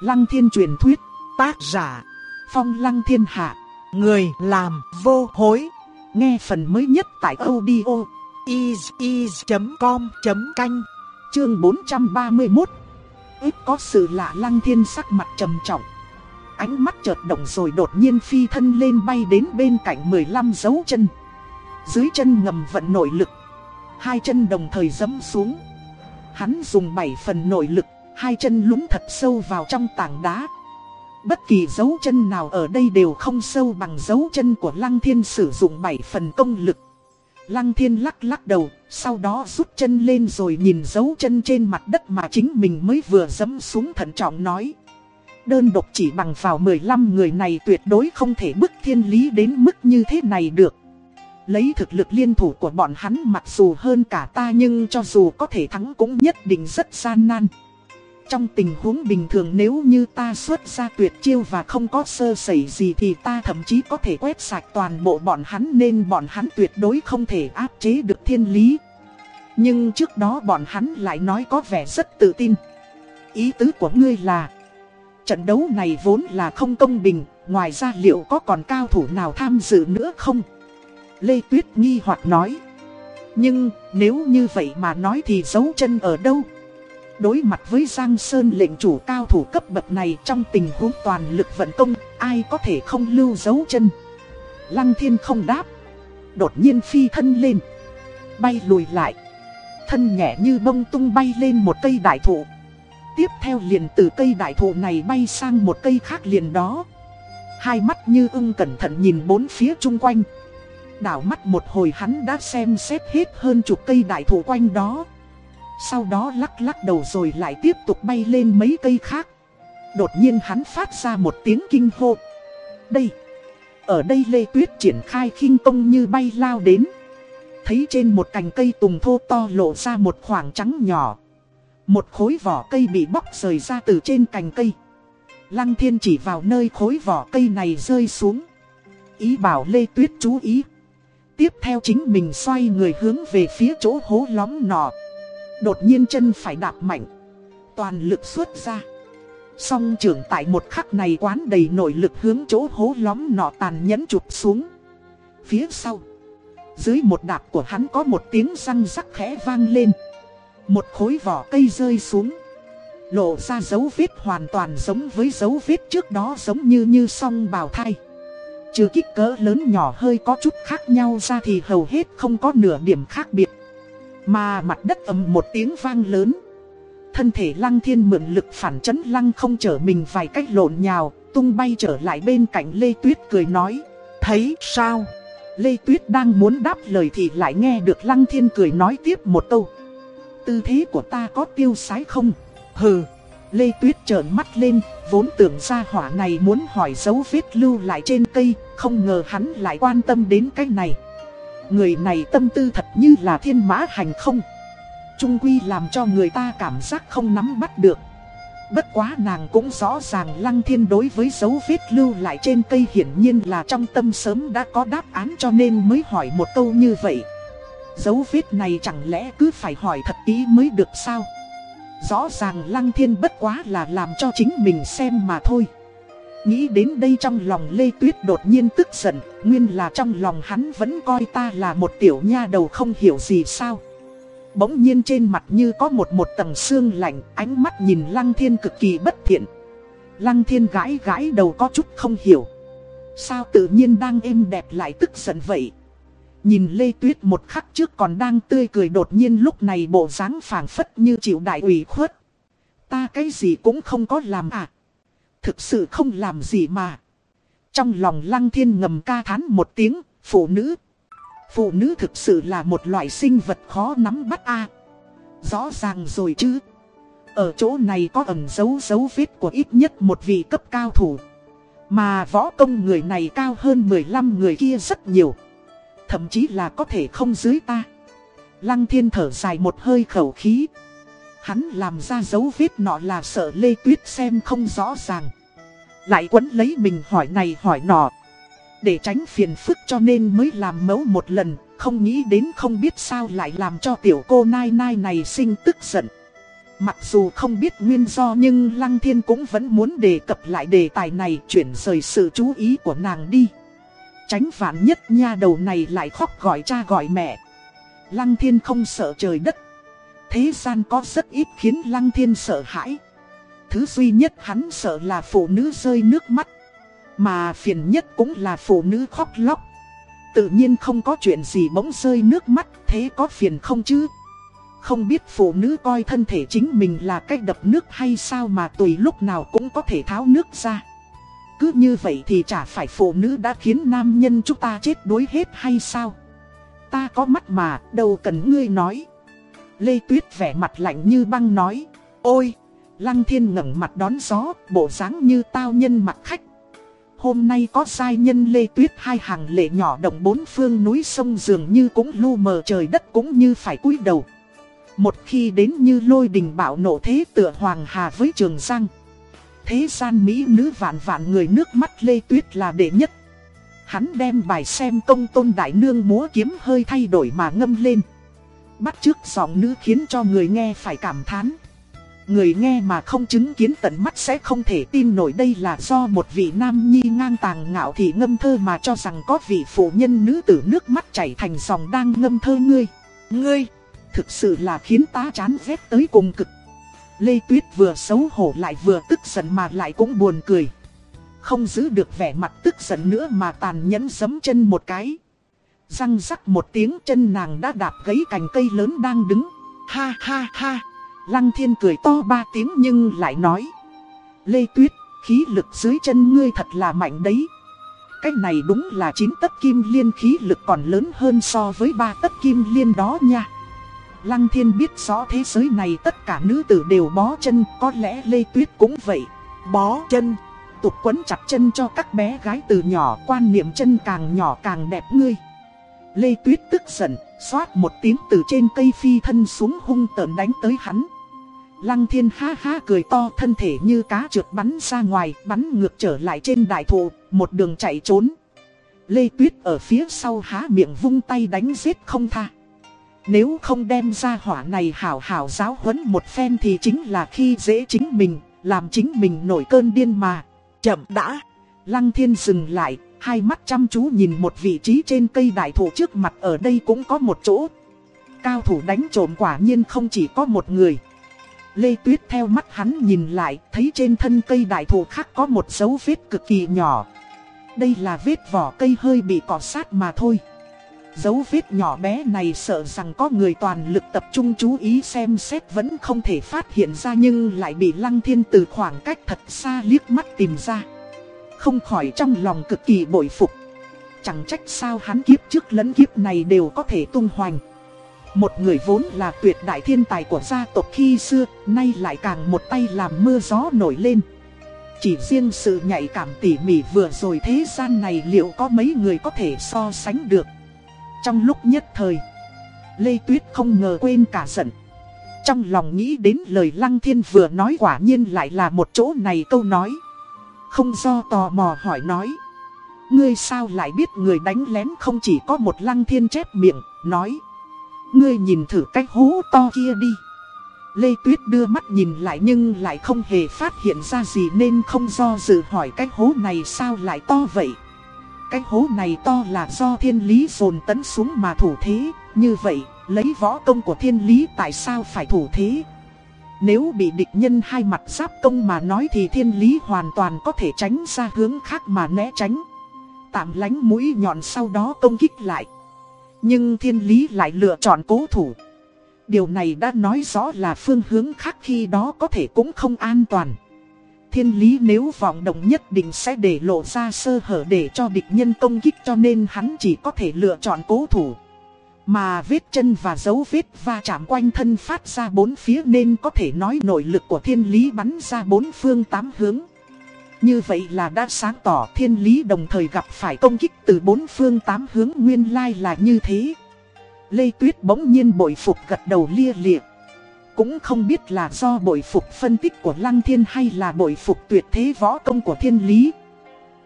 Lăng thiên truyền thuyết, tác giả, phong lăng thiên hạ, người làm vô hối. Nghe phần mới nhất tại audio is.com.canh, chương 431. Ít có sự lạ lăng thiên sắc mặt trầm trọng. Ánh mắt chợt động rồi đột nhiên phi thân lên bay đến bên cạnh 15 dấu chân. Dưới chân ngầm vận nội lực. Hai chân đồng thời dẫm xuống. Hắn dùng 7 phần nội lực, hai chân lún thật sâu vào trong tảng đá. Bất kỳ dấu chân nào ở đây đều không sâu bằng dấu chân của Lăng Thiên sử dụng 7 phần công lực. Lăng Thiên lắc lắc đầu, sau đó rút chân lên rồi nhìn dấu chân trên mặt đất mà chính mình mới vừa dẫm xuống thận trọng nói. Đơn độc chỉ bằng vào 15 người này tuyệt đối không thể bức thiên lý đến mức như thế này được. Lấy thực lực liên thủ của bọn hắn mặc dù hơn cả ta nhưng cho dù có thể thắng cũng nhất định rất gian nan. Trong tình huống bình thường nếu như ta xuất ra tuyệt chiêu và không có sơ sẩy gì thì ta thậm chí có thể quét sạch toàn bộ bọn hắn nên bọn hắn tuyệt đối không thể áp chế được thiên lý. Nhưng trước đó bọn hắn lại nói có vẻ rất tự tin. Ý tứ của ngươi là Trận đấu này vốn là không công bình, ngoài ra liệu có còn cao thủ nào tham dự nữa không? Lê Tuyết nghi hoặc nói. Nhưng nếu như vậy mà nói thì dấu chân ở đâu? Đối mặt với Giang Sơn lệnh chủ cao thủ cấp bậc này trong tình huống toàn lực vận công, ai có thể không lưu dấu chân? Lăng thiên không đáp. Đột nhiên phi thân lên. Bay lùi lại. Thân nhẹ như bông tung bay lên một cây đại thụ. Tiếp theo liền từ cây đại thụ này bay sang một cây khác liền đó. Hai mắt như ưng cẩn thận nhìn bốn phía chung quanh. Đảo mắt một hồi hắn đã xem xét hết hơn chục cây đại thụ quanh đó. Sau đó lắc lắc đầu rồi lại tiếp tục bay lên mấy cây khác. Đột nhiên hắn phát ra một tiếng kinh hô. Đây! Ở đây Lê Tuyết triển khai khinh công như bay lao đến. Thấy trên một cành cây tùng thô to lộ ra một khoảng trắng nhỏ. Một khối vỏ cây bị bóc rời ra từ trên cành cây. Lăng thiên chỉ vào nơi khối vỏ cây này rơi xuống. Ý bảo Lê Tuyết chú ý. Tiếp theo chính mình xoay người hướng về phía chỗ hố lóm nọ. Đột nhiên chân phải đạp mạnh. Toàn lực xuất ra. Song trưởng tại một khắc này quán đầy nội lực hướng chỗ hố lóm nọ tàn nhẫn chụp xuống. Phía sau. Dưới một đạp của hắn có một tiếng răng rắc khẽ vang lên. Một khối vỏ cây rơi xuống. Lộ ra dấu vết hoàn toàn giống với dấu vết trước đó giống như như song bào thai. Trừ kích cỡ lớn nhỏ hơi có chút khác nhau ra thì hầu hết không có nửa điểm khác biệt. Mà mặt đất ầm một tiếng vang lớn. Thân thể lăng thiên mượn lực phản chấn lăng không trở mình vài cách lộn nhào, tung bay trở lại bên cạnh Lê Tuyết cười nói. Thấy sao? Lê Tuyết đang muốn đáp lời thì lại nghe được lăng thiên cười nói tiếp một câu. Tư thế của ta có tiêu sái không? Hừ. Lê Tuyết trợn mắt lên, vốn tưởng ra hỏa này muốn hỏi dấu vết lưu lại trên cây, không ngờ hắn lại quan tâm đến cái này. Người này tâm tư thật như là thiên mã hành không. Trung quy làm cho người ta cảm giác không nắm bắt được. Bất quá nàng cũng rõ ràng lăng thiên đối với dấu vết lưu lại trên cây hiển nhiên là trong tâm sớm đã có đáp án cho nên mới hỏi một câu như vậy. Dấu vết này chẳng lẽ cứ phải hỏi thật kỹ mới được sao? Rõ ràng lăng thiên bất quá là làm cho chính mình xem mà thôi. Nghĩ đến đây trong lòng Lê Tuyết đột nhiên tức giận, nguyên là trong lòng hắn vẫn coi ta là một tiểu nha đầu không hiểu gì sao. Bỗng nhiên trên mặt như có một một tầng xương lạnh, ánh mắt nhìn Lăng Thiên cực kỳ bất thiện. Lăng Thiên gãi gãi đầu có chút không hiểu. Sao tự nhiên đang êm đẹp lại tức giận vậy? Nhìn Lê Tuyết một khắc trước còn đang tươi cười đột nhiên lúc này bộ dáng phảng phất như chịu đại ủy khuất. Ta cái gì cũng không có làm à. Thực sự không làm gì mà. Trong lòng lăng thiên ngầm ca thán một tiếng, phụ nữ. Phụ nữ thực sự là một loại sinh vật khó nắm bắt a Rõ ràng rồi chứ. Ở chỗ này có ẩn dấu dấu vết của ít nhất một vị cấp cao thủ. Mà võ công người này cao hơn 15 người kia rất nhiều. Thậm chí là có thể không dưới ta. Lăng thiên thở dài một hơi khẩu khí. Hắn làm ra dấu vết nọ là sợ Lê Tuyết xem không rõ ràng. Lại quấn lấy mình hỏi này hỏi nọ. Để tránh phiền phức cho nên mới làm mẫu một lần, không nghĩ đến không biết sao lại làm cho tiểu cô nai nai này sinh tức giận. Mặc dù không biết nguyên do nhưng Lăng Thiên cũng vẫn muốn đề cập lại đề tài này chuyển rời sự chú ý của nàng đi. Tránh vạn nhất nha đầu này lại khóc gọi cha gọi mẹ. Lăng Thiên không sợ trời đất. Thế gian có rất ít khiến Lăng Thiên sợ hãi. Thứ duy nhất hắn sợ là phụ nữ rơi nước mắt. Mà phiền nhất cũng là phụ nữ khóc lóc. Tự nhiên không có chuyện gì bỗng rơi nước mắt, thế có phiền không chứ? Không biết phụ nữ coi thân thể chính mình là cách đập nước hay sao mà tùy lúc nào cũng có thể tháo nước ra. Cứ như vậy thì chả phải phụ nữ đã khiến nam nhân chúng ta chết đuối hết hay sao? Ta có mắt mà, đâu cần ngươi nói. Lê Tuyết vẻ mặt lạnh như băng nói. Ôi, Lăng Thiên ngẩng mặt đón gió, bộ dáng như tao nhân mặt khách. Hôm nay có sai nhân Lê Tuyết hai hàng lệ nhỏ động bốn phương núi sông dường như cũng lu mờ trời đất cũng như phải cúi đầu. Một khi đến như lôi đình bạo nộ thế tựa Hoàng Hà với Trường Giang. Thế gian Mỹ nữ vạn vạn người nước mắt Lê Tuyết là đệ nhất. Hắn đem bài xem công tôn đại nương múa kiếm hơi thay đổi mà ngâm lên. Bắt trước giọng nữ khiến cho người nghe phải cảm thán. Người nghe mà không chứng kiến tận mắt sẽ không thể tin nổi đây là do một vị nam nhi ngang tàng ngạo thị ngâm thơ mà cho rằng có vị phụ nhân nữ tử nước mắt chảy thành dòng đang ngâm thơ ngươi. Ngươi, thực sự là khiến ta chán ghét tới cùng cực. Lê Tuyết vừa xấu hổ lại vừa tức giận mà lại cũng buồn cười. Không giữ được vẻ mặt tức giận nữa mà tàn nhẫn giấm chân một cái. Răng rắc một tiếng chân nàng đã đạp gãy cành cây lớn đang đứng. Ha ha ha. Lăng thiên cười to ba tiếng nhưng lại nói. Lê Tuyết, khí lực dưới chân ngươi thật là mạnh đấy. Cái này đúng là chín tấc kim liên khí lực còn lớn hơn so với ba tấc kim liên đó nha. Lăng thiên biết rõ thế giới này tất cả nữ tử đều bó chân, có lẽ Lê Tuyết cũng vậy. Bó chân, tục quấn chặt chân cho các bé gái từ nhỏ, quan niệm chân càng nhỏ càng đẹp ngươi. Lê Tuyết tức giận, xoát một tiếng từ trên cây phi thân xuống hung tợn đánh tới hắn. Lăng thiên ha ha cười to thân thể như cá trượt bắn ra ngoài, bắn ngược trở lại trên đại thụ, một đường chạy trốn. Lê Tuyết ở phía sau há miệng vung tay đánh giết không tha. Nếu không đem ra hỏa này hảo hảo giáo huấn một phen thì chính là khi dễ chính mình, làm chính mình nổi cơn điên mà. Chậm đã, Lăng Thiên dừng lại, hai mắt chăm chú nhìn một vị trí trên cây đại thụ trước mặt ở đây cũng có một chỗ. Cao thủ đánh trộm quả nhiên không chỉ có một người. Lê Tuyết theo mắt hắn nhìn lại, thấy trên thân cây đại thụ khác có một dấu vết cực kỳ nhỏ. Đây là vết vỏ cây hơi bị cọ sát mà thôi. Dấu vết nhỏ bé này sợ rằng có người toàn lực tập trung chú ý xem xét vẫn không thể phát hiện ra nhưng lại bị Lăng Thiên từ khoảng cách thật xa liếc mắt tìm ra. Không khỏi trong lòng cực kỳ bội phục. Chẳng trách sao hắn kiếp trước lẫn kiếp này đều có thể tung hoành. Một người vốn là tuyệt đại thiên tài của gia tộc khi xưa, nay lại càng một tay làm mưa gió nổi lên. Chỉ riêng sự nhạy cảm tỉ mỉ vừa rồi thế gian này liệu có mấy người có thể so sánh được. Trong lúc nhất thời, Lê Tuyết không ngờ quên cả giận. Trong lòng nghĩ đến lời Lăng Thiên vừa nói quả nhiên lại là một chỗ này câu nói. Không do tò mò hỏi nói. Ngươi sao lại biết người đánh lén không chỉ có một Lăng Thiên chép miệng, nói. Ngươi nhìn thử cái hố to kia đi. Lê Tuyết đưa mắt nhìn lại nhưng lại không hề phát hiện ra gì nên không do dự hỏi cái hố này sao lại to vậy. Cái hố này to là do thiên lý dồn tấn xuống mà thủ thế, như vậy, lấy võ công của thiên lý tại sao phải thủ thế? Nếu bị địch nhân hai mặt giáp công mà nói thì thiên lý hoàn toàn có thể tránh ra hướng khác mà né tránh. Tạm lánh mũi nhọn sau đó công kích lại. Nhưng thiên lý lại lựa chọn cố thủ. Điều này đã nói rõ là phương hướng khác khi đó có thể cũng không an toàn. Thiên lý nếu vọng động nhất định sẽ để lộ ra sơ hở để cho địch nhân công kích cho nên hắn chỉ có thể lựa chọn cố thủ. Mà vết chân và dấu vết va chạm quanh thân phát ra bốn phía nên có thể nói nội lực của thiên lý bắn ra bốn phương tám hướng. Như vậy là đã sáng tỏ thiên lý đồng thời gặp phải công kích từ bốn phương tám hướng nguyên lai là như thế. Lê Tuyết bỗng nhiên bội phục gật đầu lia liệt. Cũng không biết là do bội phục phân tích của Lăng Thiên hay là bội phục tuyệt thế võ công của thiên lý.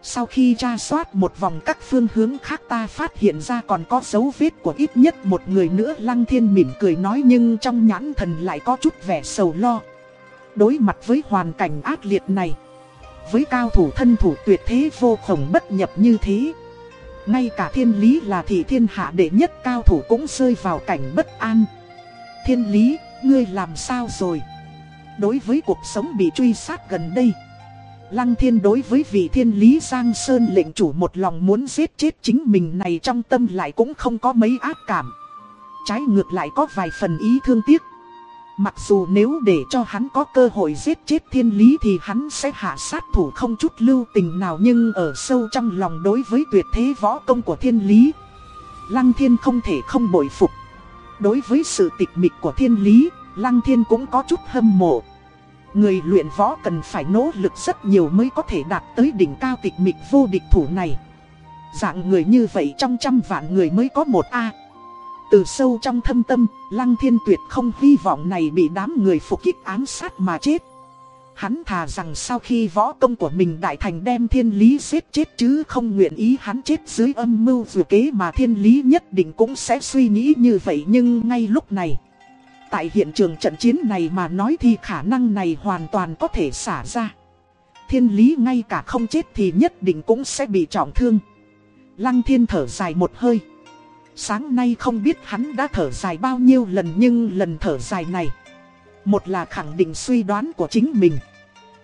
Sau khi tra soát một vòng các phương hướng khác ta phát hiện ra còn có dấu vết của ít nhất một người nữa. Lăng thiên mỉm cười nói nhưng trong nhãn thần lại có chút vẻ sầu lo. Đối mặt với hoàn cảnh ác liệt này Với cao thủ thân thủ tuyệt thế vô khổng bất nhập như thế Ngay cả thiên lý là thị thiên hạ đệ nhất cao thủ cũng rơi vào cảnh bất an. Thiên lý, ngươi làm sao rồi? Đối với cuộc sống bị truy sát gần đây Lăng thiên đối với vị thiên lý Giang Sơn lệnh chủ một lòng muốn giết chết chính mình này trong tâm lại cũng không có mấy ác cảm. Trái ngược lại có vài phần ý thương tiếc. Mặc dù nếu để cho hắn có cơ hội giết chết thiên lý thì hắn sẽ hạ sát thủ không chút lưu tình nào nhưng ở sâu trong lòng đối với tuyệt thế võ công của thiên lý. Lăng thiên không thể không bội phục. Đối với sự tịch mịch của thiên lý, Lăng thiên cũng có chút hâm mộ. Người luyện võ cần phải nỗ lực rất nhiều mới có thể đạt tới đỉnh cao tịch mịch vô địch thủ này. Dạng người như vậy trong trăm vạn người mới có một A. Từ sâu trong thâm tâm, Lăng Thiên Tuyệt không hy vọng này bị đám người phục kích ám sát mà chết. Hắn thà rằng sau khi võ công của mình đại thành đem thiên lý giết chết chứ không nguyện ý hắn chết dưới âm mưu dù kế mà thiên lý nhất định cũng sẽ suy nghĩ như vậy nhưng ngay lúc này. Tại hiện trường trận chiến này mà nói thì khả năng này hoàn toàn có thể xả ra. Thiên lý ngay cả không chết thì nhất định cũng sẽ bị trọng thương. Lăng thiên thở dài một hơi. Sáng nay không biết hắn đã thở dài bao nhiêu lần nhưng lần thở dài này. Một là khẳng định suy đoán của chính mình.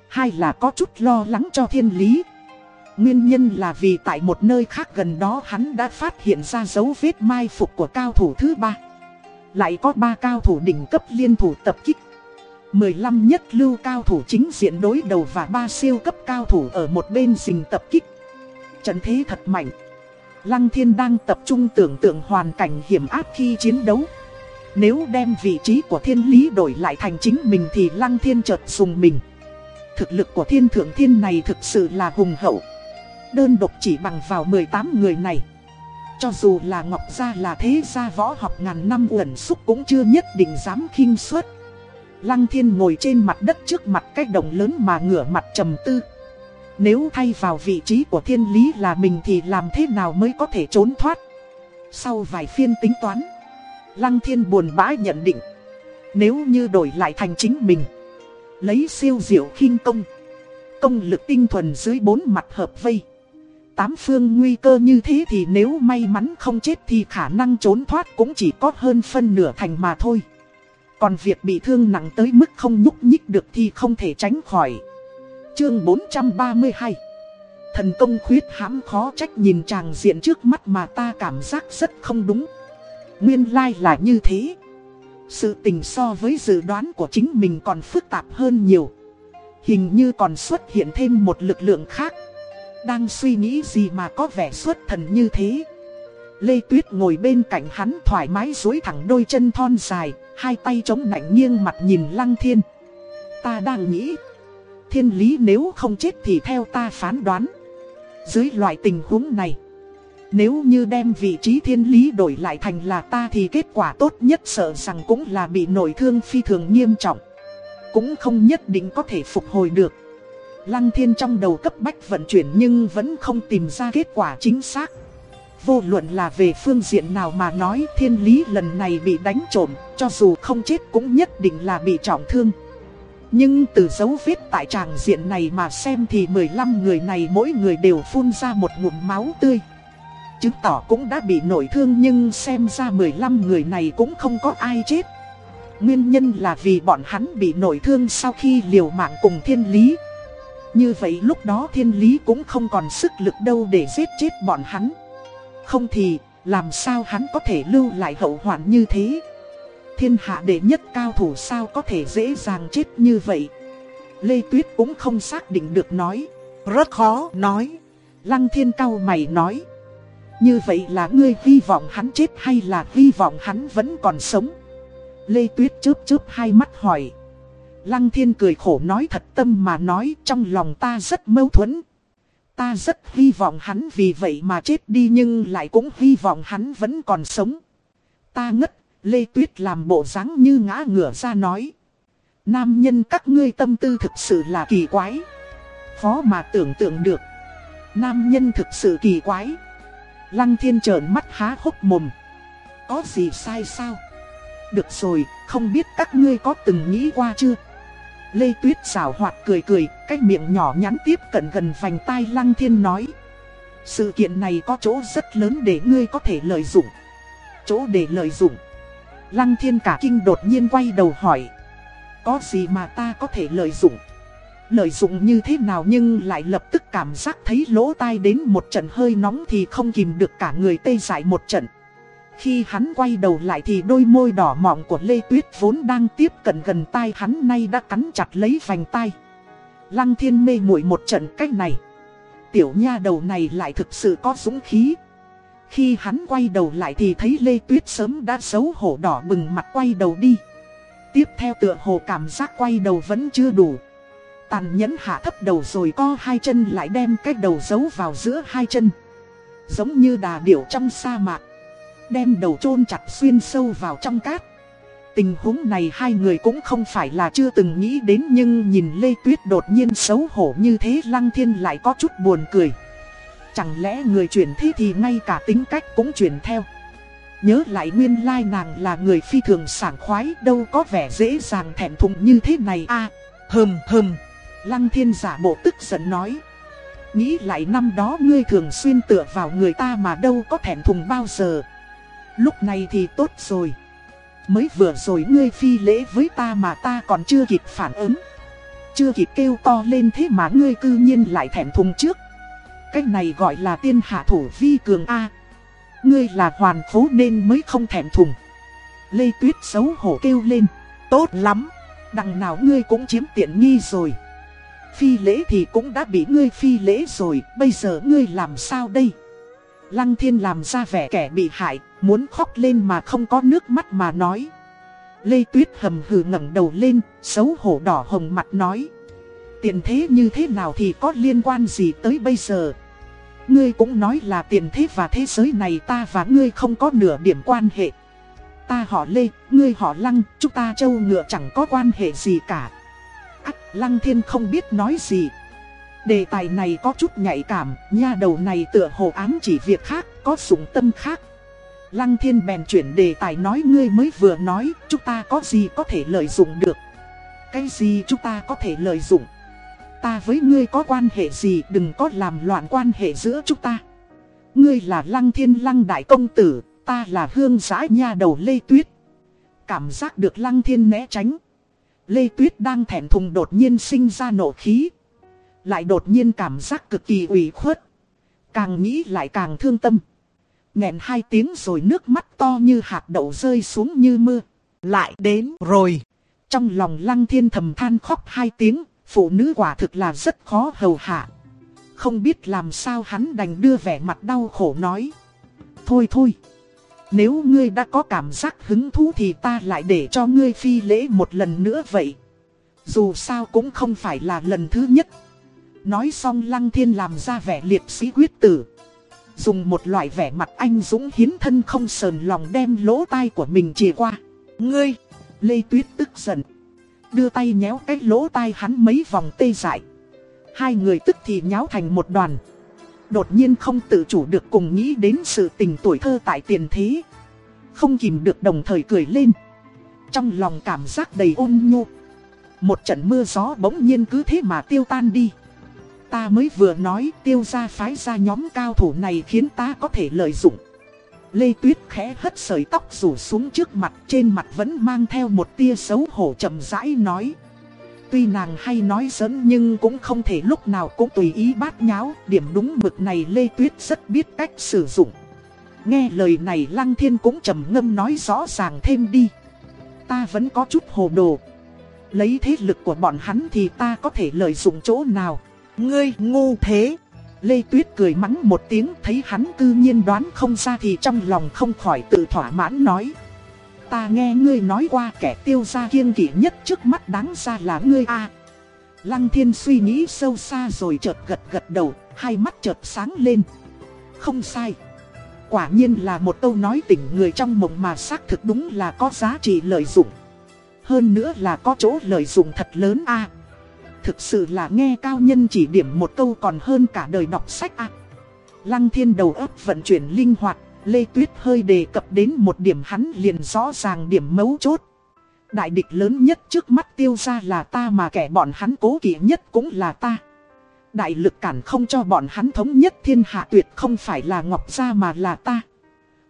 Hai là có chút lo lắng cho thiên lý. Nguyên nhân là vì tại một nơi khác gần đó hắn đã phát hiện ra dấu vết mai phục của cao thủ thứ ba. Lại có ba cao thủ đỉnh cấp liên thủ tập kích. 15 nhất lưu cao thủ chính diện đối đầu và ba siêu cấp cao thủ ở một bên rình tập kích. Trận thế thật mạnh. Lăng thiên đang tập trung tưởng tượng hoàn cảnh hiểm ác khi chiến đấu. Nếu đem vị trí của thiên lý đổi lại thành chính mình thì lăng thiên chợt dùng mình. Thực lực của thiên thượng thiên này thực sự là hùng hậu. Đơn độc chỉ bằng vào 18 người này cho dù là Ngọc Gia là thế gia võ học ngàn năm uẩn xúc cũng chưa nhất định dám khinh suất. Lăng thiên ngồi trên mặt đất trước mặt cái đồng lớn mà ngửa mặt trầm tư. Nếu thay vào vị trí của thiên lý là mình thì làm thế nào mới có thể trốn thoát. Sau vài phiên tính toán, Lăng thiên buồn bã nhận định. Nếu như đổi lại thành chính mình, lấy siêu diệu khinh công, công lực tinh thuần dưới bốn mặt hợp vây tám phương nguy cơ như thế thì nếu may mắn không chết thì khả năng trốn thoát cũng chỉ có hơn phân nửa thành mà thôi. Còn việc bị thương nặng tới mức không nhúc nhích được thì không thể tránh khỏi. Chương 432 Thần công khuyết hãm khó trách nhìn chàng diện trước mắt mà ta cảm giác rất không đúng. Nguyên lai là như thế. Sự tình so với dự đoán của chính mình còn phức tạp hơn nhiều. Hình như còn xuất hiện thêm một lực lượng khác. Đang suy nghĩ gì mà có vẻ xuất thần như thế. Lê Tuyết ngồi bên cạnh hắn thoải mái dối thẳng đôi chân thon dài, Hai tay chống nạnh nghiêng mặt nhìn Lăng Thiên. Ta đang nghĩ, Thiên lý nếu không chết thì theo ta phán đoán. Dưới loại tình huống này, Nếu như đem vị trí thiên lý đổi lại thành là ta thì kết quả tốt nhất sợ rằng cũng là bị nổi thương phi thường nghiêm trọng. Cũng không nhất định có thể phục hồi được. Lăng thiên trong đầu cấp bách vận chuyển nhưng vẫn không tìm ra kết quả chính xác. Vô luận là về phương diện nào mà nói thiên lý lần này bị đánh trộm, cho dù không chết cũng nhất định là bị trọng thương. Nhưng từ dấu vết tại tràng diện này mà xem thì 15 người này mỗi người đều phun ra một ngụm máu tươi. Chứng tỏ cũng đã bị nổi thương nhưng xem ra 15 người này cũng không có ai chết. Nguyên nhân là vì bọn hắn bị nổi thương sau khi liều mạng cùng thiên lý. Như vậy lúc đó thiên lý cũng không còn sức lực đâu để giết chết bọn hắn. Không thì làm sao hắn có thể lưu lại hậu hoạn như thế? Thiên hạ đệ nhất cao thủ sao có thể dễ dàng chết như vậy? Lê Tuyết cũng không xác định được nói. Rất khó nói. Lăng thiên cao mày nói. Như vậy là ngươi hy vọng hắn chết hay là hy vọng hắn vẫn còn sống? Lê Tuyết chớp chớp hai mắt hỏi Lăng thiên cười khổ nói thật tâm mà nói trong lòng ta rất mâu thuẫn. Ta rất hy vọng hắn vì vậy mà chết đi nhưng lại cũng hy vọng hắn vẫn còn sống. Ta ngất, Lê Tuyết làm bộ dáng như ngã ngửa ra nói. Nam nhân các ngươi tâm tư thực sự là kỳ quái. Khó mà tưởng tượng được. Nam nhân thực sự kỳ quái. Lăng thiên trợn mắt há hốc mồm. Có gì sai sao? Được rồi, không biết các ngươi có từng nghĩ qua chưa? Lê Tuyết xảo hoạt cười cười, cái miệng nhỏ nhắn tiếp cận gần vành tai Lăng Thiên nói. Sự kiện này có chỗ rất lớn để ngươi có thể lợi dụng. Chỗ để lợi dụng. Lăng Thiên cả kinh đột nhiên quay đầu hỏi. Có gì mà ta có thể lợi dụng? Lợi dụng như thế nào nhưng lại lập tức cảm giác thấy lỗ tai đến một trận hơi nóng thì không kìm được cả người tê dại một trận. Khi hắn quay đầu lại thì đôi môi đỏ mọng của Lê Tuyết vốn đang tiếp cận gần tai hắn nay đã cắn chặt lấy vành tai. Lăng thiên mê muội một trận cách này. Tiểu nha đầu này lại thực sự có dũng khí. Khi hắn quay đầu lại thì thấy Lê Tuyết sớm đã xấu hổ đỏ bừng mặt quay đầu đi. Tiếp theo tựa hồ cảm giác quay đầu vẫn chưa đủ. Tàn nhẫn hạ thấp đầu rồi co hai chân lại đem cái đầu giấu vào giữa hai chân. Giống như đà điểu trong sa mạc đem đầu chôn chặt xuyên sâu vào trong cát. Tình huống này hai người cũng không phải là chưa từng nghĩ đến nhưng nhìn Lê Tuyết đột nhiên xấu hổ như thế Lăng Thiên lại có chút buồn cười. Chẳng lẽ người chuyển thế thì ngay cả tính cách cũng chuyển theo. Nhớ lại nguyên lai nàng là người phi thường sảng khoái đâu có vẻ dễ dàng thẹn thùng như thế này a à, hừm hừm. Lăng Thiên giả bộ tức giận nói. Nghĩ lại năm đó ngươi thường xuyên tựa vào người ta mà đâu có thẹn thùng bao giờ. Lúc này thì tốt rồi. Mới vừa rồi ngươi phi lễ với ta mà ta còn chưa kịp phản ứng. Chưa kịp kêu to lên thế mà ngươi cư nhiên lại thèm thùng trước. Cách này gọi là tiên hạ thủ vi cường A. Ngươi là hoàn phố nên mới không thèm thùng. Lê Tuyết xấu hổ kêu lên. Tốt lắm. Đằng nào ngươi cũng chiếm tiện nghi rồi. Phi lễ thì cũng đã bị ngươi phi lễ rồi. Bây giờ ngươi làm sao đây? Lăng thiên làm ra vẻ kẻ bị hại, muốn khóc lên mà không có nước mắt mà nói. Lê Tuyết hầm hừ ngẩng đầu lên, xấu hổ đỏ hồng mặt nói. Tiền thế như thế nào thì có liên quan gì tới bây giờ? Ngươi cũng nói là tiền thế và thế giới này ta và ngươi không có nửa điểm quan hệ. Ta họ Lê, ngươi họ Lăng, chúng ta châu ngựa chẳng có quan hệ gì cả. Ách, Lăng Thiên không biết nói gì, Đề tài này có chút nhạy cảm, nha đầu này tựa hồ ám chỉ việc khác, có sủng tâm khác. Lăng thiên bèn chuyển đề tài nói ngươi mới vừa nói, chúng ta có gì có thể lợi dụng được. Cái gì chúng ta có thể lợi dụng? Ta với ngươi có quan hệ gì đừng có làm loạn quan hệ giữa chúng ta. Ngươi là lăng thiên lăng đại công tử, ta là hương giã nha đầu Lê Tuyết. Cảm giác được lăng thiên né tránh. Lê Tuyết đang thèm thùng đột nhiên sinh ra nộ khí. Lại đột nhiên cảm giác cực kỳ ủy khuất. Càng nghĩ lại càng thương tâm. nghẹn hai tiếng rồi nước mắt to như hạt đậu rơi xuống như mưa. Lại đến rồi. Trong lòng lăng thiên thầm than khóc hai tiếng, phụ nữ quả thực là rất khó hầu hạ. Không biết làm sao hắn đành đưa vẻ mặt đau khổ nói. Thôi thôi. Nếu ngươi đã có cảm giác hứng thú thì ta lại để cho ngươi phi lễ một lần nữa vậy. Dù sao cũng không phải là lần thứ nhất. Nói xong lăng thiên làm ra vẻ liệt sĩ quyết tử. Dùng một loại vẻ mặt anh dũng hiến thân không sờn lòng đem lỗ tai của mình chìa qua. Ngươi! Lê Tuyết tức giận. Đưa tay nhéo cái lỗ tai hắn mấy vòng tê dại. Hai người tức thì nháo thành một đoàn. Đột nhiên không tự chủ được cùng nghĩ đến sự tình tuổi thơ tại tiền thế. Không kìm được đồng thời cười lên. Trong lòng cảm giác đầy ôn nhu. Một trận mưa gió bỗng nhiên cứ thế mà tiêu tan đi. Ta mới vừa nói tiêu gia phái ra nhóm cao thủ này khiến ta có thể lợi dụng. Lê Tuyết khẽ hất sợi tóc rủ xuống trước mặt trên mặt vẫn mang theo một tia xấu hổ chậm rãi nói. Tuy nàng hay nói giỡn nhưng cũng không thể lúc nào cũng tùy ý bát nháo, điểm đúng mực này Lê Tuyết rất biết cách sử dụng. Nghe lời này Lăng Thiên cũng trầm ngâm nói rõ ràng thêm đi. Ta vẫn có chút hồ đồ. Lấy thế lực của bọn hắn thì ta có thể lợi dụng chỗ nào. Ngươi ngu thế. Lê Tuyết cười mắng một tiếng thấy hắn cư nhiên đoán không ra thì trong lòng không khỏi tự thỏa mãn nói. Ta nghe ngươi nói qua kẻ tiêu gia kiêng kỵ nhất trước mắt đáng ra là ngươi a. Lăng thiên suy nghĩ sâu xa rồi chợt gật gật đầu, hai mắt chợt sáng lên. Không sai. Quả nhiên là một câu nói tỉnh người trong mộng mà xác thực đúng là có giá trị lợi dụng. Hơn nữa là có chỗ lợi dụng thật lớn a. Thực sự là nghe cao nhân chỉ điểm một câu còn hơn cả đời đọc sách ạ. Lăng thiên đầu óc vận chuyển linh hoạt, Lê Tuyết hơi đề cập đến một điểm hắn liền rõ ràng điểm mấu chốt. Đại địch lớn nhất trước mắt tiêu ra là ta mà kẻ bọn hắn cố kỵ nhất cũng là ta. Đại lực cản không cho bọn hắn thống nhất thiên hạ tuyệt không phải là Ngọc Gia mà là ta.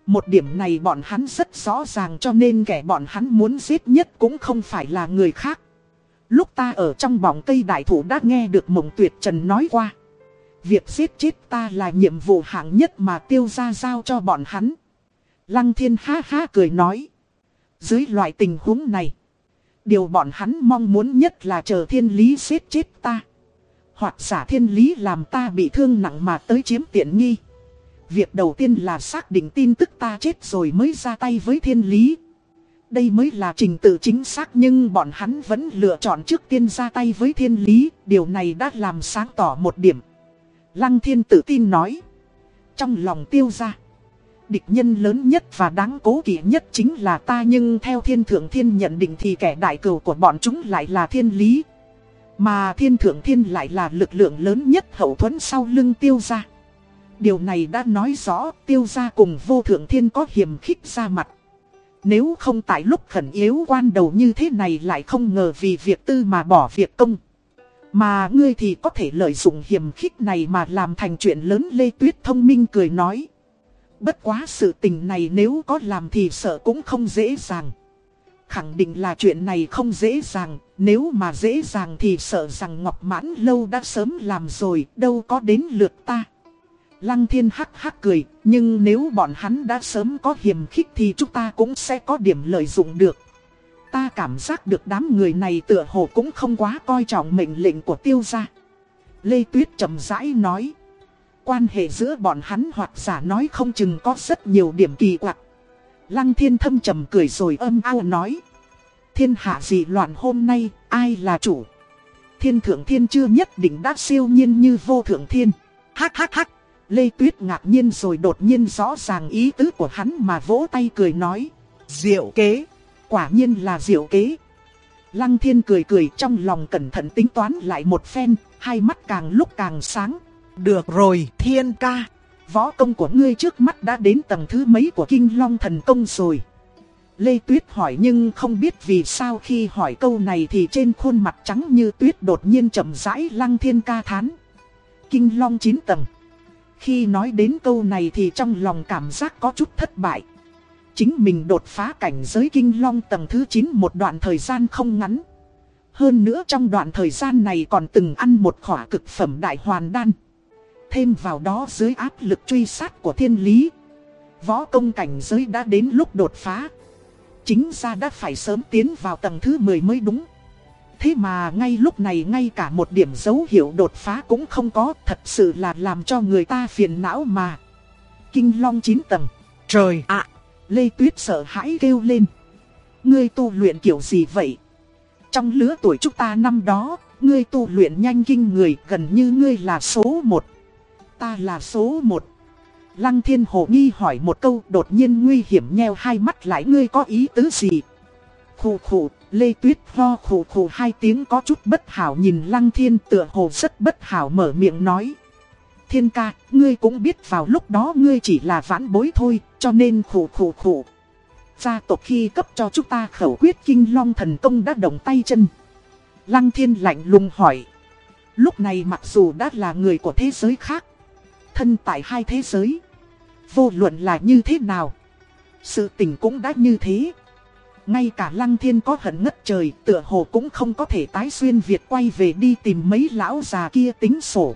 Một điểm này bọn hắn rất rõ ràng cho nên kẻ bọn hắn muốn giết nhất cũng không phải là người khác. Lúc ta ở trong bóng cây đại thủ đã nghe được mộng tuyệt trần nói qua. Việc giết chết ta là nhiệm vụ hạng nhất mà tiêu ra giao cho bọn hắn. Lăng thiên ha ha cười nói. Dưới loại tình huống này. Điều bọn hắn mong muốn nhất là chờ thiên lý giết chết ta. Hoặc giả thiên lý làm ta bị thương nặng mà tới chiếm tiện nghi. Việc đầu tiên là xác định tin tức ta chết rồi mới ra tay với thiên lý. Đây mới là trình tự chính xác nhưng bọn hắn vẫn lựa chọn trước tiên ra tay với thiên lý. Điều này đã làm sáng tỏ một điểm. Lăng thiên tự tin nói. Trong lòng tiêu ra. Địch nhân lớn nhất và đáng cố kỵ nhất chính là ta nhưng theo thiên thượng thiên nhận định thì kẻ đại cừu của bọn chúng lại là thiên lý. Mà thiên thượng thiên lại là lực lượng lớn nhất hậu thuẫn sau lưng tiêu ra. Điều này đã nói rõ, tiêu gia cùng vô thượng thiên có hiểm khích ra mặt. Nếu không tại lúc khẩn yếu quan đầu như thế này lại không ngờ vì việc tư mà bỏ việc công. Mà ngươi thì có thể lợi dụng hiểm khích này mà làm thành chuyện lớn Lê Tuyết thông minh cười nói. Bất quá sự tình này nếu có làm thì sợ cũng không dễ dàng. Khẳng định là chuyện này không dễ dàng, nếu mà dễ dàng thì sợ rằng Ngọc Mãn Lâu đã sớm làm rồi, đâu có đến lượt ta. Lăng thiên hắc hắc cười, nhưng nếu bọn hắn đã sớm có hiểm khích thì chúng ta cũng sẽ có điểm lợi dụng được. Ta cảm giác được đám người này tựa hồ cũng không quá coi trọng mệnh lệnh của tiêu gia. Lê Tuyết chậm rãi nói. Quan hệ giữa bọn hắn hoặc giả nói không chừng có rất nhiều điểm kỳ quặc. Lăng thiên thâm trầm cười rồi âm ao nói. Thiên hạ gì loạn hôm nay, ai là chủ? Thiên thượng thiên chưa nhất định đã siêu nhiên như vô thượng thiên. Hắc hắc hắc. Lê Tuyết ngạc nhiên rồi đột nhiên rõ ràng ý tứ của hắn mà vỗ tay cười nói. Diệu kế, quả nhiên là diệu kế. Lăng thiên cười cười trong lòng cẩn thận tính toán lại một phen, hai mắt càng lúc càng sáng. Được rồi, thiên ca, võ công của ngươi trước mắt đã đến tầng thứ mấy của kinh long thần công rồi. Lê Tuyết hỏi nhưng không biết vì sao khi hỏi câu này thì trên khuôn mặt trắng như tuyết đột nhiên chậm rãi lăng thiên ca thán. Kinh long 9 tầng. Khi nói đến câu này thì trong lòng cảm giác có chút thất bại. Chính mình đột phá cảnh giới kinh long tầng thứ 9 một đoạn thời gian không ngắn. Hơn nữa trong đoạn thời gian này còn từng ăn một khỏa cực phẩm đại hoàn đan. Thêm vào đó dưới áp lực truy sát của thiên lý. Võ công cảnh giới đã đến lúc đột phá. Chính ra đã phải sớm tiến vào tầng thứ 10 mới đúng. Thế mà ngay lúc này ngay cả một điểm dấu hiệu đột phá cũng không có, Thật sự là làm cho người ta phiền não mà. Kinh long 9 tầng. Trời ạ! Lê Tuyết sợ hãi kêu lên. Ngươi tu luyện kiểu gì vậy? Trong lứa tuổi chúng ta năm đó, Ngươi tu luyện nhanh kinh người, gần như ngươi là số 1 Ta là số 1 Lăng thiên hồ nghi hỏi một câu, đột nhiên nguy hiểm nheo hai mắt lại, ngươi có ý tứ gì? Khủ khủ Lê Tuyết ho khủ khủ hai tiếng có chút bất hảo nhìn Lăng Thiên tựa hồ rất bất hảo mở miệng nói. Thiên ca, ngươi cũng biết vào lúc đó ngươi chỉ là vãn bối thôi, cho nên khủ khủ khủ. Gia tộc khi cấp cho chúng ta khẩu quyết kinh long thần công đã động tay chân. Lăng Thiên lạnh lùng hỏi. Lúc này mặc dù đã là người của thế giới khác, thân tại hai thế giới. Vô luận là như thế nào, sự tình cũng đã như thế. Ngay cả lăng thiên có hận ngất trời, tựa hồ cũng không có thể tái xuyên Việt quay về đi tìm mấy lão già kia tính sổ.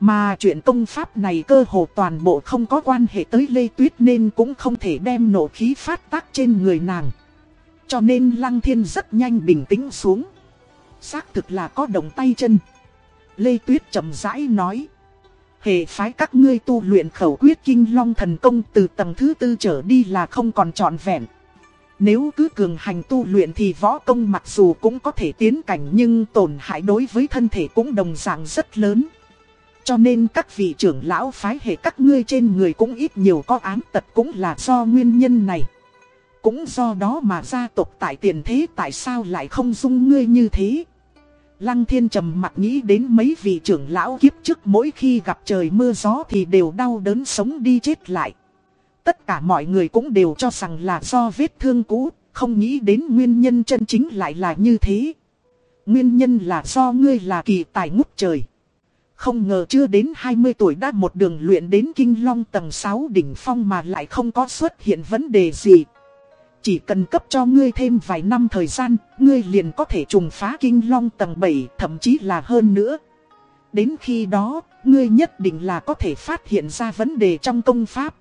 Mà chuyện công pháp này cơ hồ toàn bộ không có quan hệ tới Lê Tuyết nên cũng không thể đem nổ khí phát tác trên người nàng. Cho nên Lăng Thiên rất nhanh bình tĩnh xuống. Xác thực là có động tay chân. Lê Tuyết chậm rãi nói. Hệ phái các ngươi tu luyện khẩu quyết kinh long thần công từ tầng thứ tư trở đi là không còn trọn vẹn. Nếu cứ cường hành tu luyện thì võ công mặc dù cũng có thể tiến cảnh nhưng tổn hại đối với thân thể cũng đồng dạng rất lớn. Cho nên các vị trưởng lão phái hệ các ngươi trên người cũng ít nhiều có án tật cũng là do nguyên nhân này. Cũng do đó mà gia tộc tại tiền thế tại sao lại không dung ngươi như thế. Lăng thiên trầm mặt nghĩ đến mấy vị trưởng lão kiếp trước mỗi khi gặp trời mưa gió thì đều đau đớn sống đi chết lại. Tất cả mọi người cũng đều cho rằng là do vết thương cũ, không nghĩ đến nguyên nhân chân chính lại là như thế. Nguyên nhân là do ngươi là kỳ tài ngút trời. Không ngờ chưa đến 20 tuổi đã một đường luyện đến kinh long tầng 6 đỉnh phong mà lại không có xuất hiện vấn đề gì. Chỉ cần cấp cho ngươi thêm vài năm thời gian, ngươi liền có thể trùng phá kinh long tầng 7, thậm chí là hơn nữa. Đến khi đó, ngươi nhất định là có thể phát hiện ra vấn đề trong công pháp.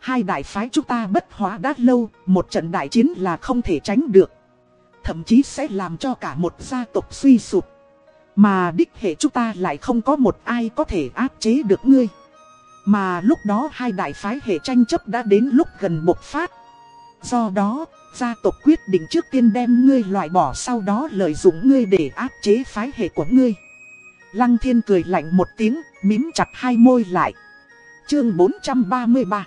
Hai đại phái chúng ta bất hóa đã lâu, một trận đại chiến là không thể tránh được. Thậm chí sẽ làm cho cả một gia tộc suy sụp. Mà đích hệ chúng ta lại không có một ai có thể áp chế được ngươi. Mà lúc đó hai đại phái hệ tranh chấp đã đến lúc gần bộc phát. Do đó, gia tộc quyết định trước tiên đem ngươi loại bỏ sau đó lợi dụng ngươi để áp chế phái hệ của ngươi. Lăng thiên cười lạnh một tiếng, mím chặt hai môi lại. Chương 433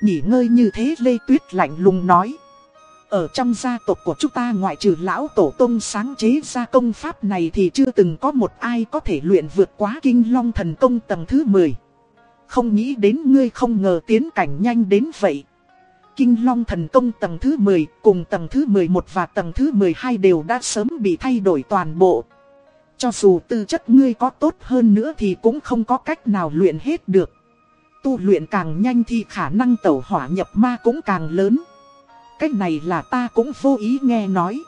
Nghỉ ngơi như thế Lê Tuyết lạnh lùng nói. Ở trong gia tộc của chúng ta ngoại trừ lão tổ tông sáng chế ra công pháp này thì chưa từng có một ai có thể luyện vượt quá kinh long thần công tầng thứ 10. Không nghĩ đến ngươi không ngờ tiến cảnh nhanh đến vậy. Kinh long thần công tầng thứ 10 cùng tầng thứ 11 và tầng thứ 12 đều đã sớm bị thay đổi toàn bộ. Cho dù tư chất ngươi có tốt hơn nữa thì cũng không có cách nào luyện hết được. Tu luyện càng nhanh thì khả năng tẩu hỏa nhập ma cũng càng lớn. Cách này là ta cũng vô ý nghe nói.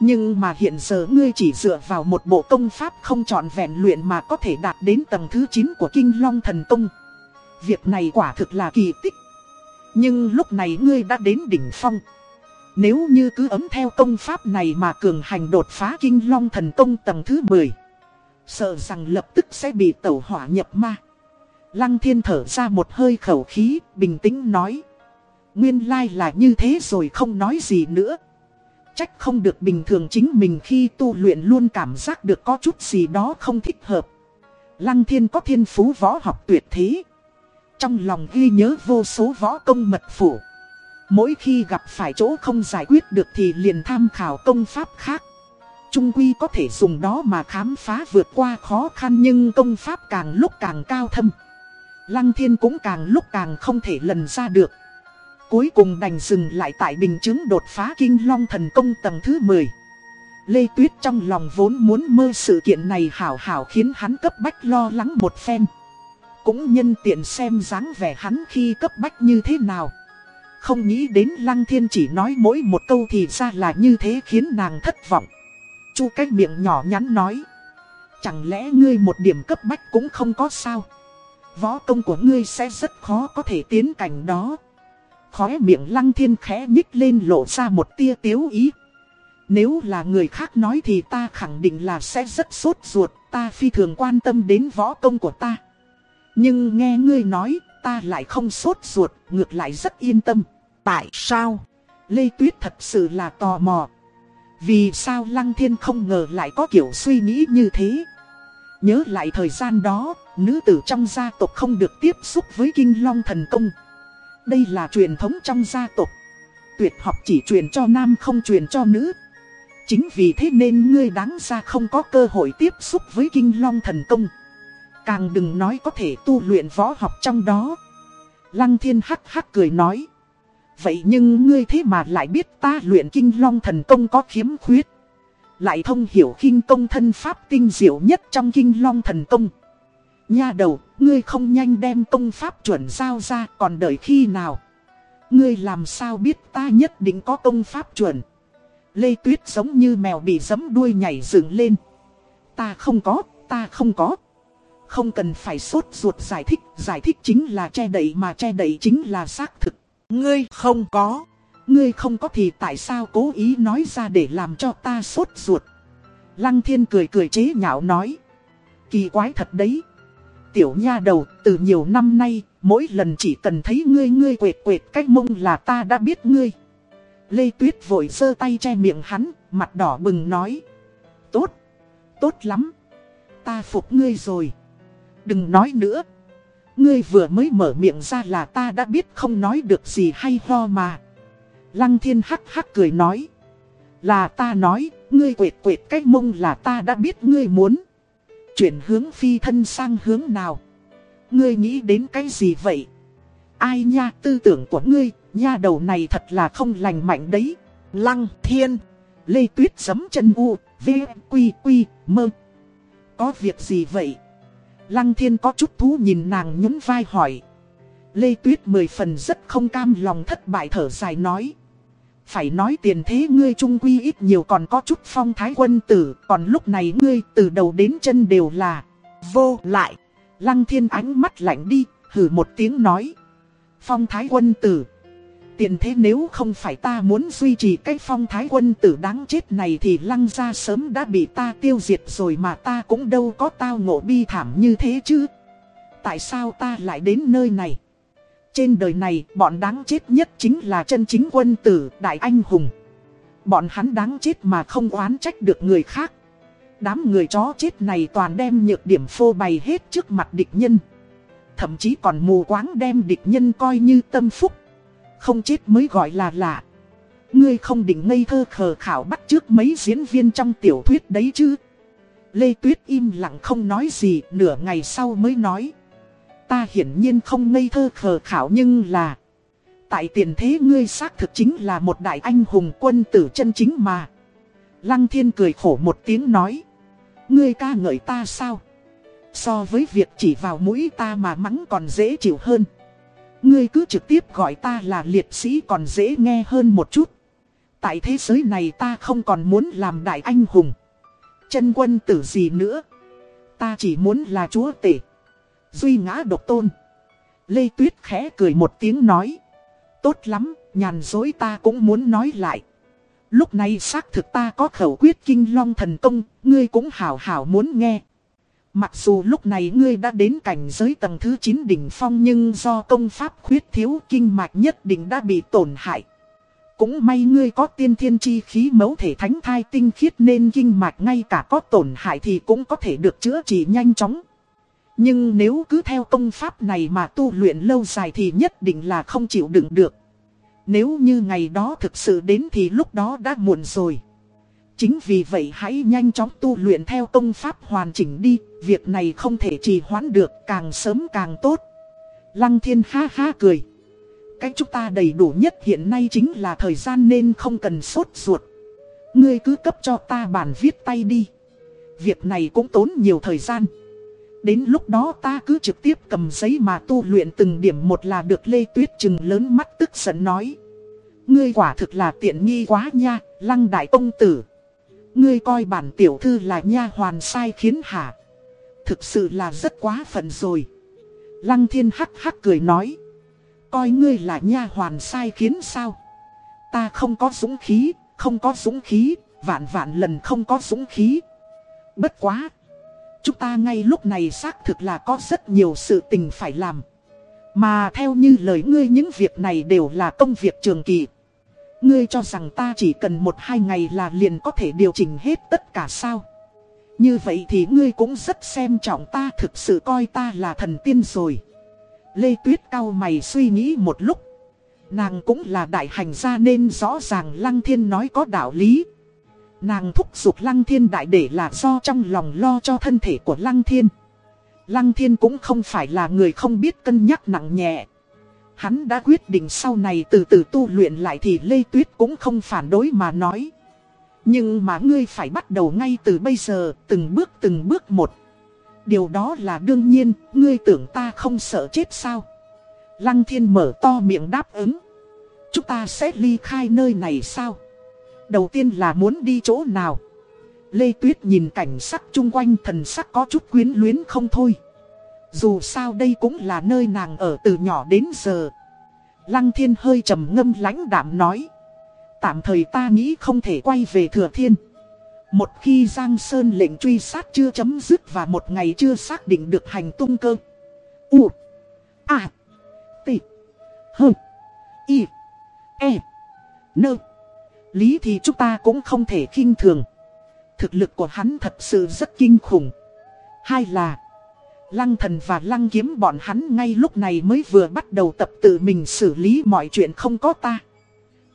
Nhưng mà hiện giờ ngươi chỉ dựa vào một bộ công pháp không trọn vẹn luyện mà có thể đạt đến tầng thứ 9 của Kinh Long Thần Công. Việc này quả thực là kỳ tích. Nhưng lúc này ngươi đã đến đỉnh phong. Nếu như cứ ấm theo công pháp này mà cường hành đột phá Kinh Long Thần Công tầng thứ 10. Sợ rằng lập tức sẽ bị tẩu hỏa nhập ma. Lăng thiên thở ra một hơi khẩu khí, bình tĩnh nói. Nguyên lai là như thế rồi không nói gì nữa. Trách không được bình thường chính mình khi tu luyện luôn cảm giác được có chút gì đó không thích hợp. Lăng thiên có thiên phú võ học tuyệt thế. Trong lòng ghi nhớ vô số võ công mật phủ. Mỗi khi gặp phải chỗ không giải quyết được thì liền tham khảo công pháp khác. Trung quy có thể dùng đó mà khám phá vượt qua khó khăn nhưng công pháp càng lúc càng cao thâm. Lăng thiên cũng càng lúc càng không thể lần ra được. Cuối cùng đành dừng lại tại bình chứng đột phá kinh long thần công tầng thứ 10. Lê Tuyết trong lòng vốn muốn mơ sự kiện này hảo hảo khiến hắn cấp bách lo lắng một phen. Cũng nhân tiện xem dáng vẻ hắn khi cấp bách như thế nào. Không nghĩ đến Lăng Thiên chỉ nói mỗi một câu thì ra là như thế khiến nàng thất vọng. Chu cái miệng nhỏ nhắn nói. Chẳng lẽ ngươi một điểm cấp bách cũng không có sao. Võ công của ngươi sẽ rất khó có thể tiến cảnh đó. Khóe miệng lăng thiên khẽ nhích lên lộ ra một tia tiếu ý. Nếu là người khác nói thì ta khẳng định là sẽ rất sốt ruột, ta phi thường quan tâm đến võ công của ta. Nhưng nghe ngươi nói, ta lại không sốt ruột, ngược lại rất yên tâm. Tại sao? Lê Tuyết thật sự là tò mò. Vì sao Lăng Thiên không ngờ lại có kiểu suy nghĩ như thế? Nhớ lại thời gian đó, nữ tử trong gia tộc không được tiếp xúc với kinh long thần công. Đây là truyền thống trong gia tộc. Tuyệt học chỉ truyền cho nam không truyền cho nữ. Chính vì thế nên ngươi đáng ra không có cơ hội tiếp xúc với kinh long thần công. Càng đừng nói có thể tu luyện võ học trong đó. Lăng thiên hắc hắc cười nói. Vậy nhưng ngươi thế mà lại biết ta luyện kinh long thần công có khiếm khuyết. Lại thông hiểu khinh công thân pháp tinh diệu nhất trong kinh long thần công. Nha đầu, ngươi không nhanh đem công pháp chuẩn giao ra còn đợi khi nào. Ngươi làm sao biết ta nhất định có công pháp chuẩn. Lê Tuyết giống như mèo bị giấm đuôi nhảy dựng lên. Ta không có, ta không có. Không cần phải sốt ruột giải thích, giải thích chính là che đậy mà che đậy chính là xác thực. Ngươi không có. Ngươi không có thì tại sao cố ý nói ra để làm cho ta sốt ruột. Lăng thiên cười cười chế nhạo nói. Kỳ quái thật đấy. Tiểu nha đầu, từ nhiều năm nay, mỗi lần chỉ cần thấy ngươi ngươi quệt quệt cách mông là ta đã biết ngươi. Lê Tuyết vội sơ tay che miệng hắn, mặt đỏ bừng nói. Tốt, tốt lắm. Ta phục ngươi rồi. Đừng nói nữa. Ngươi vừa mới mở miệng ra là ta đã biết không nói được gì hay ho mà. Lăng thiên hắc hắc cười nói. Là ta nói, Ngươi quệt quệt cái mông là ta đã biết ngươi muốn. Chuyển hướng phi thân sang hướng nào. Ngươi nghĩ đến cái gì vậy? Ai nha tư tưởng của ngươi, nha đầu này thật là không lành mạnh đấy. Lăng thiên, lê tuyết giấm chân u, v, quy quy, mơ. Có việc gì vậy? Lăng thiên có chút thú nhìn nàng nhún vai hỏi. Lê Tuyết mười phần rất không cam lòng thất bại thở dài nói. Phải nói tiền thế ngươi trung quy ít nhiều còn có chút phong thái quân tử, còn lúc này ngươi từ đầu đến chân đều là vô lại. Lăng thiên ánh mắt lạnh đi, hử một tiếng nói. Phong thái quân tử. Tiền thế nếu không phải ta muốn duy trì cái phong thái quân tử đáng chết này thì lăng ra sớm đã bị ta tiêu diệt rồi mà ta cũng đâu có tao ngộ bi thảm như thế chứ. Tại sao ta lại đến nơi này? Trên đời này, bọn đáng chết nhất chính là chân chính quân tử, đại anh hùng. Bọn hắn đáng chết mà không oán trách được người khác. Đám người chó chết này toàn đem nhược điểm phô bày hết trước mặt địch nhân. Thậm chí còn mù quáng đem địch nhân coi như tâm phúc. Không chết mới gọi là lạ. Ngươi không định ngây thơ khờ khảo bắt trước mấy diễn viên trong tiểu thuyết đấy chứ. Lê Tuyết im lặng không nói gì, nửa ngày sau mới nói. Ta hiển nhiên không ngây thơ khờ khảo nhưng là, Tại tiền thế ngươi xác thực chính là một đại anh hùng quân tử chân chính mà. Lăng thiên cười khổ một tiếng nói, Ngươi ca ngợi ta sao? So với việc chỉ vào mũi ta mà mắng còn dễ chịu hơn. Ngươi cứ trực tiếp gọi ta là liệt sĩ còn dễ nghe hơn một chút. Tại thế giới này ta không còn muốn làm đại anh hùng. Chân quân tử gì nữa? Ta chỉ muốn là chúa tể. Duy ngã độc tôn. Lê Tuyết khẽ cười một tiếng nói. Tốt lắm, nhàn dối ta cũng muốn nói lại. Lúc này xác thực ta có khẩu quyết kinh long thần công, ngươi cũng hảo hảo muốn nghe. Mặc dù lúc này ngươi đã đến cảnh giới tầng thứ 9 đỉnh phong nhưng do công pháp khuyết thiếu kinh mạch nhất định đã bị tổn hại. Cũng may ngươi có tiên thiên chi khí mấu thể thánh thai tinh khiết nên kinh mạch ngay cả có tổn hại thì cũng có thể được chữa trị nhanh chóng. Nhưng nếu cứ theo công pháp này mà tu luyện lâu dài thì nhất định là không chịu đựng được. Nếu như ngày đó thực sự đến thì lúc đó đã muộn rồi. Chính vì vậy hãy nhanh chóng tu luyện theo công pháp hoàn chỉnh đi, việc này không thể trì hoãn được, càng sớm càng tốt. Lăng thiên ha ha cười. Cách chúng ta đầy đủ nhất hiện nay chính là thời gian nên không cần sốt ruột. Ngươi cứ cấp cho ta bản viết tay đi. Việc này cũng tốn nhiều thời gian. Đến lúc đó ta cứ trực tiếp cầm giấy mà tu luyện từng điểm một là được Lê Tuyết chừng lớn mắt tức giận nói. Ngươi quả thực là tiện nghi quá nha, lăng đại công tử. Ngươi coi bản tiểu thư là nha hoàn sai khiến hả? Thực sự là rất quá phận rồi. Lăng thiên hắc hắc cười nói. Coi ngươi là nha hoàn sai khiến sao? Ta không có dũng khí, không có dũng khí, vạn vạn lần không có dũng khí. Bất quá! Chúng ta ngay lúc này xác thực là có rất nhiều sự tình phải làm. Mà theo như lời ngươi những việc này đều là công việc trường kỳ. Ngươi cho rằng ta chỉ cần một hai ngày là liền có thể điều chỉnh hết tất cả sao. Như vậy thì ngươi cũng rất xem trọng ta, thực sự coi ta là thần tiên rồi. Lê Tuyết cao mày suy nghĩ một lúc. Nàng cũng là đại hành gia nên rõ ràng Lăng Thiên nói có đạo lý. Nàng thúc giục Lăng Thiên đại để là do trong lòng lo cho thân thể của Lăng Thiên. Lăng Thiên cũng không phải là người không biết cân nhắc nặng nhẹ. Hắn đã quyết định sau này từ từ tu luyện lại thì Lê Tuyết cũng không phản đối mà nói. Nhưng mà ngươi phải bắt đầu ngay từ bây giờ, từng bước từng bước một. Điều đó là đương nhiên, ngươi tưởng ta không sợ chết sao? Lăng Thiên mở to miệng đáp ứng. Chúng ta sẽ ly khai nơi này sao? Đầu tiên là muốn đi chỗ nào. Lê Tuyết nhìn cảnh sắc chung quanh thần sắc có chút quyến luyến không thôi. Dù sao đây cũng là nơi nàng ở từ nhỏ đến giờ. Lăng thiên hơi trầm ngâm lãnh đạm nói. Tạm thời ta nghĩ không thể quay về thừa thiên. Một khi Giang Sơn lệnh truy sát chưa chấm dứt và một ngày chưa xác định được hành tung cơ. U. A. T. H. I. E. Nơ. Lý thì chúng ta cũng không thể khinh thường. Thực lực của hắn thật sự rất kinh khủng. Hai là, Lăng thần và lăng kiếm bọn hắn ngay lúc này mới vừa bắt đầu tập tự mình xử lý mọi chuyện không có ta.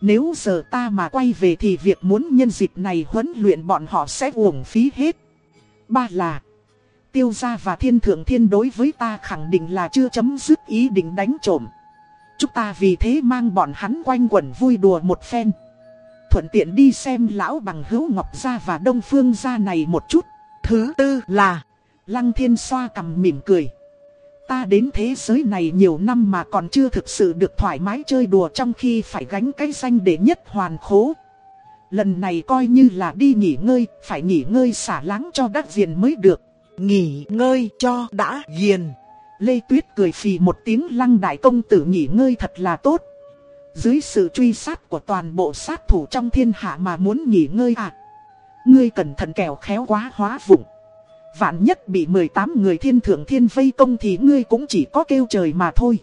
Nếu giờ ta mà quay về thì việc muốn nhân dịp này huấn luyện bọn họ sẽ uổng phí hết. Ba là, Tiêu gia và thiên thượng thiên đối với ta khẳng định là chưa chấm dứt ý định đánh trộm. Chúng ta vì thế mang bọn hắn quanh quẩn vui đùa một phen. Thuận tiện đi xem lão bằng hữu Ngọc Gia và Đông Phương Gia này một chút. Thứ tư là Lăng thiên xoa cầm mỉm cười. Ta đến thế giới này nhiều năm mà còn chưa thực sự được thoải mái chơi đùa trong khi phải gánh cái danh để nhất hoàn khố. Lần này coi như là đi nghỉ ngơi, phải nghỉ ngơi xả láng cho đắc diện mới được. Nghỉ ngơi cho đã ghiền. Lê Tuyết cười phì một tiếng lăng đại công tử nghỉ ngơi thật là tốt. Dưới sự truy sát của toàn bộ sát thủ trong thiên hạ mà muốn nghỉ ngơi à. Ngươi cẩn thận kẻo khéo quá hóa vụng. Vạn nhất bị 18 người thiên thượng thiên vây công thì ngươi cũng chỉ có kêu trời mà thôi.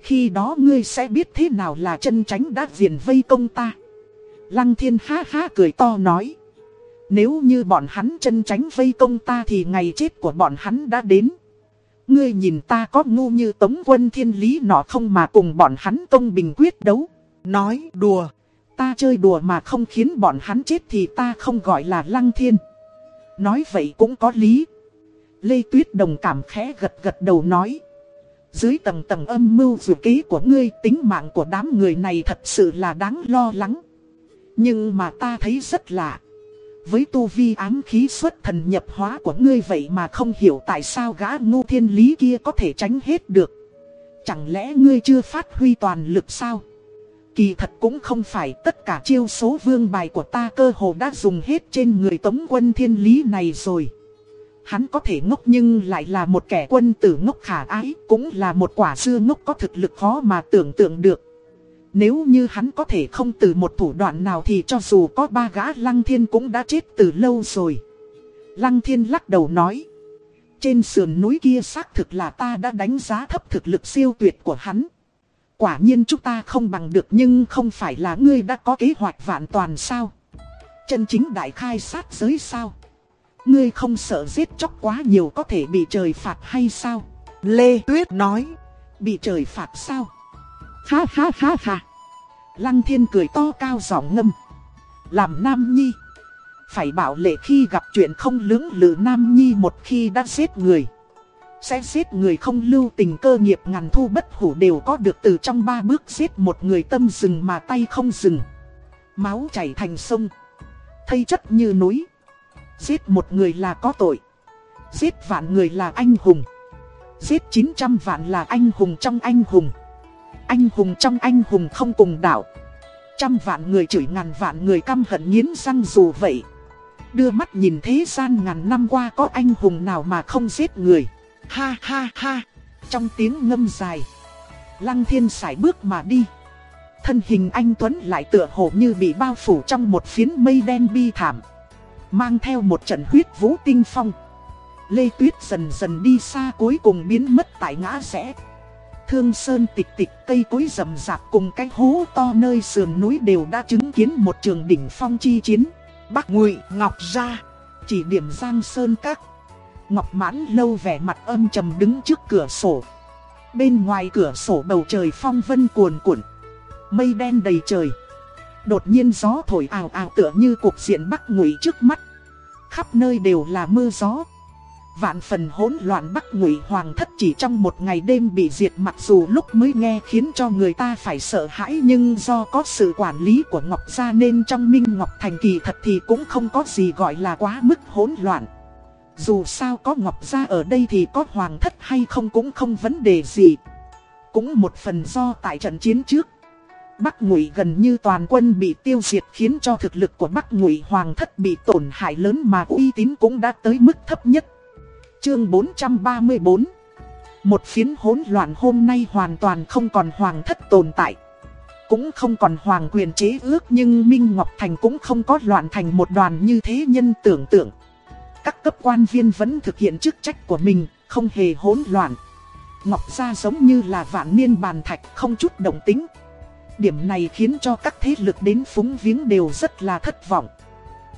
Khi đó ngươi sẽ biết thế nào là chân tránh đã viền vây công ta. Lăng thiên ha ha cười to nói. Nếu như bọn hắn chân tránh vây công ta thì ngày chết của bọn hắn đã đến. Ngươi nhìn ta có ngu như tống quân thiên lý nọ không mà cùng bọn hắn công bình quyết đấu. Nói đùa. Ta chơi đùa mà không khiến bọn hắn chết thì ta không gọi là lăng thiên. Nói vậy cũng có lý. Lê Tuyết Đồng cảm khẽ gật gật đầu nói. Dưới tầng tầng âm mưu dù ký của ngươi, tính mạng của đám người này thật sự là đáng lo lắng. Nhưng mà ta thấy rất lạ. Với tu vi ám khí xuất thần nhập hóa của ngươi vậy mà không hiểu tại sao gã ngô thiên lý kia có thể tránh hết được. Chẳng lẽ ngươi chưa phát huy toàn lực sao? Kỳ thật cũng không phải tất cả chiêu số vương bài của ta cơ hồ đã dùng hết trên người tống quân thiên lý này rồi. Hắn có thể ngốc nhưng lại là một kẻ quân tử ngốc khả ái, cũng là một quả dưa ngốc có thực lực khó mà tưởng tượng được. Nếu như hắn có thể không từ một thủ đoạn nào thì cho dù có ba gã Lăng Thiên cũng đã chết từ lâu rồi. Lăng Thiên lắc đầu nói. Trên sườn núi kia xác thực là ta đã đánh giá thấp thực lực siêu tuyệt của hắn. Quả nhiên chúng ta không bằng được nhưng không phải là ngươi đã có kế hoạch vạn toàn sao. Chân chính đại khai sát giới sao. Ngươi không sợ giết chóc quá nhiều có thể bị trời phạt hay sao? Lê Tuyết nói. Bị trời phạt sao? Ha ha ha ha. Lăng thiên cười to cao giọng ngâm. Làm nam nhi. Phải bảo lệ khi gặp chuyện không lưỡng lự nam nhi một khi đã giết người. Sẽ giết người không lưu tình cơ nghiệp ngàn thu bất hủ đều có được từ trong ba bước giết một người tâm rừng mà tay không dừng. Máu chảy thành sông. Thây chất như núi. Giết một người là có tội. Giết vạn người là anh hùng. Giết 900 vạn là anh hùng trong anh hùng. Anh hùng trong anh hùng không cùng đạo. Trăm vạn người chửi ngàn vạn người căm hận nghiến răng dù vậy. Đưa mắt nhìn thế gian ngàn năm qua có anh hùng nào mà không giết người. Ha ha ha. Trong tiếng ngâm dài. Lăng thiên sải bước mà đi. Thân hình anh Tuấn lại tựa hồ như bị bao phủ trong một phiến mây đen bi thảm. Mang theo một trận huyết vũ tinh phong. Lê Tuyết dần dần đi xa cuối cùng biến mất tại ngã rẽ. Thương sơn tịch tịch cây cối rậm rạp cùng cái hố to nơi sườn núi đều đã chứng kiến một trường đỉnh phong chi chiến. Bắc Ngụy Ngọc ra, chỉ điểm Giang Sơn Các. Ngọc mãn lâu vẻ mặt âm trầm đứng trước cửa sổ. Bên ngoài cửa sổ bầu trời phong vân cuồn cuộn. Mây đen đầy trời. Đột nhiên gió thổi ào ào tựa như cuộc diện Bắc Ngụy trước mắt. Khắp nơi đều là mưa gió. Vạn phần hỗn loạn Bắc Ngụy Hoàng thất chỉ trong một ngày đêm bị diệt mặc dù lúc mới nghe khiến cho người ta phải sợ hãi nhưng do có sự quản lý của Ngọc Gia nên trong Minh Ngọc Thành kỳ thật thì cũng không có gì gọi là quá mức hỗn loạn. Dù sao có Ngọc Gia ở đây thì có Hoàng thất hay không cũng không vấn đề gì. Cũng một phần do tại trận chiến trước. Bắc Ngụy gần như toàn quân bị tiêu diệt khiến cho thực lực của Bắc Ngụy Hoàng thất bị tổn hại lớn mà uy tín cũng đã tới mức thấp nhất. Chương 434 Một phiến hỗn loạn hôm nay hoàn toàn không còn hoàng thất tồn tại. Cũng không còn hoàng quyền chế ước nhưng Minh Ngọc Thành cũng không có loạn thành một đoàn như thế nhân tưởng tượng. Các cấp quan viên vẫn thực hiện chức trách của mình, không hề hỗn loạn. Ngọc Gia giống như là vạn niên bàn thạch không chút động tính. Điểm này khiến cho các thế lực đến phúng viếng đều rất là thất vọng.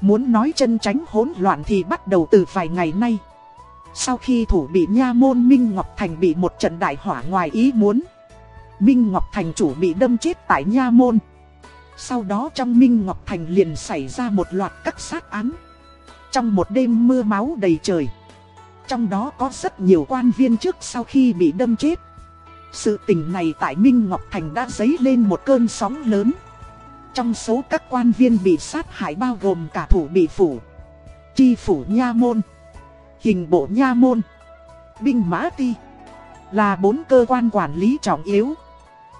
Muốn nói chân tránh hỗn loạn thì bắt đầu từ vài ngày nay. Sau khi thủ bị nha môn Minh Ngọc Thành bị một trận đại hỏa ngoài ý muốn Minh Ngọc Thành chủ bị đâm chết tại nha môn Sau đó trong Minh Ngọc Thành liền xảy ra một loạt các sát án. Trong một đêm mưa máu đầy trời. Trong đó có rất nhiều quan viên trước sau khi bị đâm chết. Sự tình này tại Minh Ngọc Thành đã dấy lên một cơn sóng lớn. Trong số các quan viên bị sát hại bao gồm cả thủ bị phủ, chi phủ nha môn, hình bộ nha môn, binh mã ti, là bốn cơ quan quản lý trọng yếu.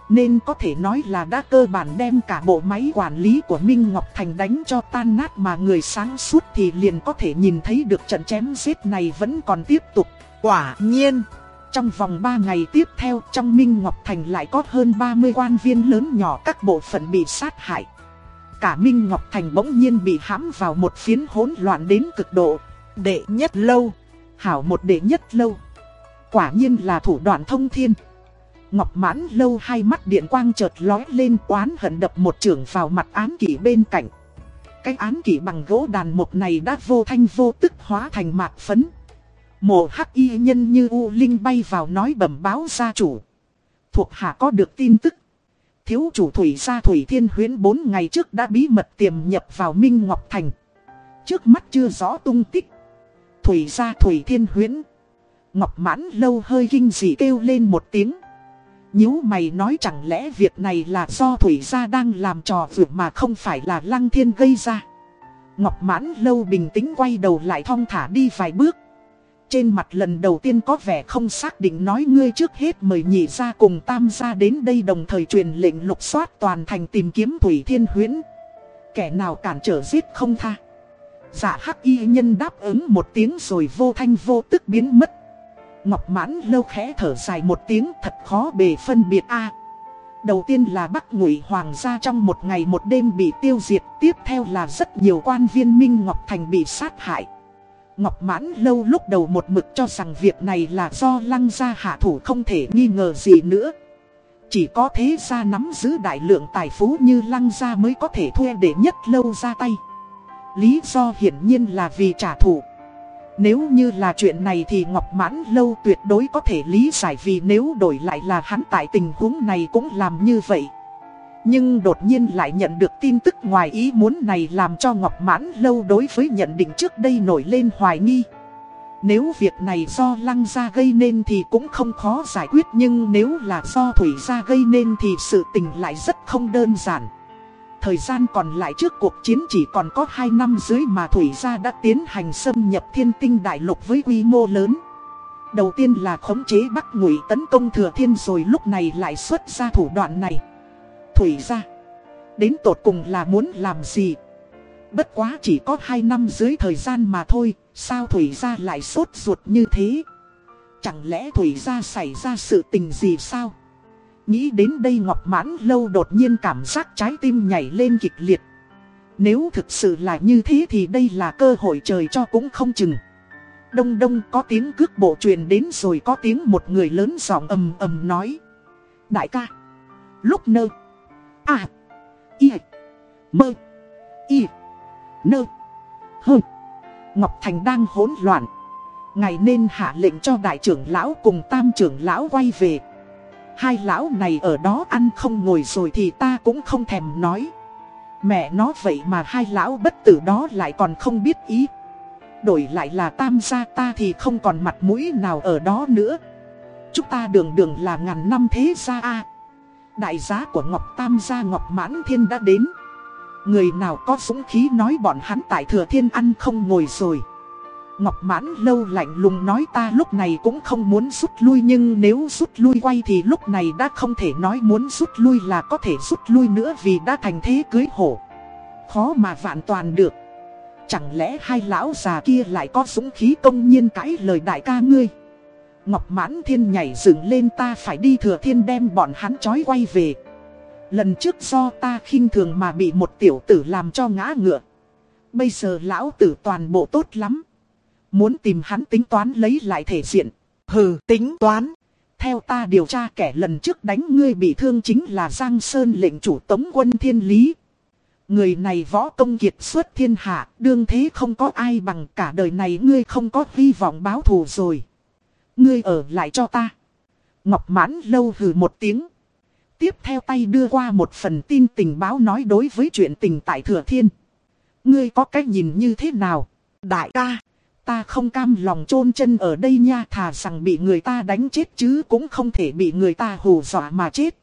Nên có thể nói là đã cơ bản đem cả bộ máy quản lý của Minh Ngọc Thành đánh cho tan nát mà người sáng suốt thì liền có thể nhìn thấy được trận chém giết này vẫn còn tiếp tục. Quả nhiên, trong vòng 3 ngày tiếp theo trong Minh Ngọc Thành lại có hơn 30 quan viên lớn nhỏ các bộ phận bị sát hại. Cả Minh Ngọc Thành bỗng nhiên bị hãm vào một phiến hỗn loạn đến cực độ đệ nhất lâu, Hảo một đệ nhất lâu. Quả nhiên là thủ đoạn thông thiên. Ngọc mãn lâu hai mắt điện quang chợt lói lên oán hận đập một trường vào mặt án kỷ bên cạnh. Cái án kỷ bằng gỗ đàn mục này đã vô thanh vô tức hóa thành mạc phấn. Mộ hắc y nhân như U Linh bay vào nói bẩm báo gia chủ. Thuộc hạ có được tin tức. Thiếu chủ thủy gia thủy thiên huyến 4 ngày trước đã bí mật tiềm nhập vào Minh Ngọc Thành. Trước mắt chưa rõ tung tích. Thủy gia thủy thiên huyến. Ngọc mãn lâu hơi kinh dị kêu lên một tiếng. nhíu mày nói chẳng lẽ việc này là do thủy gia đang làm trò vượt mà không phải là lăng thiên gây ra. Ngọc mãn lâu bình tĩnh quay đầu lại thong thả đi vài bước. Trên mặt lần đầu tiên có vẻ không xác định nói ngươi trước hết mời nhị ra cùng tam gia đến đây đồng thời truyền lệnh lục soát toàn thành tìm kiếm Thủy Thiên Huyễn. Kẻ nào cản trở giết không tha. Dạ hắc y nhân đáp ứng một tiếng rồi vô thanh vô tức biến mất. Ngọc mãn lâu khẽ thở dài một tiếng thật khó bề phân biệt a Đầu tiên là Bắc Ngụy Hoàng gia trong một ngày một đêm bị tiêu diệt, Tiếp theo là rất nhiều quan viên Minh Ngọc Thành bị sát hại Ngọc Mãn lâu lúc đầu một mực cho rằng việc này là do lăng gia hạ thủ không thể nghi ngờ gì nữa. Chỉ có thế gia nắm giữ đại lượng tài phú như lăng gia mới có thể thuê để nhất lâu ra tay. Lý do hiển nhiên là vì trả thù. Nếu như là chuyện này thì Ngọc Mãn lâu tuyệt đối có thể lý giải vì nếu đổi lại là hắn tại tình huống này cũng làm như vậy. Nhưng đột nhiên lại nhận được tin tức ngoài ý muốn này làm cho Ngọc Mãn lâu đối với nhận định trước đây nổi lên hoài nghi. Nếu việc này do lăng gia gây nên thì cũng không khó giải quyết nhưng nếu là do thủy gia gây nên thì sự tình lại rất không đơn giản. Thời gian còn lại trước cuộc chiến chỉ còn có 2 năm dưới mà thủy gia đã tiến hành xâm nhập thiên tinh đại lục với quy mô lớn. Đầu tiên là khống chế Bắc Ngụy tấn công Thừa Thiên rồi lúc này lại xuất ra thủ đoạn này. Thủy gia, Đến tột cùng là muốn làm gì Bất quá chỉ có 2 năm dưới thời gian mà thôi, Sao Thủy gia lại sốt ruột như thế Chẳng lẽ Thủy gia xảy ra sự tình gì sao Nghĩ đến đây Ngọc Mãn Lâu đột nhiên cảm giác trái tim nhảy lên kịch liệt Nếu thực sự là như thế thì đây là cơ hội trời cho cũng không chừng Đông đông, có tiếng cước bộ truyền đến rồi có tiếng một người lớn giọng ầm ầm nói Đại ca Lúc nơ À. Y. Mơ. Y. Nơ. Hơ. Ngọc Thành đang hỗn loạn. Ngày nên hạ lệnh cho đại trưởng lão cùng tam trưởng lão quay về. Hai lão này ở đó ăn không ngồi rồi thì ta cũng không thèm nói. Mẹ nó vậy mà hai lão bất tử đó lại còn không biết ý. Đổi lại là tam gia ta thì không còn mặt mũi nào ở đó nữa. Chúng ta đường đường là ngàn năm thế gia a Đại giá của Ngọc Tam gia Ngọc Mãn Thiên đã đến Người nào có dũng khí nói bọn hắn tại thừa thiên ăn không ngồi rồi Ngọc Mãn lâu lạnh lùng nói ta lúc này cũng không muốn rút lui nhưng nếu rút lui quay thì lúc này đã không thể nói muốn rút lui là có thể rút lui nữa vì đã thành thế cưới hổ. Khó mà vạn toàn được. Chẳng lẽ hai lão già kia lại có súng khí công nhiên cãi lời đại ca ngươi. Ngọc Mãn Thiên nhảy dựng lên ta phải đi thừa thiên đem bọn hắn trói quay về. Lần trước do ta khinh thường mà bị một tiểu tử làm cho ngã ngựa. Bây giờ lão tử toàn bộ tốt lắm. Muốn tìm hắn tính toán lấy lại thể diện. Hừ, tính toán. Theo ta điều tra kẻ lần trước đánh ngươi bị thương chính là Giang Sơn lệnh chủ tống quân thiên lý. Người này võ công kiệt xuất thiên hạ, đương thế không có ai bằng cả đời này ngươi không có hy vọng báo thù rồi. Ngươi ở lại cho ta. Ngọc mãn lâu hừ một tiếng. Tiếp theo tay đưa qua một phần tin tình báo nói đối với chuyện tình tại Thừa Thiên. Ngươi có cách nhìn như thế nào? Đại ca, Ta không cam lòng chôn chân ở đây nha thà rằng bị người ta đánh chết chứ cũng không thể bị người ta hù dọa mà chết.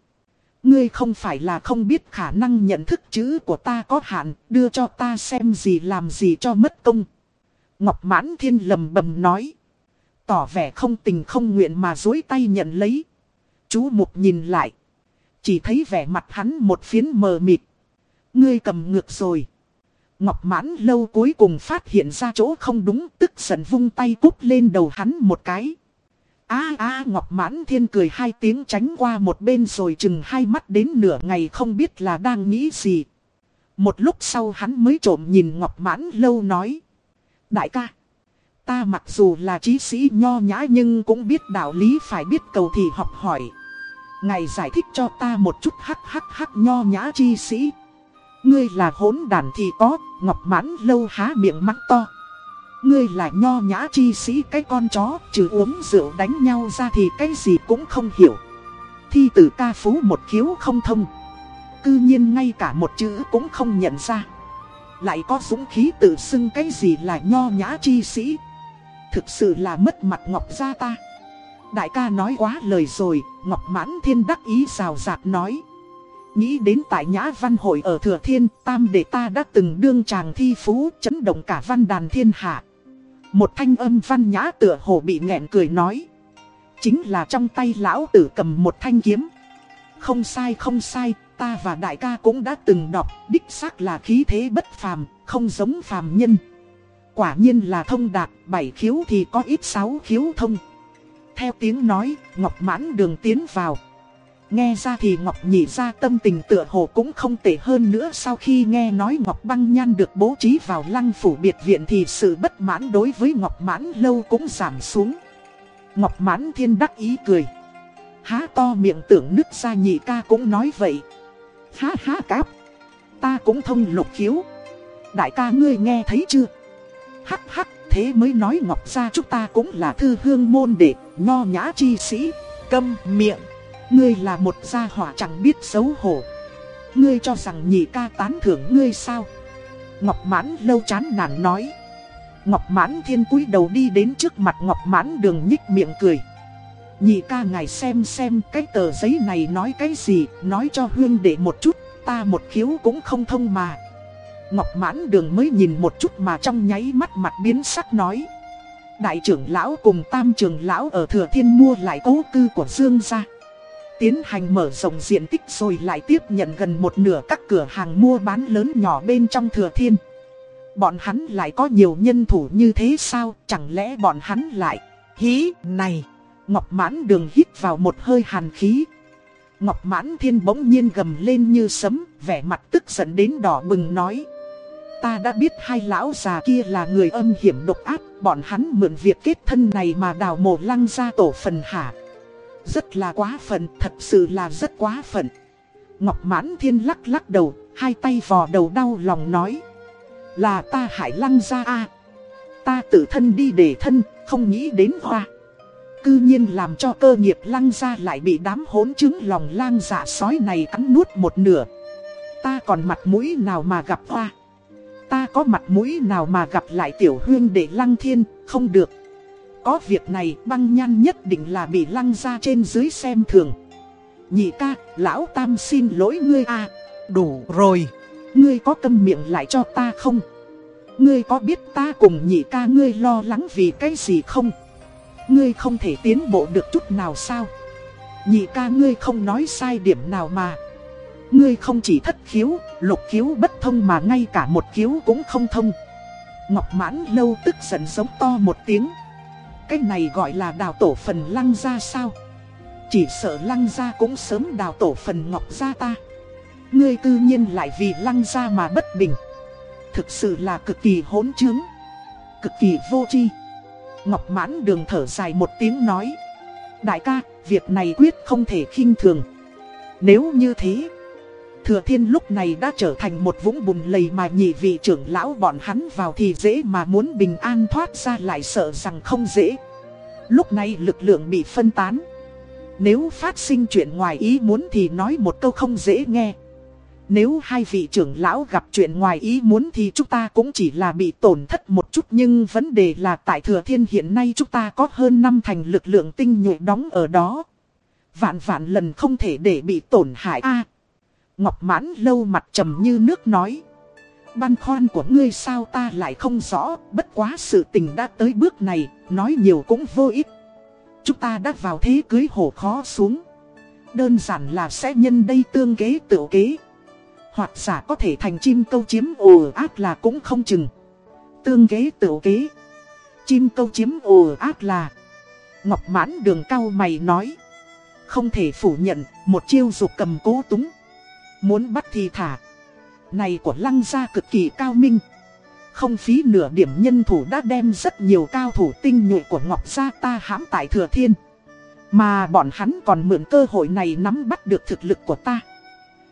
Ngươi không phải là không biết khả năng nhận thức chữ của ta có hạn, đưa cho ta xem gì làm gì cho mất công. Ngọc Mãn Thiên lầm bầm nói. Tỏ vẻ không tình không nguyện mà dối tay nhận lấy. Chú Mục nhìn lại. Chỉ thấy vẻ mặt hắn một phiến mờ mịt. Ngươi cầm ngược rồi. Ngọc mãn lâu cuối cùng phát hiện ra chỗ không đúng tức giận vung tay cúp lên đầu hắn một cái. a a Ngọc mãn thiên cười hai tiếng tránh qua một bên rồi chừng hai mắt đến nửa ngày không biết là đang nghĩ gì. Một lúc sau hắn mới trộm nhìn Ngọc mãn lâu nói. Đại ca, ta mặc dù là trí sĩ nho nhã nhưng cũng biết đạo lý phải biết cầu thì học hỏi. Ngài giải thích cho ta một chút hắc hắc hắc nho nhã chi sĩ. Ngươi là hỗn đàn thì có, ngọc mãn lâu há miệng mắt to. Ngươi là nho nhã chi sĩ cái con chó, trừ uống rượu đánh nhau ra thì cái gì cũng không hiểu. Thi tử ca phú một khiếu không thông. Cư nhiên ngay cả một chữ cũng không nhận ra. Lại có dũng khí tự xưng cái gì là nho nhã chi sĩ. Thực sự là mất mặt ngọc gia ta. Đại ca nói quá lời rồi, Ngọc Mãn Thiên đắc ý rào rạc nói. Nghĩ đến tại Nhã Văn Hội ở Thừa Thiên, tam đệ ta đã từng đương chàng thi phú, chấn động cả văn đàn thiên hạ. Một thanh âm văn nhã tựa hồ bị nghẹn cười nói. Chính là trong tay lão tử cầm một thanh kiếm. Không sai không sai, ta và đại ca cũng đã từng đọc, đích xác là khí thế bất phàm, không giống phàm nhân. Quả nhiên là thông đạt, bảy khiếu thì có ít sáu khiếu thông. Theo tiếng nói, Ngọc Mãn đường tiến vào. Nghe ra thì Ngọc nhị ra tâm tình tựa hồ cũng không tệ hơn nữa sau khi nghe nói Ngọc băng nhan được bố trí vào lăng phủ biệt viện thì sự bất mãn đối với Ngọc mãn lâu cũng giảm xuống. Ngọc mãn thiên đắc ý cười. Há to miệng tưởng nứt ra nhị ca cũng nói vậy. Há há cáp. Ta cũng thông lục khiếu. Đại ca ngươi nghe thấy chưa? Hắc hắc thế mới nói Ngọc ra chúng ta cũng là thư hương môn đệ, nho nhã chi sĩ. Câm miệng. Ngươi là một gia hỏa chẳng biết xấu hổ. Ngươi cho rằng nhị ca tán thưởng ngươi sao? Ngọc mãn lâu chán nản nói. Ngọc mãn thiên cúi đầu đi đến trước mặt Ngọc mãn đường nhích miệng cười. Nhị ca ngài xem xem cái tờ giấy này nói cái gì, Nói cho huyên để một chút, Ta một khiếu cũng không thông mà. Ngọc mãn đường mới nhìn một chút mà trong nháy mắt mặt biến sắc nói. Đại trưởng lão cùng tam trưởng lão ở thừa thiên mua lại cố cư của Dương gia tiến hành mở rộng diện tích rồi lại tiếp nhận gần một nửa các cửa hàng mua bán lớn nhỏ bên trong thừa thiên. Bọn hắn lại có nhiều nhân thủ như thế sao, chẳng lẽ bọn hắn lại, hí, này, Ngọc Mãn đường hít vào một hơi hàn khí. Ngọc Mãn Thiên bỗng nhiên gầm lên như sấm, vẻ mặt tức giận đến đỏ bừng nói. Ta đã biết hai lão già kia là người âm hiểm độc ác, bọn hắn mượn việc kết thân này mà đào mồ lăng ra tổ phần hạ. Rất là quá phận, thật sự là rất quá phận. Ngọc mãn thiên lắc lắc đầu, hai tay vò đầu đau lòng nói. Là ta hại lăng ra a Ta tự thân đi để thân, không nghĩ đến hoa. Cư nhiên làm cho cơ nghiệp lăng ra lại bị đám hỗn chứng lòng lang dạ sói này cắn nuốt một nửa. Ta còn mặt mũi nào mà gặp hoa. Ta có mặt mũi nào mà gặp lại tiểu huyên để lăng thiên, không được. Có việc này băng nhan nhất định là bị lăng ra trên dưới xem thường. Nhị ca, lão tam xin lỗi ngươi a. Đủ rồi. Ngươi có câm miệng lại cho ta không? Ngươi có biết ta cùng nhị ca ngươi lo lắng vì cái gì không? Ngươi không thể tiến bộ được chút nào sao? Nhị ca ngươi không nói sai điểm nào mà. Ngươi không chỉ thất khiếu, lục khiếu bất thông mà ngay cả một khiếu cũng không thông. Ngọc mãn lâu tức giận giống to một tiếng cái này gọi là đào tổ phần lăng ra sao? Chỉ sợ lăng ra cũng sớm đào tổ phần ngọc ra ta. Ngươi cư nhiên lại vì lăng ra mà bất bình. Thực sự là cực kỳ hỗn trướng Cực kỳ vô tri. Ngọc mãn đường thở dài một tiếng nói. Đại ca, việc này quyết không thể khinh thường. Nếu như thế Thừa thiên lúc này đã trở thành một vũng bùn lầy mà nhị vị trưởng lão bọn hắn vào thì dễ mà muốn bình an thoát ra lại sợ rằng không dễ. Lúc này lực lượng bị phân tán. Nếu phát sinh chuyện ngoài ý muốn thì nói một câu không dễ nghe. Nếu hai vị trưởng lão gặp chuyện ngoài ý muốn thì chúng ta cũng chỉ là bị tổn thất một chút nhưng vấn đề là tại Thừa Thiên hiện nay chúng ta có hơn năm thành lực lượng tinh nhuệ đóng ở đó. Vạn vạn lần không thể để bị tổn hại a Ngọc mãn lâu mặt trầm như nước nói. Băn khoăn của ngươi sao ta lại không rõ, bất quá sự tình đã tới bước này, nói nhiều cũng vô ích. Chúng ta đã vào thế cưới hổ khó xuống. Đơn giản là sẽ nhân đây tương kế tự kế. Hoặc giả có thể thành chim câu chiếm ồ ác là cũng không chừng. Tương kế tự kế. Chim câu chiếm ồ ác là. Ngọc mãn đường cao mày nói. Không thể phủ nhận, một chiêu dục cầm cố túng. Muốn bắt thì thả. Này của lăng gia cực kỳ cao minh. Không phí nửa điểm nhân thủ đã đem rất nhiều cao thủ tinh nhuệ của Ngọc Gia ta hãm tại Thừa Thiên. Mà bọn hắn còn mượn cơ hội này nắm bắt được thực lực của ta.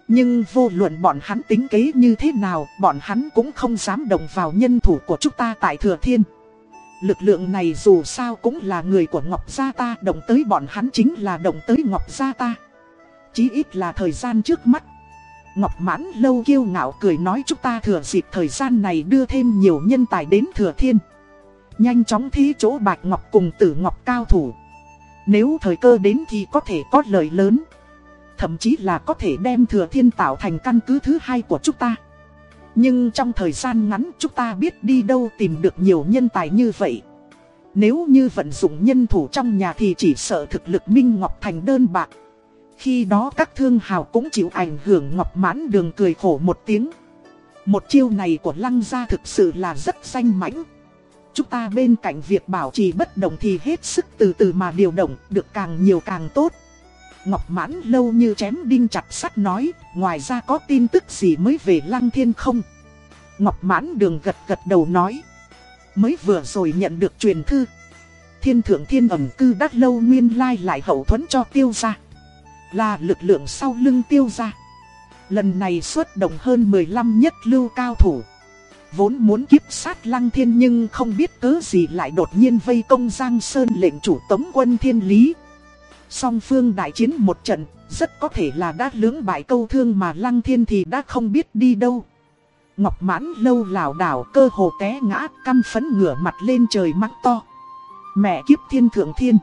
Nhưng vô luận bọn hắn tính kế như thế nào, bọn hắn cũng không dám động vào nhân thủ của chúng ta tại Thừa Thiên. Lực lượng này dù sao cũng là người của Ngọc Gia ta, động tới bọn hắn chính là động tới Ngọc Gia ta. Chí ít là thời gian trước mắt. Ngọc Mãn lâu kiêu ngạo cười nói chúng ta thừa dịp thời gian này đưa thêm nhiều nhân tài đến Thừa Thiên. Nhanh chóng thí chỗ Bạch Ngọc cùng Tử Ngọc cao thủ. Nếu thời cơ đến thì có thể có lợi lớn. Thậm chí là có thể đem Thừa Thiên tạo thành căn cứ thứ hai của chúng ta. Nhưng trong thời gian ngắn chúng ta biết đi đâu tìm được nhiều nhân tài như vậy. Nếu như vận dụng nhân thủ trong nhà thì chỉ sợ thực lực Minh Ngọc Thành đơn bạc. Khi đó các thương hào cũng chịu ảnh hưởng Ngọc Mãn Đường cười khổ một tiếng. Một chiêu này của Lăng Gia thực sự là rất danh mãnh. Chúng ta bên cạnh việc bảo trì bất động thì hết sức từ từ mà điều động, được càng nhiều càng tốt. Ngọc Mãn lâu như chém đinh chặt sắt nói, ngoài ra có tin tức gì mới về Lăng Thiên không? Ngọc Mãn đường gật gật đầu nói. Mới vừa rồi nhận được truyền thư. Thiên thượng thiên ẩm cư đắt lâu nguyên lai lại hậu thuẫn cho tiêu gia là lực lượng sau lưng tiêu ra. Lần này xuất động hơn 15 nhất lưu cao thủ. Vốn muốn kiếp sát lăng thiên nhưng không biết cớ gì lại đột nhiên vây công Giang Sơn lệnh chủ tống quân thiên lý. Song phương đại chiến một trận, rất có thể là đã lưỡng bại câu thương mà lăng thiên thì đã không biết đi đâu. Ngọc mãn lâu lảo đảo cơ hồ té ngã căm phấn ngửa mặt lên trời mắt to. Mẹ kiếp thiên thượng thiên.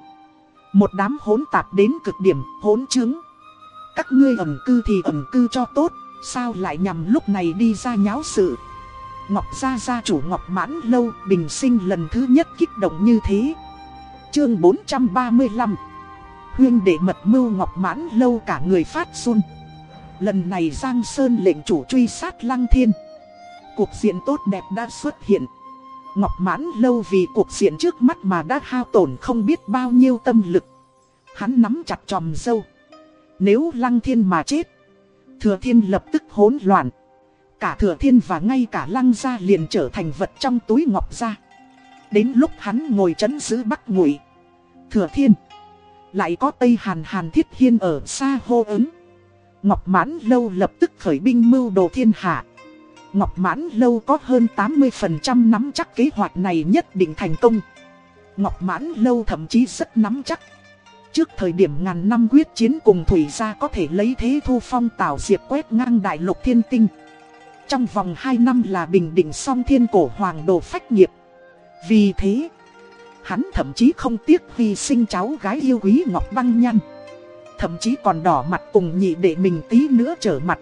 Một đám hỗn tạp đến cực điểm, hỗn chứng. Các ngươi ẩm cư thì ẩm cư cho tốt, sao lại nhằm lúc này đi ra nháo sự. Ngọc Gia Gia chủ Ngọc Mãn Lâu bình sinh lần thứ nhất kích động như thế. Chương 435 Huyên đệ mật mưu Ngọc Mãn Lâu cả người phát run. Lần này Giang Sơn lệnh chủ truy sát Lăng Thiên. Cuộc diện tốt đẹp đã xuất hiện. Ngọc Mãn Lâu vì cuộc diện trước mắt mà đã hao tổn không biết bao nhiêu tâm lực. Hắn nắm chặt tròm dâu. Nếu Lăng Thiên mà chết, Thừa Thiên lập tức hỗn loạn. Cả Thừa Thiên và ngay cả Lăng gia liền trở thành vật trong túi Ngọc gia. Đến lúc hắn ngồi chấn giữ Bắc Ngụy, Thừa Thiên lại có Tây Hàn Hàn Thiết Hiên ở xa hô ứng. Ngọc Mãn Lâu lập tức khởi binh mưu đồ thiên hạ. Ngọc Mãn Lâu có hơn 80% nắm chắc kế hoạch này nhất định thành công. Ngọc Mãn Lâu thậm chí rất nắm chắc. Trước thời điểm ngàn năm quyết chiến cùng Thủy gia có thể lấy thế thu phong tảo diệp quét ngang đại lục thiên tinh. Trong vòng 2 năm là bình định song thiên cổ hoàng đồ phách nghiệp. Vì thế, hắn thậm chí không tiếc vì sinh cháu gái yêu quý Ngọc Băng Nhăn. Thậm chí còn đỏ mặt cùng nhị để mình tí nữa trở mặt.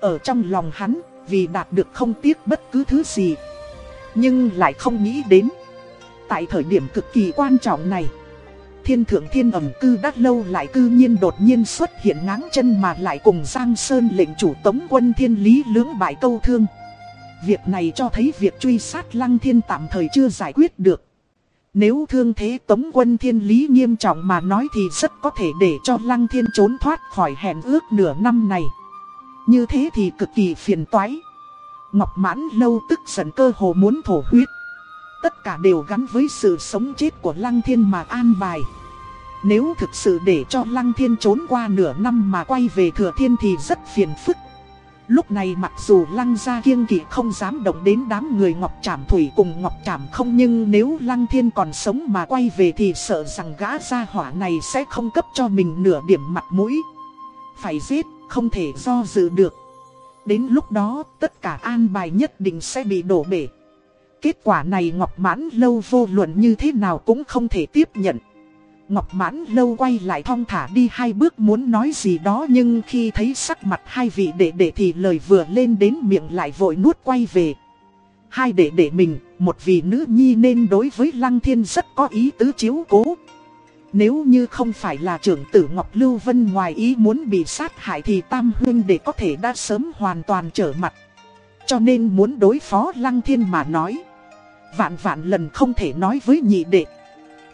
Ở trong lòng hắn, vì đạt được không tiếc bất cứ thứ gì. Nhưng lại không nghĩ đến. Tại thời điểm cực kỳ quan trọng này, thiên thượng thiên ẩm cư đắt lâu lại cư nhiên đột nhiên xuất hiện ngáng chân mà lại cùng Giang Sơn lệnh chủ tống quân thiên lý lưỡng bại câu thương. Việc này cho thấy việc truy sát lăng thiên tạm thời chưa giải quyết được. Nếu thương thế tống quân thiên lý nghiêm trọng mà nói thì rất có thể để cho lăng thiên trốn thoát khỏi hẹn ước nửa năm này. Như thế thì cực kỳ phiền toái. Ngọc mãn lâu tức giận cơ hồ muốn thổ huyết. Tất cả đều gắn với sự sống chết của lăng thiên mà an bài. Nếu thực sự để cho lăng thiên trốn qua nửa năm mà quay về thừa thiên thì rất phiền phức. Lúc này mặc dù lăng gia kiêng kỵ không dám động đến đám người Ngọc Trảm Thủy cùng Ngọc Trảm không Nhưng nếu lăng thiên còn sống mà quay về thì sợ rằng gã gia hỏa này sẽ không cấp cho mình nửa điểm mặt mũi phải giết, không thể do dự được. Đến lúc đó tất cả an bài nhất định sẽ bị đổ bể. Kết quả này Ngọc Mãn Lâu vô luận như thế nào cũng không thể tiếp nhận. Ngọc Mãn Lâu quay lại thong thả đi hai bước muốn nói gì đó Nhưng khi thấy sắc mặt hai vị đệ đệ thì lời vừa lên đến miệng lại vội nuốt quay về. Hai đệ đệ mình, một vị nữ nhi nên đối với Lăng Thiên rất có ý tứ chiếu cố nếu như không phải là trưởng tử Ngọc Lưu Vân ngoài ý muốn bị sát hại thì Tam Huynh để có thể đã sớm hoàn toàn trở mặt. Cho nên muốn đối phó Lăng Thiên mà nói, Vạn vạn lần không thể nói với nhị đệ.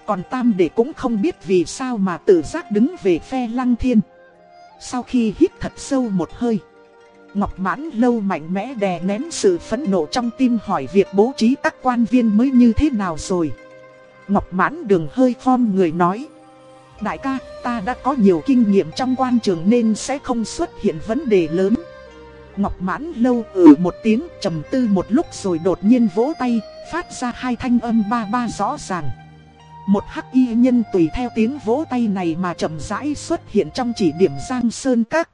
Còn tam đệ cũng không biết vì sao mà tự giác đứng về phe lăng thiên. Sau khi hít thật sâu một hơi, Ngọc mãn lâu mạnh mẽ đè nén sự phẫn nộ trong tim hỏi việc bố trí các quan viên mới như thế nào rồi. Ngọc mãn đường hơi khom người nói. Đại ca, ta đã có nhiều kinh nghiệm trong quan trường nên sẽ không xuất hiện vấn đề lớn. Ngọc mãn lâu ử ừ một tiếng trầm tư một lúc rồi đột nhiên vỗ tay Phát ra hai thanh âm ba ba rõ ràng. Một hắc y nhân tùy theo tiếng vỗ tay này mà chậm rãi xuất hiện trong chỉ điểm Giang Sơn Các.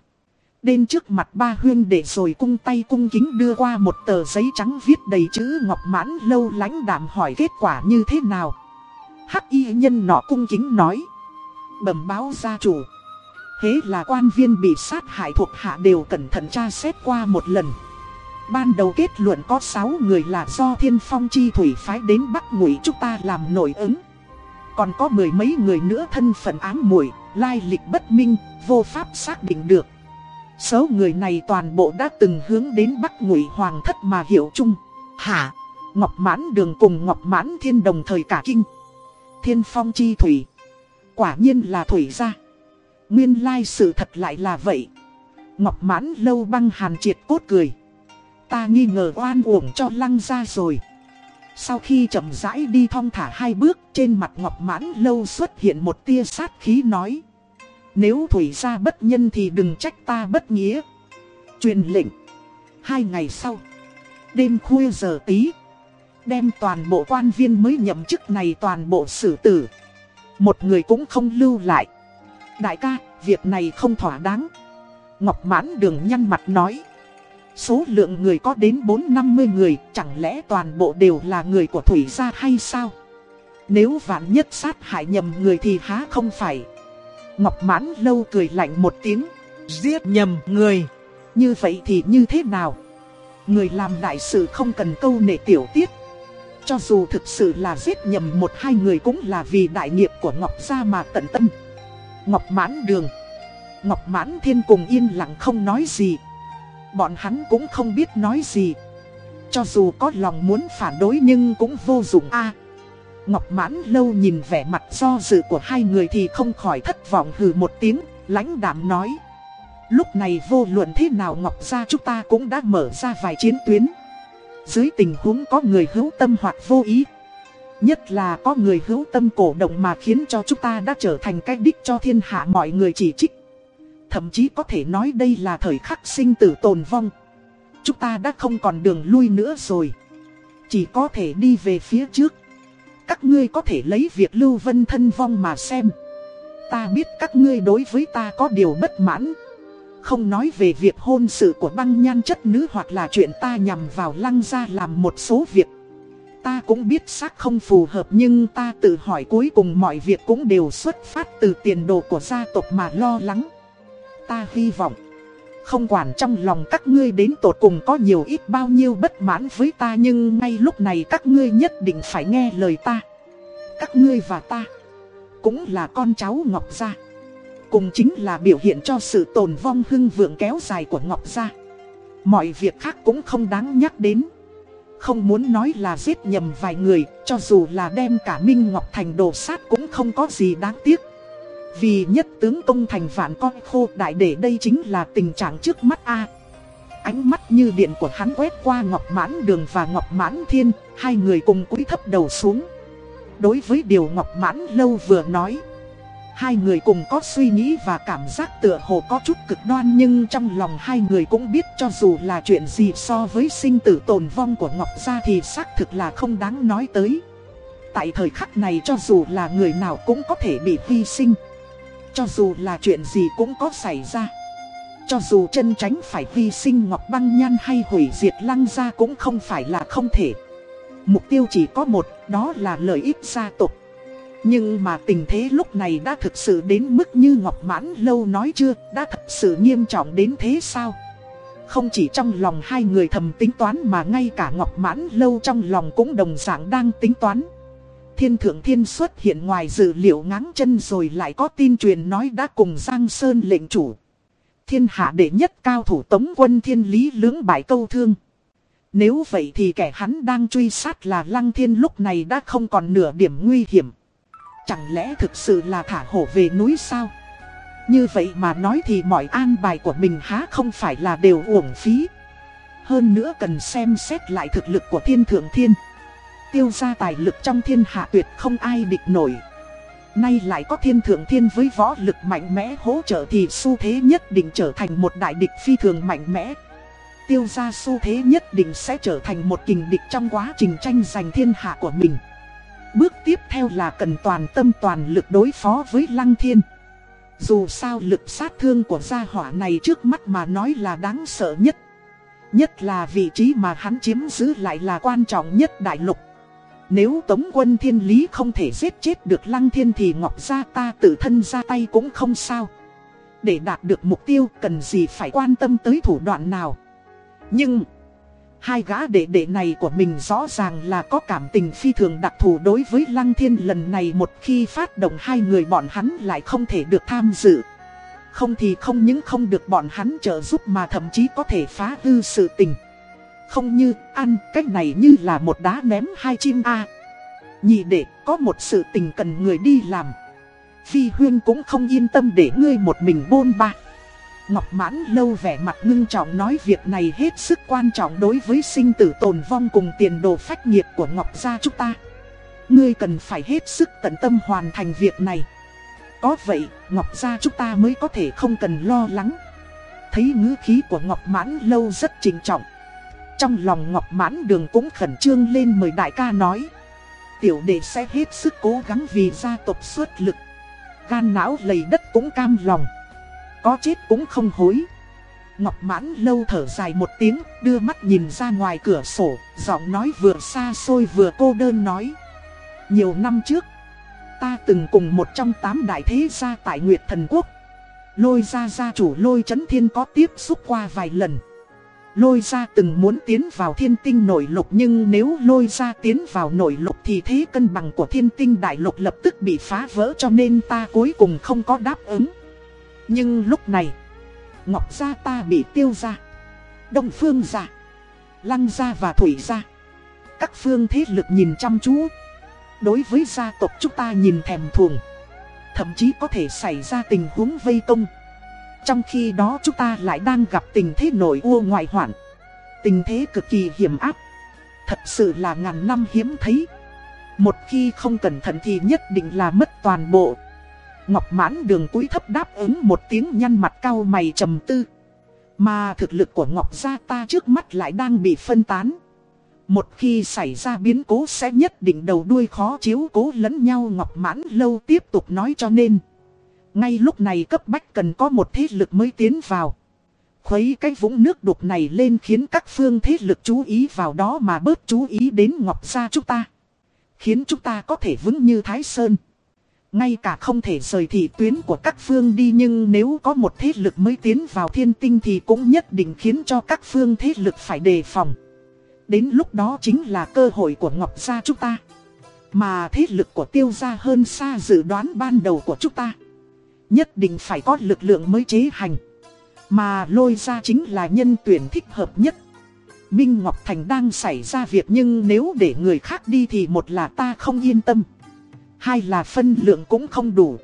Đến trước mặt ba huyên để rồi cung tay cung kính đưa qua một tờ giấy trắng viết đầy chữ Ngọc Mãn lâu lãnh đạm hỏi kết quả như thế nào. Hắc y nhân nọ cung kính nói Bẩm báo gia chủ Thế là quan viên bị sát hại thuộc hạ đều cẩn thận tra xét qua một lần Ban đầu kết luận có 6 người là do thiên phong chi thủy phái đến Bắc Ngụy chúng ta làm nổi ứng. Còn có mười mấy người nữa thân phận ám muội lai lịch bất minh, vô pháp xác định được. Số người này toàn bộ đã từng hướng đến Bắc Ngụy Hoàng thất mà hiểu chung. Hả? Ngọc Mãn Đường cùng Ngọc Mãn Thiên đồng thời cả kinh. Thiên phong chi thủy. Quả nhiên là thủy gia. Nguyên lai sự thật lại là vậy. Ngọc Mãn lâu băng hàn triệt cốt cười. Ta nghi ngờ oan uổng cho lăng ra rồi. Sau khi chậm rãi đi thong thả hai bước, trên mặt ngọc mãn lâu xuất hiện một tia sát khí nói. Nếu thủy ra bất nhân thì đừng trách ta bất nghĩa. Truyền lệnh. Hai ngày sau. Đêm khuya giờ tí. Đem toàn bộ quan viên mới nhậm chức này toàn bộ xử tử. Một người cũng không lưu lại. Đại ca, việc này không thỏa đáng. Ngọc mãn đường nhăn mặt nói. Số lượng người có đến 4-50 người, chẳng lẽ toàn bộ đều là người của Thủy gia hay sao? Nếu vạn nhất sát hại nhầm người thì há không phải. Ngọc mãn lâu cười lạnh một tiếng, giết nhầm người. Như vậy thì như thế nào? Người làm đại sự không cần câu nệ tiểu tiết. Cho dù thực sự là giết nhầm một hai người cũng là vì đại nghiệp của Ngọc gia mà tận tâm. Ngọc mãn đường. Ngọc mãn thiên cùng yên lặng không nói gì. Bọn hắn cũng không biết nói gì Cho dù có lòng muốn phản đối nhưng cũng vô dụng a Ngọc mãn lâu nhìn vẻ mặt do dự của hai người thì không khỏi thất vọng hừ một tiếng, lãnh đạm nói Lúc này vô luận thế nào Ngọc gia chúng ta cũng đã mở ra vài chiến tuyến dưới tình huống có người hữu tâm hoặc vô ý. Nhất là có người hữu tâm cổ động mà khiến cho chúng ta đã trở thành cái đích cho thiên hạ mọi người chỉ trích. Thậm chí có thể nói đây là thời khắc sinh tử tồn vong. Chúng ta đã không còn đường lui nữa rồi. Chỉ có thể đi về phía trước. Các ngươi có thể lấy việc lưu vân thân vong mà xem. Ta biết các ngươi đối với ta có điều bất mãn. Không nói về việc hôn sự của băng nhan chất nữ Hoặc là chuyện ta nhằm vào lăng ra làm một số việc. Ta cũng biết xác không phù hợp nhưng ta tự hỏi cuối cùng mọi việc cũng đều xuất phát từ tiền đồ của gia tộc mà lo lắng. Ta hy vọng, Không quản trong lòng các ngươi đến tột cùng có nhiều ít bao nhiêu bất mãn với ta Nhưng ngay lúc này các ngươi nhất định phải nghe lời ta. Các ngươi và ta, Cũng là con cháu Ngọc Gia. Cùng chính là biểu hiện cho sự tồn vong hưng vượng kéo dài của Ngọc Gia. Mọi việc khác cũng không đáng nhắc đến. Không muốn nói là giết nhầm vài người, Cho dù là đem cả Minh Ngọc Thành đồ sát cũng không có gì đáng tiếc. Vì nhất tướng công thành vạn con khô, đại để đây chính là tình trạng trước mắt a. Ánh mắt như điện của hắn quét qua Ngọc Mãn Đường và Ngọc Mãn Thiên, Hai người cùng cúi thấp đầu xuống. Đối với điều Ngọc Mãn Lâu vừa nói Hai người cùng có suy nghĩ và cảm giác tựa hồ có chút cực đoan nhưng trong lòng hai người cũng biết cho dù là chuyện gì so với sinh tử tồn vong của Ngọc Gia thì xác thực là không đáng nói tới. Tại thời khắc này cho dù là người nào cũng có thể bị hy sinh. Cho dù là chuyện gì cũng có xảy ra. Cho dù chân tránh phải hy sinh Ngọc Băng Nhan hay hủy diệt Lăng Gia cũng không phải là không thể. Mục tiêu chỉ có một, đó là lợi ích gia tộc. Nhưng mà tình thế lúc này đã thực sự đến mức như Ngọc Mãn Lâu nói chưa, đã thật sự nghiêm trọng đến thế sao? Không chỉ trong lòng hai người thầm tính toán mà ngay cả Ngọc Mãn Lâu trong lòng cũng đồng dạng đang tính toán. Thiên Thượng Thiên xuất hiện ngoài dự liệu ngáng chân rồi lại có tin truyền nói đã cùng Giang Sơn lệnh chủ. Thiên hạ đệ nhất cao thủ tống quân thiên lý lưỡng bại câu thương. Nếu vậy thì kẻ hắn đang truy sát là Lăng Thiên lúc này đã không còn nửa điểm nguy hiểm. Chẳng lẽ thực sự là thả hổ về núi sao? Như vậy mà nói thì mọi an bài của mình há không phải là đều uổng phí. Hơn nữa cần xem xét lại thực lực của thiên thượng thiên. Tiêu ra tài lực trong thiên hạ tuyệt không ai địch nổi. Nay lại có thiên thượng thiên với võ lực mạnh mẽ hỗ trợ thì xu thế nhất định trở thành một đại địch phi thường mạnh mẽ. Tiêu ra xu thế nhất định sẽ trở thành một kình địch trong quá trình tranh giành thiên hạ của mình. Bước tiếp theo là cần toàn tâm toàn lực đối phó với Lăng Thiên. Dù sao lực sát thương của gia hỏa này trước mắt mà nói là đáng sợ nhất. Nhất là vị trí mà hắn chiếm giữ lại là quan trọng nhất đại lục. Nếu Tống quân thiên lý không thể giết chết được Lăng Thiên thì Ngọc Gia ta tự thân ra tay cũng không sao. Để đạt được mục tiêu cần gì phải quan tâm tới thủ đoạn nào. Nhưng... Hai gã đệ đệ này của mình rõ ràng là có cảm tình phi thường đặc thù đối với Lăng Thiên lần này một khi phát động hai người bọn hắn lại không thể được tham dự. Không thì không những không được bọn hắn trợ giúp mà thậm chí có thể phá hư sự tình. Không như ăn, cách này như là một đá ném hai chim a Nhị đệ, có một sự tình cần người đi làm. Phi Huyên cũng không yên tâm để ngươi một mình bôn ba. Ngọc Mãn lâu vẻ mặt ngưng trọng nói việc này hết sức quan trọng đối với sinh tử tồn vong cùng tiền đồ phách nghiệp của Ngọc gia chúng ta. Ngươi cần phải hết sức tận tâm hoàn thành việc này. Có vậy, Ngọc gia chúng ta mới có thể không cần lo lắng. Thấy ngữ khí của Ngọc Mãn lâu rất trình trọng. Trong lòng Ngọc Mãn đường cũng khẩn trương lên mời đại ca nói. Tiểu đệ sẽ hết sức cố gắng vì gia tộc xuất lực. Gan não lầy đất cũng cam lòng. Có chết cũng không hối. Ngọc mãn lâu thở dài một tiếng, đưa mắt nhìn ra ngoài cửa sổ, giọng nói vừa xa xôi vừa cô đơn nói. Nhiều năm trước, ta từng cùng một trong tám đại thế gia tại Nguyệt Thần Quốc. Lôi ra gia chủ lôi chấn thiên có tiếp xúc qua vài lần. Lôi ra từng muốn tiến vào thiên tinh nội lục nhưng nếu lôi ra tiến vào nội lục thì thế cân bằng của thiên tinh đại lục lập tức bị phá vỡ cho nên ta cuối cùng không có đáp ứng. Nhưng lúc này, Ngọc Gia ta bị tiêu ra. Đông Phương Gia, Lăng Gia và Thủy Gia. Các phương thế lực nhìn chăm chú. Đối với gia tộc chúng ta nhìn thèm thuồng. Thậm chí có thể xảy ra tình huống vây công. Trong khi đó chúng ta lại đang gặp tình thế nổi ua ngoại hoạn. Tình thế cực kỳ hiểm áp. Thật sự là ngàn năm hiếm thấy. Một khi không cẩn thận thì nhất định là mất toàn bộ. Ngọc mãn đường cúi thấp đáp ứng một tiếng nhăn mặt cao mày trầm tư. Mà thực lực của Ngọc gia ta trước mắt lại đang bị phân tán. Một khi xảy ra biến cố sẽ nhất định đầu đuôi khó chiếu cố lẫn nhau Ngọc mãn lâu tiếp tục nói cho nên. Ngay lúc này cấp bách cần có một thế lực mới tiến vào. Khuấy cái vũng nước đục này lên khiến các phương thế lực chú ý vào đó mà bớt chú ý đến Ngọc gia chúng ta. Khiến chúng ta có thể vững như Thái Sơn. Ngay cả không thể rời thị tuyến của các phương đi nhưng nếu có một thế lực mới tiến vào thiên tinh thì cũng nhất định khiến cho các phương thế lực phải đề phòng. Đến lúc đó chính là cơ hội của Ngọc Gia chúng ta. Mà thế lực của tiêu gia hơn xa dự đoán ban đầu của chúng ta. Nhất định phải có lực lượng mới chế hành. Mà lôi ra chính là nhân tuyển thích hợp nhất. Minh Ngọc Thành đang xảy ra việc nhưng nếu để người khác đi thì một là ta không yên tâm hai là phân lượng cũng không đủ.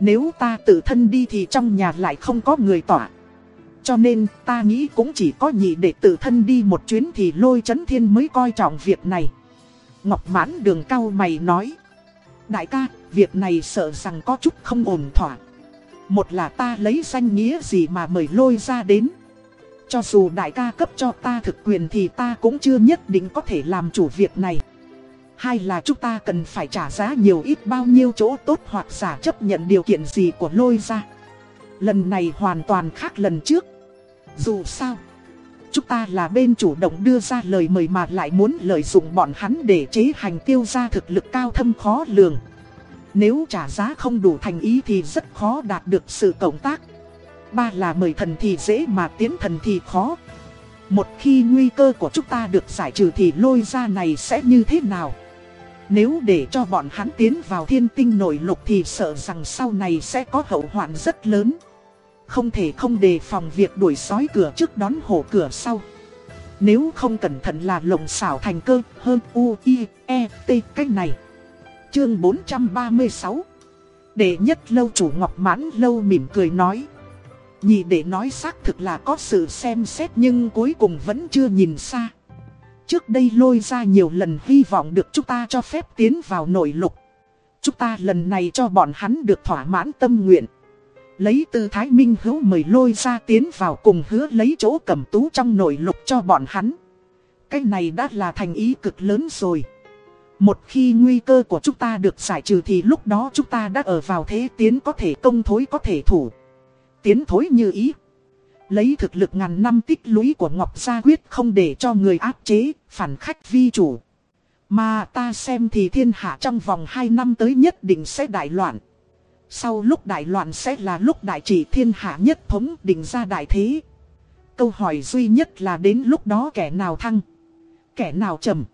Nếu ta tự thân đi thì trong nhà lại không có người tỏa. Cho nên ta nghĩ cũng chỉ có nhị để tự thân đi một chuyến thì lôi chấn thiên mới coi trọng việc này. Ngọc mãn đường cao mày nói. Đại ca, Việc này sợ rằng có chút không ổn thỏa. Một là ta lấy danh nghĩa gì mà mời lôi ra đến. Cho dù đại ca cấp cho ta thực quyền thì ta cũng chưa nhất định có thể làm chủ việc này. Hai là chúng ta cần phải trả giá nhiều ít bao nhiêu chỗ tốt hoặc giả chấp nhận điều kiện gì của lôi ra. Lần này hoàn toàn khác lần trước. Dù sao, chúng ta là bên chủ động đưa ra lời mời mà lại muốn lợi dụng bọn hắn để chế hành tiêu ra thực lực cao thâm khó lường. Nếu trả giá không đủ thành ý thì rất khó đạt được sự cộng tác. Ba là mời thần thì dễ mà tiến thần thì khó. Một khi nguy cơ của chúng ta được giải trừ thì lôi ra này sẽ như thế nào? Nếu để cho bọn hắn tiến vào thiên tinh nội lục thì sợ rằng sau này sẽ có hậu hoạn rất lớn. Không thể không đề phòng việc đuổi sói cửa trước đón hổ cửa sau. Nếu không cẩn thận là lộng xảo thành cơ hơn U, I, E, T cách này. Chương 436 Đệ nhất lâu chủ Ngọc Mãn lâu mỉm cười nói. Nhị để nói xác thực là có sự xem xét nhưng cuối cùng vẫn chưa nhìn xa. Trước đây lôi ra nhiều lần hy vọng được chúng ta cho phép tiến vào nội lục. Chúng ta lần này cho bọn hắn được thỏa mãn tâm nguyện. Lấy tư thái minh hữu mời lôi ra tiến vào cùng hứa lấy chỗ cầm tú trong nội lục cho bọn hắn. Cái này đã là thành ý cực lớn rồi. Một khi nguy cơ của chúng ta được giải trừ thì lúc đó chúng ta đã ở vào thế tiến có thể công thối có thể thủ. Tiến thối như ý. Lấy thực lực ngàn năm tích lũy của Ngọc Gia quyết không để cho người áp chế, phản khách vi chủ. Mà ta xem thì thiên hạ trong vòng 2 năm tới nhất định sẽ đại loạn. Sau lúc đại loạn sẽ là lúc đại trị thiên hạ nhất thống định ra đại thế. Câu hỏi duy nhất là đến lúc đó kẻ nào thăng, kẻ nào trầm.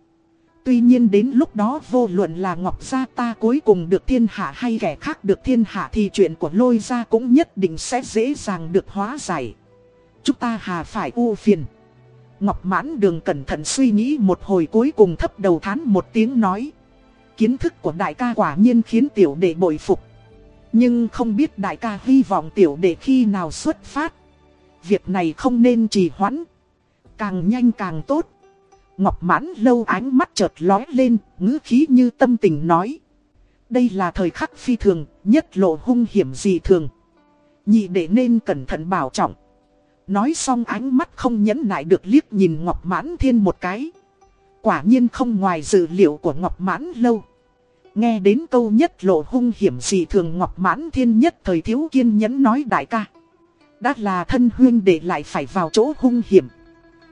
Tuy nhiên đến lúc đó vô luận là Ngọc Gia ta cuối cùng được thiên hạ hay kẻ khác được thiên hạ thì chuyện của lôi gia cũng nhất định sẽ dễ dàng được hóa giải. Chúng ta hà phải u phiền. Ngọc mãn đường cẩn thận suy nghĩ một hồi cuối cùng thấp đầu thán một tiếng nói. Kiến thức của đại ca quả nhiên khiến tiểu đệ bội phục. Nhưng không biết đại ca hy vọng tiểu đệ khi nào xuất phát. Việc này không nên trì hoãn. Càng nhanh càng tốt. Ngọc mãn lâu ánh mắt chợt lói lên, ngữ khí như tâm tình nói. Đây là thời khắc phi thường, nhất lộ hung hiểm gì thường. Nhị đệ nên cẩn thận bảo trọng. Nói xong ánh mắt không nhẫn nại được liếc nhìn Ngọc Mãn Thiên một cái. Quả nhiên không ngoài dự liệu của Ngọc Mãn lâu. Nghe đến câu nhất lộ hung hiểm dị thường Ngọc Mãn Thiên nhất thời thiếu kiên nhẫn nói đại ca. Đã là thân huyên để lại phải vào chỗ hung hiểm.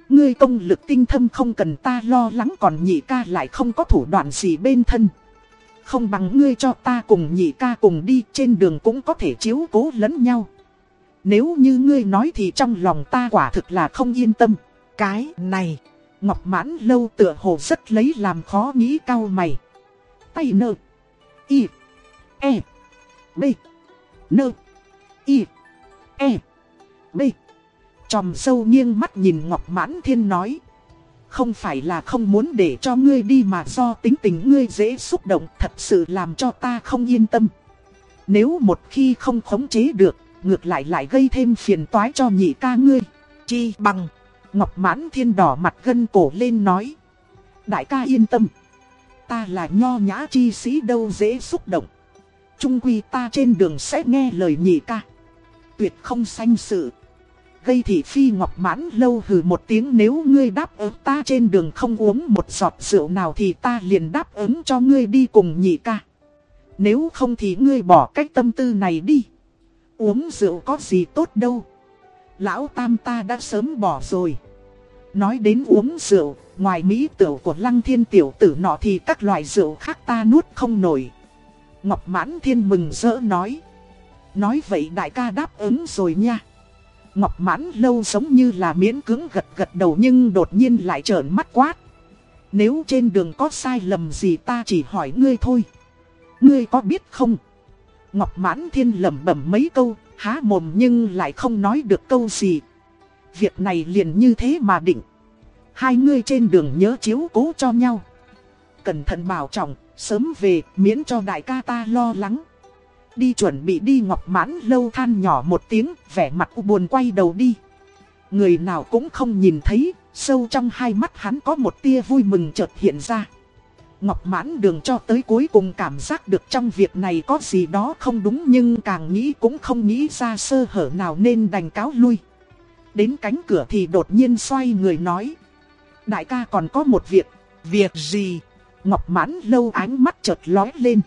Ngươi công lực tinh thâm không cần ta lo lắng còn nhị ca lại không có thủ đoạn gì bên thân. Không bằng ngươi cho ta cùng nhị ca cùng đi, trên đường cũng có thể chiếu cố lẫn nhau. Nếu như ngươi nói thì trong lòng ta quả thực là không yên tâm. Cái này, Ngọc Mãn lâu tựa hồ rất lấy làm khó nghĩ cao mày. Tay nơ, y, e, b, nơ, y, e, b. Chòm sâu nghiêng mắt nhìn Ngọc Mãn Thiên nói. Không phải là không muốn để cho ngươi đi mà do tính tình ngươi dễ xúc động thật sự làm cho ta không yên tâm. Nếu một khi không khống chế được, ngược lại lại gây thêm phiền toái cho nhị ca ngươi. Chi bằng, Ngọc Mãn Thiên đỏ mặt gân cổ lên nói. Đại ca yên tâm, ta là nho nhã chi sĩ đâu dễ xúc động. Trung quy ta trên đường sẽ nghe lời nhị ca. Tuyệt không sanh sự gây thị phi ngọc mãn lâu hừ một tiếng nếu ngươi đáp ứng ta trên đường không uống một giọt rượu nào thì ta liền đáp ứng cho ngươi đi cùng nhị ca. Nếu không thì ngươi bỏ cách tâm tư này đi. Uống rượu có gì tốt đâu. Lão tam ta đã sớm bỏ rồi. Nói đến uống rượu, ngoài mỹ tiểu của lăng thiên tiểu tử nọ thì các loại rượu khác ta nuốt không nổi. Ngọc mãn thiên mừng rỡ nói. Nói vậy đại ca đáp ứng rồi nha. Ngọc mãn lâu giống như là miễn cứng gật gật đầu nhưng đột nhiên lại trợn mắt quát. Nếu trên đường có sai lầm gì ta chỉ hỏi ngươi thôi. Ngươi có biết không? Ngọc mãn thiên lẩm bẩm mấy câu, há mồm nhưng lại không nói được câu gì. Việc này liền như thế mà định. Hai người trên đường nhớ chiếu cố cho nhau. Cẩn thận bảo trọng, sớm về, miễn cho đại ca ta lo lắng. Đi chuẩn bị đi ngọc mãn lâu than nhỏ một tiếng, vẻ mặt u buồn quay đầu đi. Người nào cũng không nhìn thấy, sâu trong hai mắt hắn có một tia vui mừng chợt hiện ra. Ngọc mãn đường cho tới cuối cùng cảm giác được trong việc này có gì đó không đúng nhưng càng nghĩ cũng không nghĩ ra sơ hở nào nên đành cáo lui. Đến cánh cửa thì đột nhiên xoay người nói. Đại ca còn có một việc. Việc gì? Ngọc mãn lâu ánh mắt chợt lói lên.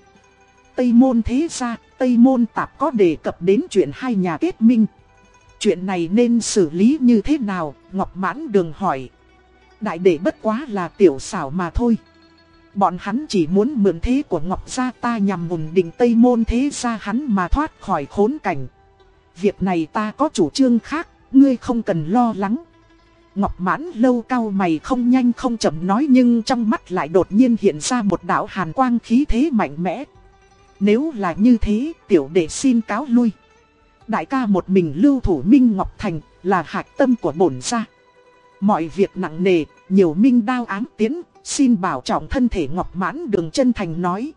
Tây môn thế ra, Tây môn tạp có đề cập đến chuyện hai nhà kết minh. Chuyện này nên xử lý như thế nào? Ngọc mãn đường hỏi. Đại đệ bất quá là tiểu xảo mà thôi. Bọn hắn chỉ muốn mượn thế của Ngọc Gia ta nhằm ổn định Tây Môn thế gia hắn mà thoát khỏi khốn cảnh. Việc này ta có chủ trương khác, ngươi không cần lo lắng. Ngọc mãn lâu cao mày không nhanh không chậm nói nhưng trong mắt lại đột nhiên hiện ra một đạo hàn quang khí thế mạnh mẽ. Nếu là như thế, tiểu đệ xin cáo lui. Đại ca một mình lưu thủ Minh Ngọc Thành là hạt tâm của bổn gia. Mọi việc nặng nề, nhiều minh đao ám tiến, xin bảo trọng thân thể Ngọc Mãn đường chân thành nói.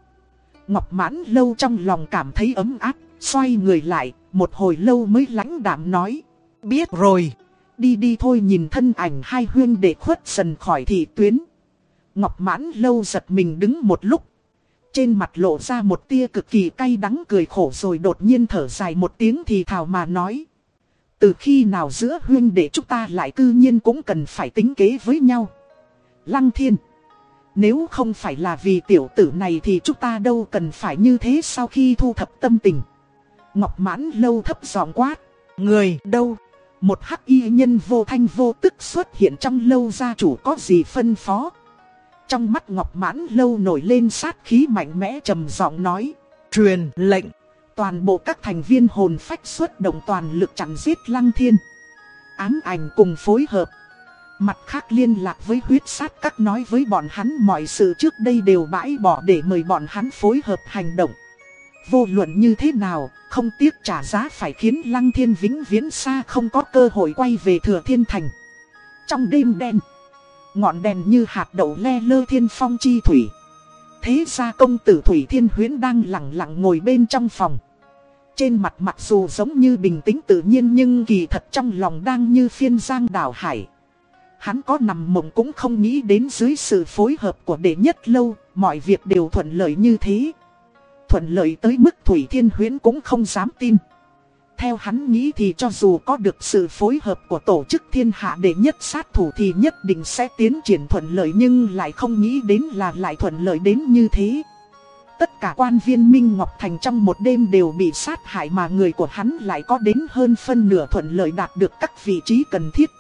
Ngọc Mãn lâu trong lòng cảm thấy ấm áp, xoay người lại, một hồi lâu mới lãnh đạm nói. Biết rồi, đi đi thôi nhìn thân ảnh hai huyên để khuất dần khỏi thị tuyến. Ngọc Mãn lâu giật mình đứng một lúc. Trên mặt lộ ra một tia cực kỳ cay đắng cười khổ rồi đột nhiên thở dài một tiếng thì thào mà nói. Từ khi nào giữa huyên để chúng ta lại cư nhiên cũng cần phải tính kế với nhau. Lăng thiên. Nếu không phải là vì tiểu tử này thì chúng ta đâu cần phải như thế sau khi thu thập tâm tình. Ngọc mãn lâu thấp giọng quát. Người đâu? Một hắc y nhân vô thanh vô tức xuất hiện trong lâu gia chủ có gì phân phó. Trong mắt Ngọc mãn lâu nổi lên sát khí mạnh mẽ trầm giọng nói. Truyền lệnh. Toàn bộ các thành viên hồn phách xuất động toàn lực chặn giết lăng thiên. Ám ảnh cùng phối hợp. Mặt khác liên lạc với huyết sát các nói với bọn hắn mọi sự trước đây đều bãi bỏ để mời bọn hắn phối hợp hành động. Vô luận như thế nào, không tiếc trả giá phải khiến Lăng Thiên vĩnh viễn xa không có cơ hội quay về Thừa Thiên Thành. Trong đêm đen, ngọn đèn như hạt đậu le lơ thiên phong chi thủy. Thế ra công tử Thủy Thiên Huyến đang lặng lặng ngồi bên trong phòng. Trên mặt mặc dù giống như bình tĩnh tự nhiên nhưng kỳ thật trong lòng đang như phiên giang đảo hải. Hắn có nằm mộng cũng không nghĩ đến dưới sự phối hợp của đệ nhất lâu, mọi việc đều thuận lợi như thế. Thuận lợi tới mức Thủy Thiên Huyến cũng không dám tin. Theo hắn nghĩ thì cho dù có được sự phối hợp của tổ chức thiên hạ đệ nhất sát thủ thì nhất định sẽ tiến triển thuận lợi nhưng lại không nghĩ đến là lại thuận lợi đến như thế. Tất cả quan viên Minh Ngọc Thành trong một đêm đều bị sát hại mà người của hắn lại có đến hơn phân nửa thuận lợi đạt được các vị trí cần thiết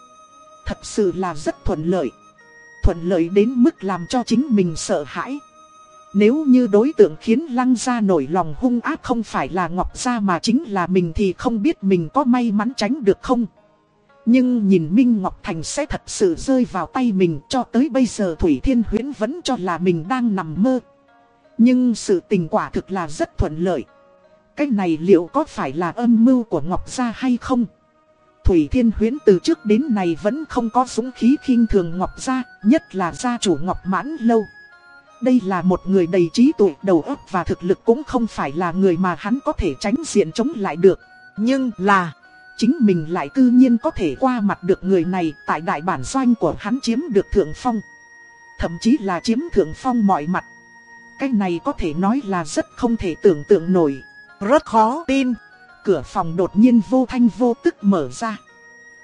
thật sự là rất thuận lợi. Thuận lợi đến mức làm cho chính mình sợ hãi. Nếu như đối tượng khiến lăng gia nổi lòng hung ác không phải là Ngọc Gia mà chính là mình thì không biết mình có may mắn tránh được không. Nhưng nhìn Minh Ngọc Thành sẽ thật sự rơi vào tay mình cho tới bây giờ Thủy Thiên Huyến vẫn cho là mình đang nằm mơ. Nhưng sự tình quả thực là rất thuận lợi. Cái này liệu có phải là âm mưu của Ngọc Gia hay không? Thủy Thiên Huyến từ trước đến nay vẫn không có súng khí khinh thường Ngọc Gia, nhất là gia chủ Ngọc Mãn Lâu. Đây là một người đầy trí tuệ đầu óc và thực lực cũng không phải là người mà hắn có thể tránh diện chống lại được. Nhưng là, chính mình lại cư nhiên có thể qua mặt được người này tại đại bản doanh của hắn chiếm được thượng phong. Thậm chí là chiếm thượng phong mọi mặt. Cái này có thể nói là rất không thể tưởng tượng nổi. Rất khó tin cửa phòng đột nhiên vô thanh vô tức mở ra.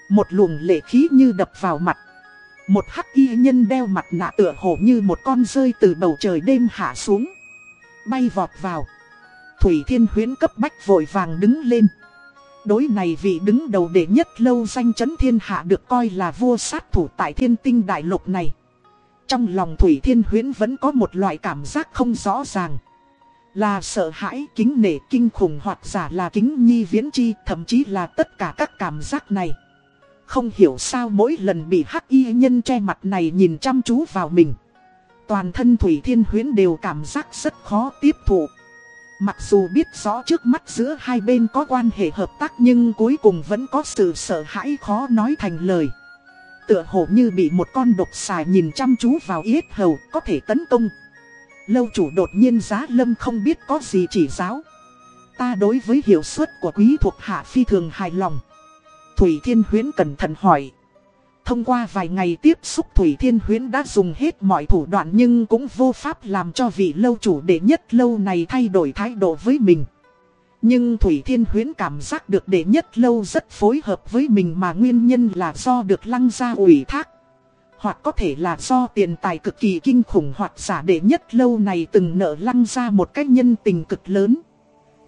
Một luồng lệ khí như đập vào mặt. Một hắc y nhân đeo mặt nạ tựa hồ như một con rơi từ bầu trời đêm hạ xuống. Bay vọt vào. Thủy Thiên Huyến cấp bách vội vàng đứng lên. Đối này vị đứng đầu đệ nhất lâu danh chấn thiên hạ được coi là vua sát thủ tại thiên tinh đại lục này. Trong lòng Thủy Thiên Huyến vẫn có một loại cảm giác không rõ ràng. Là sợ hãi, kính nể, kinh khủng hoặc giả là kính nhi viễn chi, thậm chí là tất cả các cảm giác này. Không hiểu sao mỗi lần bị hắc y nhân che mặt này nhìn chăm chú vào mình. Toàn thân Thủy Thiên Huyến đều cảm giác rất khó tiếp thụ. Mặc dù biết rõ trước mắt giữa hai bên có quan hệ hợp tác nhưng cuối cùng vẫn có sự sợ hãi khó nói thành lời. Tựa hồ như bị một con độc xài nhìn chăm chú vào yết hầu có thể tấn công. Lâu chủ đột nhiên giá lâm không biết có gì chỉ giáo. Ta đối với hiệu suất của quý thuộc hạ phi thường hài lòng. Thủy Thiên Huyến cẩn thận hỏi. Thông qua vài ngày tiếp xúc Thủy Thiên Huyến đã dùng hết mọi thủ đoạn nhưng cũng vô pháp làm cho vị lâu chủ đệ nhất lâu này thay đổi thái độ với mình. Nhưng Thủy Thiên Huyến cảm giác được đệ nhất lâu rất phối hợp với mình mà nguyên nhân là do được lăng ra ủy thác. Hoặc có thể là do tiền tài cực kỳ kinh khủng hoặc giả đệ nhất lâu này từng nợ lăng ra một cách nhân tình cực lớn.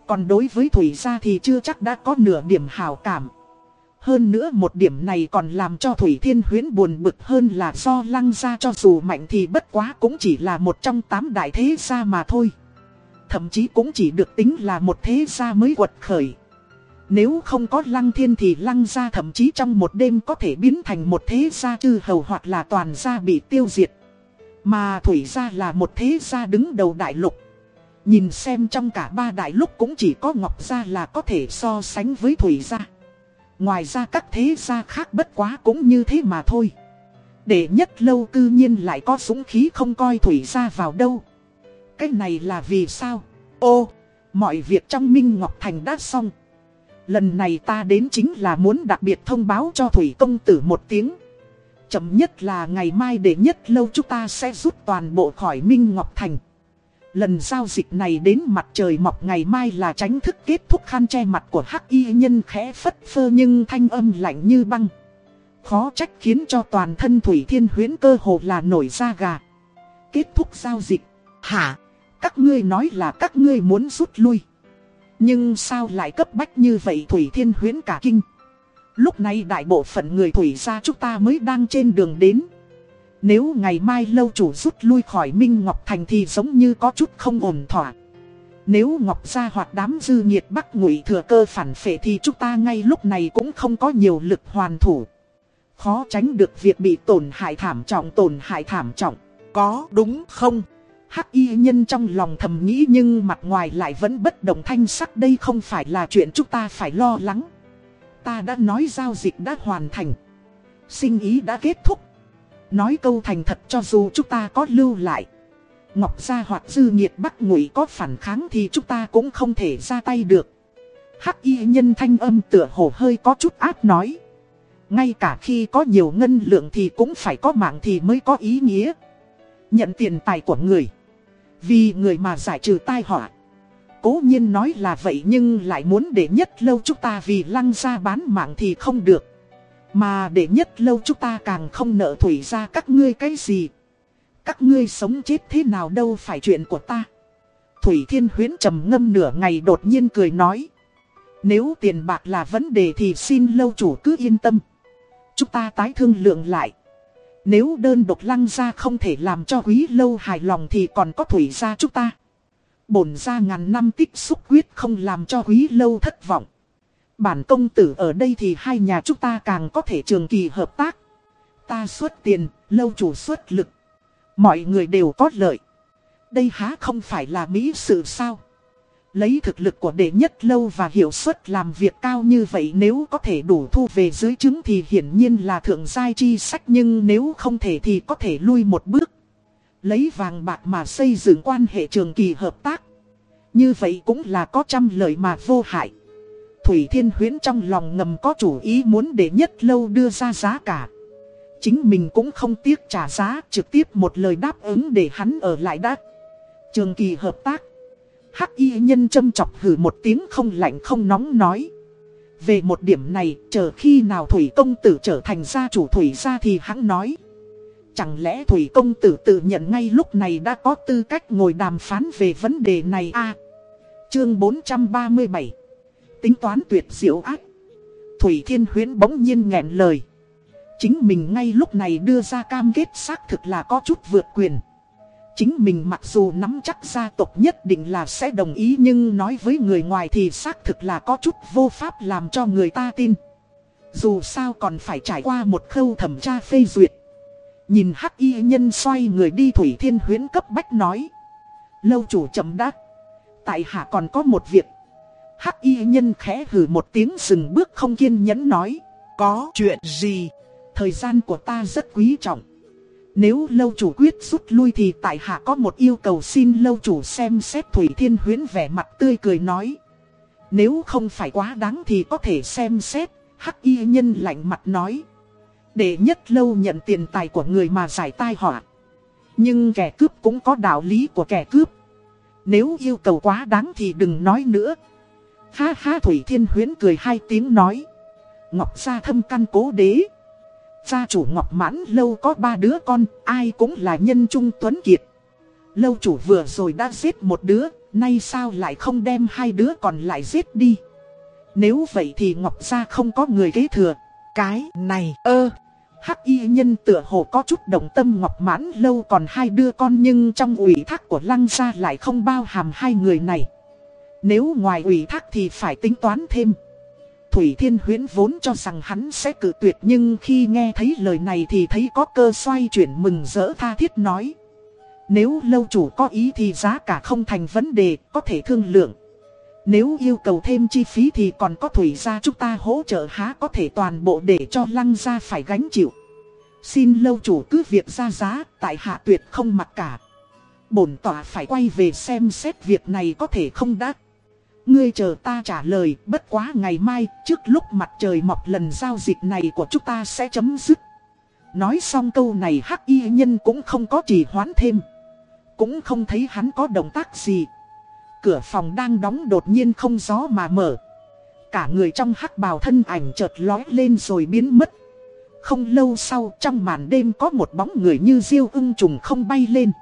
Còn đối với Thủy gia thì chưa chắc đã có nửa điểm hào cảm. Hơn nữa một điểm này còn làm cho Thủy Thiên Huyến buồn bực hơn là do lăng gia cho dù mạnh thì bất quá cũng chỉ là một trong tám đại thế gia mà thôi. Thậm chí cũng chỉ được tính là một thế gia mới quật khởi. Nếu không có lăng thiên thì lăng gia thậm chí trong một đêm có thể biến thành một thế gia chư hầu hoặc là toàn gia bị tiêu diệt. Mà Thủy gia là một thế gia đứng đầu đại lục. Nhìn xem trong cả ba đại lục cũng chỉ có Ngọc gia là có thể so sánh với Thủy gia. Ngoài ra các thế gia khác bất quá cũng như thế mà thôi. Để nhất lâu cư nhiên lại có súng khí không coi Thủy gia vào đâu. Cái này là vì sao? Ô, mọi việc trong Minh Ngọc Thành đã xong. Lần này ta đến chính là muốn đặc biệt thông báo cho Thủy Công Tử một tiếng. Chậm nhất là ngày mai để nhất lâu chúng ta sẽ rút toàn bộ khỏi Minh Ngọc Thành. Lần giao dịch này đến mặt trời mọc ngày mai là tránh thức kết thúc khăn che mặt của hắc y nhân khẽ phất phơ nhưng thanh âm lạnh như băng. Khó trách khiến cho toàn thân Thủy Thiên Huyến cơ hồ là nổi da gà. Kết thúc giao dịch. Hả? Các ngươi nói là các ngươi muốn rút lui. Nhưng sao lại cấp bách như vậy Thủy Thiên Huyến cả kinh. Lúc này đại bộ phận người Thủy ra chúng ta mới đang trên đường đến. Nếu ngày mai lâu chủ rút lui khỏi Minh Ngọc Thành thì giống như có chút không ổn thỏa. Nếu Ngọc gia hoặc đám dư nhiệt bắc ngụy thừa cơ phản phệ thì chúng ta ngay lúc này cũng không có nhiều lực hoàn thủ. Khó tránh được việc bị tổn hại thảm trọng, tổn hại thảm trọng. Có đúng không? Hắc y nhân trong lòng thầm nghĩ nhưng mặt ngoài lại vẫn bất động thanh sắc, đây không phải là chuyện chúng ta phải lo lắng. Ta đã nói giao dịch đã hoàn thành. Sinh ý đã kết thúc. Nói câu thành thật cho dù chúng ta có lưu lại. Ngọc Gia hoặc Dư Nhiệt Bắc Ngụy có phản kháng thì chúng ta cũng không thể ra tay được. Hắc y nhân thanh âm tựa hồ hơi có chút ác nói. Ngay cả khi có nhiều ngân lượng thì cũng phải có mạng thì mới có ý nghĩa. Nhận tiền tài của người. Vì người mà giải trừ tai họa. Cố nhiên nói là vậy nhưng lại muốn để nhất lâu chúng ta vì lăng ra bán mạng thì không được. Mà để nhất lâu chúng ta càng không nợ thủy ra các ngươi cái gì. Các ngươi sống chết thế nào đâu phải chuyện của ta. Thủy Thiên Huyến trầm ngâm nửa ngày đột nhiên cười nói. Nếu tiền bạc là vấn đề thì xin lâu chủ cứ yên tâm. Chúng ta tái thương lượng lại. Nếu đơn độc lăng ra không thể làm cho quý lâu hài lòng thì còn có thủy ra chúng ta. Bổn ra ngàn năm tích xúc quyết không làm cho quý lâu thất vọng. Bản công tử ở đây thì hai nhà chúng ta càng có thể trường kỳ hợp tác. Ta xuất tiền, lâu chủ xuất lực. Mọi người đều có lợi. Đây há không phải là mỹ sự sao? Lấy thực lực của đệ nhất lâu và hiệu suất làm việc cao như vậy nếu có thể đủ thu về dưới chứng thì hiển nhiên là thượng giai chi sách nhưng nếu không thể thì có thể lui một bước. Lấy vàng bạc mà xây dựng quan hệ trường kỳ hợp tác. Như vậy cũng là có trăm lợi mà vô hại. Thủy Thiên Huyến trong lòng ngầm có chủ ý muốn để nhất lâu đưa ra giá cả. Chính mình cũng không tiếc trả giá trực tiếp một lời đáp ứng để hắn ở lại đắt. Trường kỳ hợp tác. Hắc y nhân châm chọc hử một tiếng không lạnh không nóng nói. Về một điểm này, chờ khi nào Thủy Công Tử trở thành gia chủ Thủy gia thì hắn nói. Chẳng lẽ Thủy Công Tử tự nhận ngay lúc này đã có tư cách ngồi đàm phán về vấn đề này a Chương 437 Tính toán tuyệt diệu ác. Thủy Thiên Huyến bỗng nhiên nghẹn lời. Chính mình ngay lúc này đưa ra cam kết xác thực là có chút vượt quyền. Chính mình mặc dù nắm chắc gia tộc nhất định là sẽ đồng ý nhưng nói với người ngoài thì xác thực là có chút vô pháp làm cho người ta tin. Dù sao còn phải trải qua một khâu thẩm tra phê duyệt. Nhìn hắc y nhân xoay người đi Thủy Thiên Huyến cấp bách nói. Lâu chủ chậm đắc. Tại hạ còn có một việc. Hắc y nhân khẽ hừ một tiếng dừng bước không kiên nhẫn nói. Có chuyện gì? Thời gian của ta rất quý trọng. Nếu lâu chủ quyết rút lui thì tại hạ có một yêu cầu xin lâu chủ xem xét Thủy Thiên Huyến vẻ mặt tươi cười nói. Nếu không phải quá đáng thì có thể xem xét, hắc y nhân lạnh mặt nói. để nhất lâu nhận tiền tài của người mà giải tai họa. Nhưng kẻ cướp cũng có đạo lý của kẻ cướp. Nếu yêu cầu quá đáng thì đừng nói nữa. Ha ha Thủy Thiên Huyến cười hai tiếng nói. Ngọc gia thâm căn cố đế. Gia chủ Ngọc Mãn lâu có ba đứa con, ai cũng là nhân trung tuấn kiệt. Lâu chủ vừa rồi đã giết một đứa, nay sao lại không đem hai đứa còn lại giết đi. Nếu vậy thì Ngọc gia không có người kế thừa. Cái này, Ơ, hắc y nhân tựa hồ có chút động tâm Ngọc Mãn lâu còn hai đứa con nhưng trong ủy thác của lăng gia lại không bao hàm hai người này. Nếu ngoài ủy thác thì phải tính toán thêm. Thủy Thiên Huyễn vốn cho rằng hắn sẽ cự tuyệt nhưng khi nghe thấy lời này thì thấy có cơ xoay chuyển mừng rỡ tha thiết nói. Nếu lâu chủ có ý thì giá cả không thành vấn đề, có thể thương lượng. Nếu yêu cầu thêm chi phí thì còn có thủy gia chúng ta hỗ trợ há có thể toàn bộ để cho lăng gia phải gánh chịu. Xin lâu chủ cứ việc ra giá, tại hạ tuyệt không mặc cả. Bổn tỏa phải quay về xem xét việc này có thể không đắc. Ngươi chờ ta trả lời, bất quá ngày mai, trước lúc mặt trời mọc lần giao dịch này của chúng ta sẽ chấm dứt. Nói xong câu này hắc y nhân cũng không có trì hoãn thêm. Cũng không thấy hắn có động tác gì. Cửa phòng đang đóng đột nhiên không gió mà mở. Cả người trong hắc bào thân ảnh chợt lói lên rồi biến mất. Không lâu sau trong màn đêm có một bóng người như diêu ưng trùng không bay lên.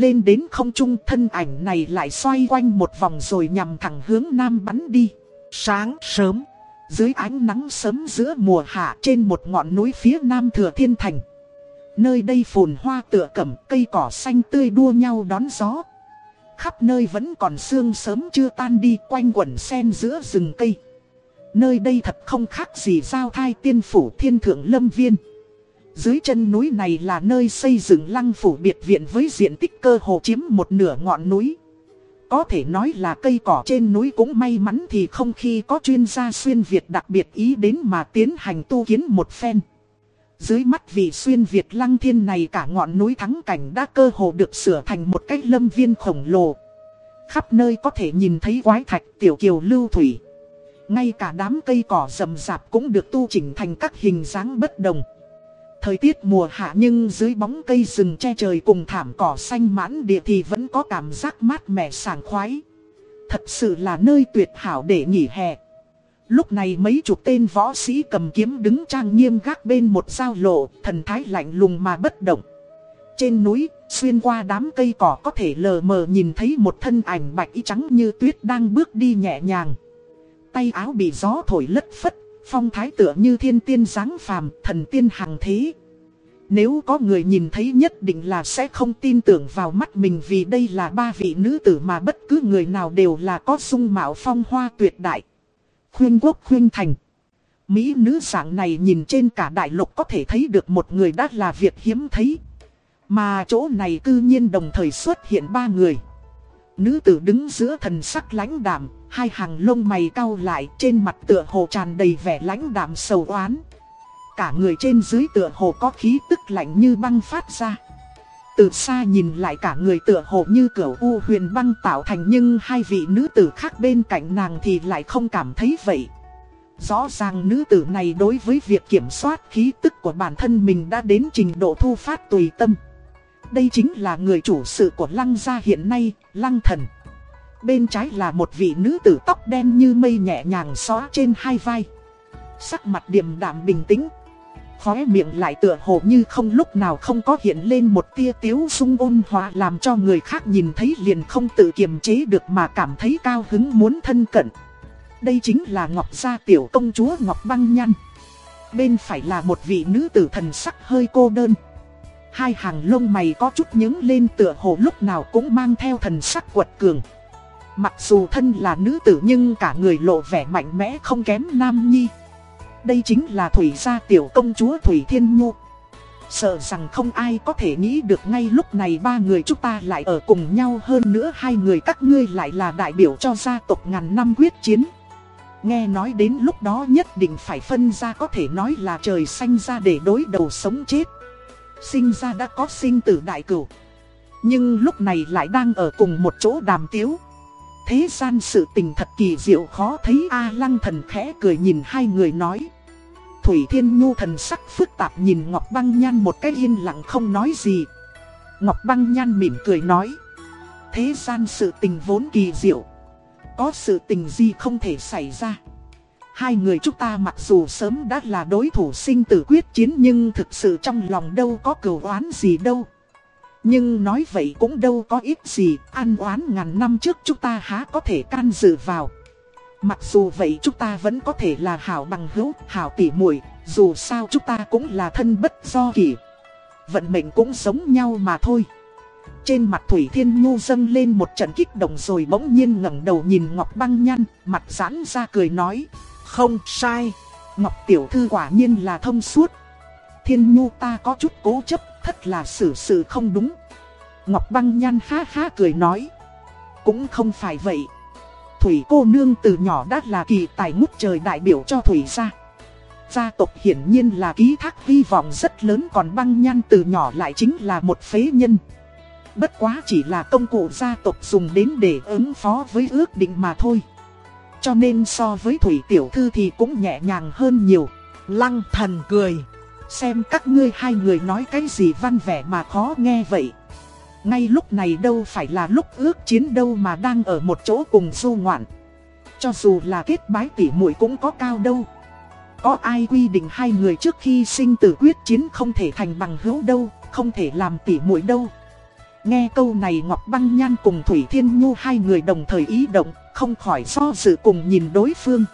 Lên đến không trung thân ảnh này lại xoay quanh một vòng rồi nhằm thẳng hướng nam bắn đi. sáng sớm, Dưới ánh nắng sớm giữa mùa hạ trên một ngọn núi phía nam thừa thiên thành. Nơi đây phồn hoa tựa cẩm cây cỏ xanh tươi đua nhau đón gió. Khắp nơi vẫn còn sương sớm chưa tan đi quanh quẩn sen giữa rừng cây. Nơi đây thật không khác gì giao thai tiên phủ thiên thượng lâm viên. Dưới chân núi này là nơi xây dựng lăng phủ biệt viện với diện tích cơ hồ chiếm một nửa ngọn núi. Có thể nói là cây cỏ trên núi cũng may mắn thì không khi có chuyên gia xuyên Việt đặc biệt ý đến mà tiến hành tu kiến một phen. Dưới mắt vị xuyên Việt lăng thiên này cả ngọn núi thắng cảnh đã cơ hồ được sửa thành một cái lâm viên khổng lồ. Khắp nơi có thể nhìn thấy quái thạch tiểu kiều lưu thủy. Ngay cả đám cây cỏ rậm rạp cũng được tu chỉnh thành các hình dáng bất đồng. Thời tiết mùa hạ nhưng dưới bóng cây rừng che trời cùng thảm cỏ xanh mãn địa thì vẫn có cảm giác mát mẻ sảng khoái. Thật sự là nơi tuyệt hảo để nghỉ hè. Lúc này mấy chục tên võ sĩ cầm kiếm đứng trang nghiêm gác bên một giao lộ, thần thái lạnh lùng mà bất động. Trên núi, xuyên qua đám cây cỏ có thể lờ mờ nhìn thấy một thân ảnh bạch y trắng như tuyết đang bước đi nhẹ nhàng. Tay áo bị gió thổi lất phất, phong thái tựa như thiên tiên dáng phàm, thần tiên hàng thế. Nếu có người nhìn thấy nhất định là sẽ không tin tưởng vào mắt mình vì đây là ba vị nữ tử mà bất cứ người nào đều là có dung mạo phong hoa tuyệt đại. Khuyên quốc khuyên thành. Mỹ nữ dạng này nhìn trên cả đại lục có thể thấy được một người đã là việc hiếm thấy. Mà chỗ này cư nhiên đồng thời xuất hiện ba người. Nữ tử đứng giữa thần sắc lãnh đạm, hai hàng lông mày cau lại trên mặt tựa hồ tràn đầy vẻ lãnh đạm sầu oán. Cả người trên dưới tựa hồ có khí tức lạnh như băng phát ra. Từ xa nhìn lại cả người tựa hồ như cửa u huyền băng tạo thành nhưng hai vị nữ tử khác bên cạnh nàng thì lại không cảm thấy vậy. Rõ ràng nữ tử này đối với việc kiểm soát khí tức của bản thân mình đã đến trình độ thu phát tùy tâm. Đây chính là người chủ sự của lăng gia hiện nay, lăng thần. Bên trái là một vị nữ tử tóc đen như mây nhẹ nhàng xóa trên hai vai. Sắc mặt điềm đạm bình tĩnh. Khóe miệng lại tựa hồ như không lúc nào không có hiện lên một tia tiếu sung ôn hòa làm cho người khác nhìn thấy liền không tự kiềm chế được mà cảm thấy cao hứng muốn thân cận. Đây chính là Ngọc Gia tiểu công chúa Ngọc Băng Nhăn. Bên phải là một vị nữ tử thần sắc hơi cô đơn. Hai hàng lông mày có chút nhướng lên tựa hồ lúc nào cũng mang theo thần sắc quật cường. Mặc dù thân là nữ tử nhưng cả người lộ vẻ mạnh mẽ không kém nam nhi. Đây chính là Thủy gia tiểu công chúa Thủy Thiên Nhu. Sợ rằng không ai có thể nghĩ được ngay lúc này ba người chúng ta lại ở cùng nhau hơn nữa, hai người các ngươi lại là đại biểu cho gia tộc ngàn năm quyết chiến. Nghe nói đến lúc đó nhất định phải phân ra, có thể nói là trời xanh ra để đối đầu sống chết. Sinh ra đã có sinh tử đại cửu. Nhưng lúc này lại đang ở cùng một chỗ đàm tiếu. Thế gian sự tình thật kỳ diệu khó thấy A lăng thần khẽ cười nhìn hai người nói. Thủy Thiên Nhu thần sắc phức tạp nhìn Ngọc Băng Nhan một cái yên lặng không nói gì. Ngọc Băng Nhan mỉm cười nói. Thế gian sự tình vốn kỳ diệu. Có sự tình gì không thể xảy ra. Hai người chúng ta mặc dù sớm đã là đối thủ sinh tử quyết chiến nhưng thực sự trong lòng đâu có cừu oán gì đâu. Nhưng nói vậy cũng đâu có ít gì, an oán ngàn năm trước chúng ta há có thể can dự vào. Mặc dù vậy chúng ta vẫn có thể là hảo bằng hữu, hảo tỉ muội dù sao chúng ta cũng là thân bất do kỷ. Vận mệnh cũng giống nhau mà thôi. Trên mặt Thủy Thiên Nhu dâng lên một trận kích động rồi bỗng nhiên ngẩng đầu nhìn Ngọc Băng Nhăn, mặt giãn ra cười nói. Không sai, Ngọc Tiểu Thư quả nhiên là thông suốt. Thiên Nhu ta có chút cố chấp, thất là xử sự không đúng. Ngọc Băng nhan ha ha cười nói. Cũng không phải vậy. Thủy cô nương từ nhỏ đã là kỳ tài ngút trời đại biểu cho Thủy gia. Gia tộc hiển nhiên là ký thác hy vọng rất lớn còn băng nhan từ nhỏ lại chính là một phế nhân. Bất quá chỉ là công cụ gia tộc dùng đến để ứng phó với ước định mà thôi. Cho nên so với Thủy Tiểu Thư thì cũng nhẹ nhàng hơn nhiều. Lăng thần cười. Xem các ngươi hai người nói cái gì văn vẻ mà khó nghe vậy. Ngay lúc này đâu phải là lúc ước chiến đâu mà đang ở một chỗ cùng du ngoạn. Cho dù là kết bái tỉ muội cũng có cao đâu. Có ai quy định hai người trước khi sinh tử quyết chiến không thể thành bằng hữu đâu, không thể làm tỉ muội đâu. Nghe câu này Ngọc Băng Nhan cùng Thủy Thiên Nhu hai người đồng thời ý động, không khỏi do dự cùng nhìn đối phương.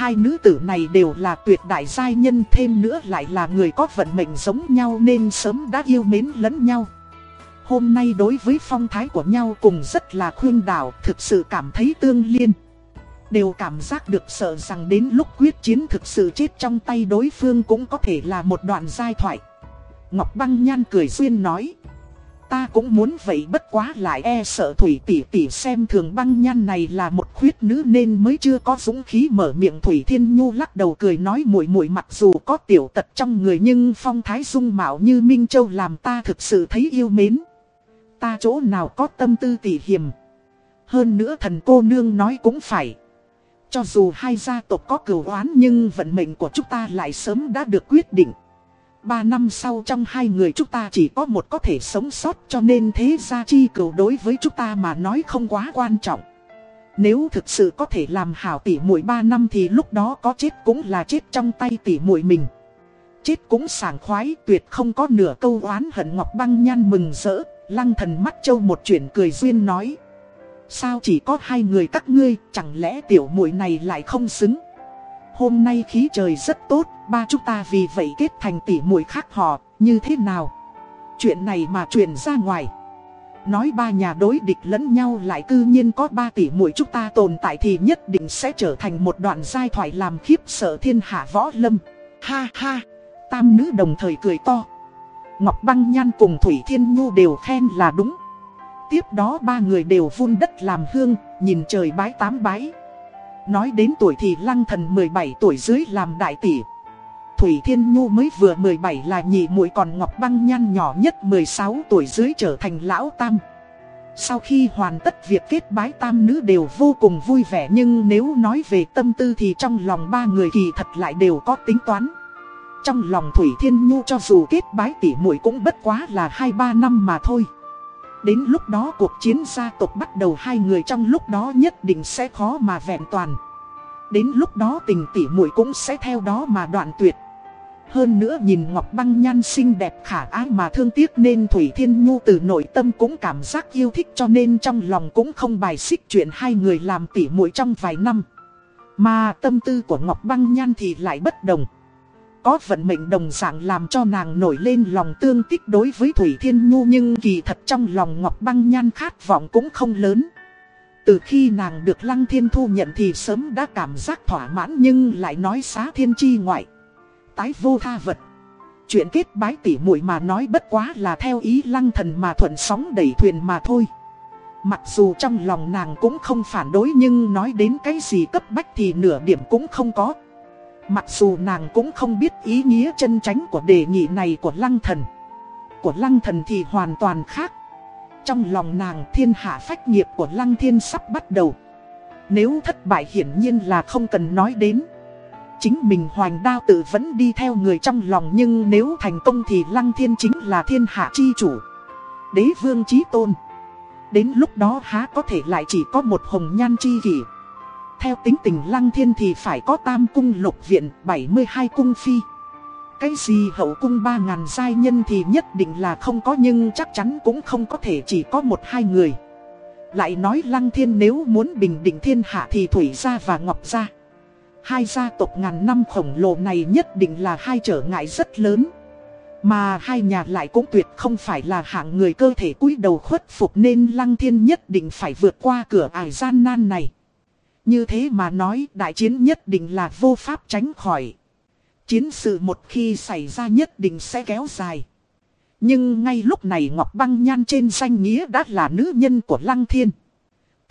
Hai nữ tử này đều là tuyệt đại giai nhân, thêm nữa lại là người có vận mệnh giống nhau nên sớm đã yêu mến lẫn nhau. Hôm nay đối với phong thái của nhau cùng rất là khuyên đảo, thực sự cảm thấy tương liên. Đều cảm giác được sợ rằng đến lúc quyết chiến thực sự chết trong tay đối phương cũng có thể là một đoạn giai thoại. Ngọc Băng Nhan cười duyên nói. Ta cũng muốn vậy bất quá lại e sợ Thủy tỷ tỷ xem thường băng nhan này là một khuyết nữ nên mới chưa có dũng khí mở miệng Thủy Thiên Nhu lắc đầu cười nói muội muội mặc dù có tiểu tật trong người nhưng phong thái dung mạo như Minh Châu làm ta thực sự thấy yêu mến. Ta chỗ nào có tâm tư tỉ hiểm. Hơn nữa thần cô nương nói cũng phải. Cho dù hai gia tộc có cửu oán nhưng vận mệnh của chúng ta lại sớm đã được quyết định. Ba năm sau trong hai người chúng ta chỉ có một có thể sống sót cho nên thế gia chi cửu đối với chúng ta mà nói không quá quan trọng. Nếu thực sự có thể làm hảo tỷ muội ba năm thì lúc đó có chết cũng là chết trong tay tỷ muội mình. Chết cũng sảng khoái tuyệt không có nửa câu oán hận Ngọc Băng Nhan mừng rỡ, lăng thần mắt châu một chuyện cười duyên nói. Sao chỉ có hai người các ngươi, chẳng lẽ tiểu muội này lại không xứng? Hôm nay khí trời rất tốt, ba chúng ta vì vậy kết thành tỷ muội khác họ, như thế nào? Chuyện này mà truyền ra ngoài. Nói ba nhà đối địch lẫn nhau lại cư nhiên có ba tỷ muội chúng ta tồn tại thì nhất định sẽ trở thành một đoạn giai thoại làm khiếp sợ thiên hạ võ lâm. Ha ha, tam nữ đồng thời cười to. Ngọc Băng Nhan cùng Thủy Thiên Nhu đều khen là đúng. Tiếp đó ba người đều vun đất làm hương, nhìn trời bái tám bái. Nói đến tuổi thì lăng thần 17 tuổi dưới làm đại tỷ. Thủy Thiên Nhu mới vừa 17 là nhị muội còn Ngọc Băng Nhan nhỏ nhất 16 tuổi dưới trở thành lão tam. Sau khi hoàn tất việc kết bái tam nữ đều vô cùng vui vẻ nhưng nếu nói về tâm tư thì trong lòng ba người kỳ thật lại đều có tính toán. Trong lòng Thủy Thiên Nhu cho dù kết bái tỷ muội cũng bất quá là 2-3 năm mà thôi. Đến lúc đó cuộc chiến gia tộc bắt đầu hai người trong lúc đó nhất định sẽ khó mà vẹn toàn. Đến lúc đó tình tỷ muội cũng sẽ theo đó mà đoạn tuyệt. Hơn nữa nhìn Ngọc Băng nhan xinh đẹp khả ái mà thương tiếc nên Thủy Thiên Nhu từ nội tâm cũng cảm giác yêu thích cho nên trong lòng cũng không bài xích chuyện hai người làm tỉ muội trong vài năm. Mà tâm tư của Ngọc Băng nhan thì lại bất đồng. Có vận mệnh đồng dạng làm cho nàng nổi lên lòng tương tích đối với Thủy Thiên Nhu nhưng kỳ thật trong lòng Ngọc Băng Nhan khát vọng cũng không lớn. Từ khi nàng được Lăng Thiên thu nhận thì sớm đã cảm giác thỏa mãn nhưng lại nói xá thiên chi ngoại. Tái vô tha vật. Chuyện kết bái tỉ muội mà nói bất quá là theo ý Lăng Thần mà thuận sóng đẩy thuyền mà thôi. Mặc dù trong lòng nàng cũng không phản đối nhưng nói đến cái gì cấp bách thì nửa điểm cũng không có. Mặc dù nàng cũng không biết ý nghĩa chân tránh của đề nghị này của lăng thần Của lăng thần thì hoàn toàn khác Trong lòng nàng thiên hạ phách nghiệp của lăng thiên sắp bắt đầu Nếu thất bại hiển nhiên là không cần nói đến chính mình hoành đao tự vẫn đi theo người trong lòng Nhưng nếu thành công thì Lăng Thiên chính là thiên hạ chi chủ Đế vương chí tôn Đến lúc đó há có thể lại chỉ có một hồng nhan chi kỷ Theo tính tình Lăng Thiên thì phải có tam cung lục viện 72 cung phi cái gì hậu cung ba ngàn giai nhân thì nhất định là không có nhưng chắc chắn cũng không có thể chỉ có một hai người. Lại nói Lăng Thiên nếu muốn bình định thiên hạ thì Thủy Gia và Ngọc Gia. Hai gia tộc ngàn năm khổng lồ này nhất định là hai trở ngại rất lớn. Mà hai nhà lại cũng tuyệt không phải là hạng người cơ thể cúi đầu khuất phục nên Lăng Thiên nhất định phải vượt qua cửa ải gian nan này. Như thế mà nói, đại chiến nhất định là vô pháp tránh khỏi. Chiến sự một khi xảy ra nhất định sẽ kéo dài. Nhưng ngay lúc này Ngọc Băng Nhan trên danh nghĩa đã là nữ nhân của Lăng Thiên.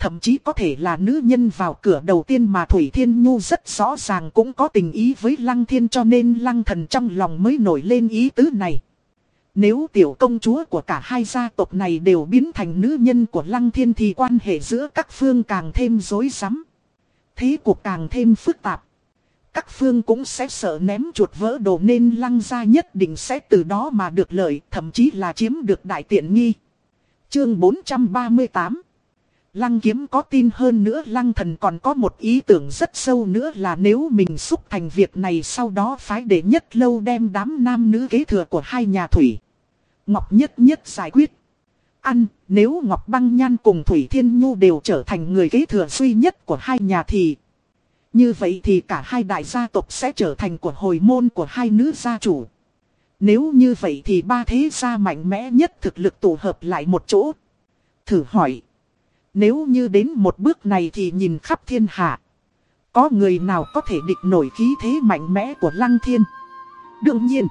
Thậm chí có thể là nữ nhân vào cửa đầu tiên mà Thủy Thiên Nhu rất rõ ràng cũng có tình ý với Lăng Thiên cho nên Lăng Thần trong lòng mới nổi lên ý tứ này. Nếu tiểu công chúa của cả hai gia tộc này đều biến thành nữ nhân của Lăng Thiên thì quan hệ giữa các phương càng thêm rối rắm. Thế cuộc càng thêm phức tạp. Các phương cũng sẽ sợ ném chuột vỡ đồ nên lăng gia nhất định sẽ từ đó mà được lợi, thậm chí là chiếm được đại tiện nghi. Chương 438 Lăng kiếm có tin hơn nữa lăng thần còn có một ý tưởng rất sâu nữa là nếu mình xúc thành việc này sau đó phái để nhất lâu đem đám nam nữ kế thừa của hai nhà thủy. Ngọc nhất nhất giải quyết. Ăn, nếu Ngọc Băng Nhan cùng Thủy Thiên Nhu đều trở thành người kế thừa duy nhất của hai nhà thì như vậy thì cả hai đại gia tộc sẽ trở thành của hồi môn của hai nữ gia chủ. Nếu như vậy thì ba thế gia mạnh mẽ nhất thực lực tụ hợp lại một chỗ. Thử hỏi. Nếu như đến một bước này thì nhìn khắp thiên hạ. Có người nào có thể địch nổi khí thế mạnh mẽ của Lăng Thiên? Đương nhiên.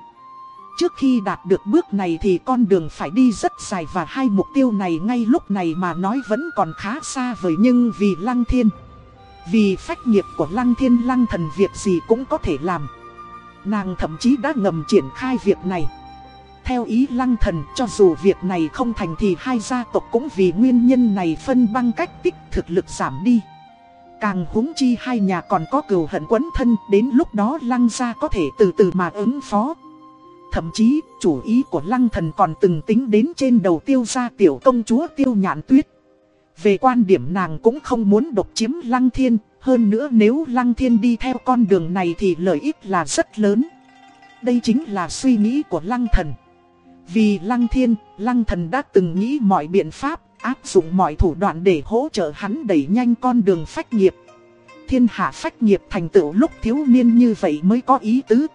Trước khi đạt được bước này thì con đường phải đi rất dài và hai mục tiêu này ngay lúc này mà nói vẫn còn khá xa vời nhưng vì Lăng Thiên. Vì phách nghiệp của lăng thiên, lăng thần việc gì cũng có thể làm Nàng thậm chí đã ngầm triển khai việc này theo ý lăng thần cho dù việc này không thành thì hai gia tộc cũng vì nguyên nhân này phân băng cách tích thực lực giảm đi Càng húng chi hai nhà còn có cừu hận quấn thân Đến lúc đó lăng gia có thể từ từ mà ứng phó Thậm chí chủ ý của lăng thần còn từng tính đến trên đầu tiêu gia tiểu công chúa tiêu nhạn tuyết về quan điểm nàng cũng không muốn độc chiếm Lăng Thiên, hơn nữa nếu Lăng Thiên đi theo con đường này thì lợi ích là rất lớn. Đây chính là suy nghĩ của Lăng Thần. Vì Lăng Thiên, Lăng Thần đã từng nghĩ mọi biện pháp, áp dụng mọi thủ đoạn để hỗ trợ hắn đẩy nhanh con đường phách nghiệp. Thiên hạ phách nghiệp thành tựu lúc thiếu niên như vậy mới có ý tứ.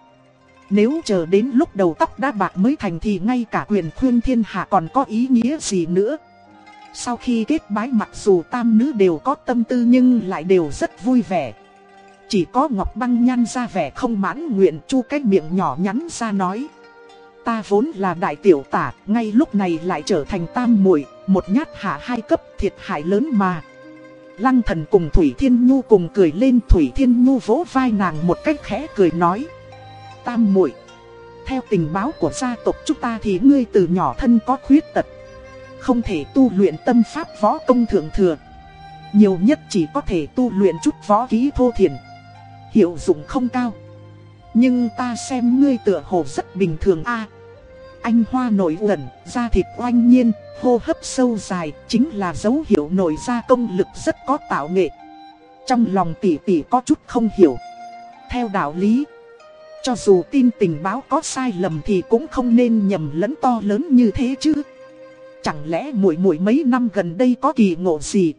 Nếu chờ đến lúc đầu tóc đã bạc mới thành thì ngay cả quyền khuyên thiên hạ còn có ý nghĩa gì nữa. Sau khi kết bái mặc dù tam nữ đều có tâm tư nhưng lại đều rất vui vẻ. Chỉ có Ngọc Băng nhăn ra vẻ không mãn nguyện chu cái miệng nhỏ nhắn ra nói. Ta vốn là đại tiểu tả, ngay lúc này lại trở thành tam muội một nhát hạ hai cấp thiệt hại lớn mà. Lăng thần cùng Thủy Thiên Nhu cùng cười lên Thủy Thiên Nhu vỗ vai nàng một cách khẽ cười nói. Tam muội Theo tình báo của gia tộc chúng ta thì ngươi từ nhỏ thân có khuyết tật không thể tu luyện tâm pháp võ công thượng thừa. Nhiều nhất chỉ có thể tu luyện chút võ ký thô thiền. Hiệu dụng không cao. Nhưng ta xem ngươi tựa hồ rất bình thường a anh hoa nổi uẩn, da thịt oanh nhiên, hô hấp sâu dài, chính là dấu hiệu nổi ra công lực rất có tạo nghệ. Trong lòng tỷ tỷ có chút không hiểu. Theo đạo lý, cho dù tin tình báo có sai lầm thì cũng không nên nhầm lẫn to lớn như thế chứ. Chẳng lẽ muội muội mấy năm gần đây có kỳ ngộ gì?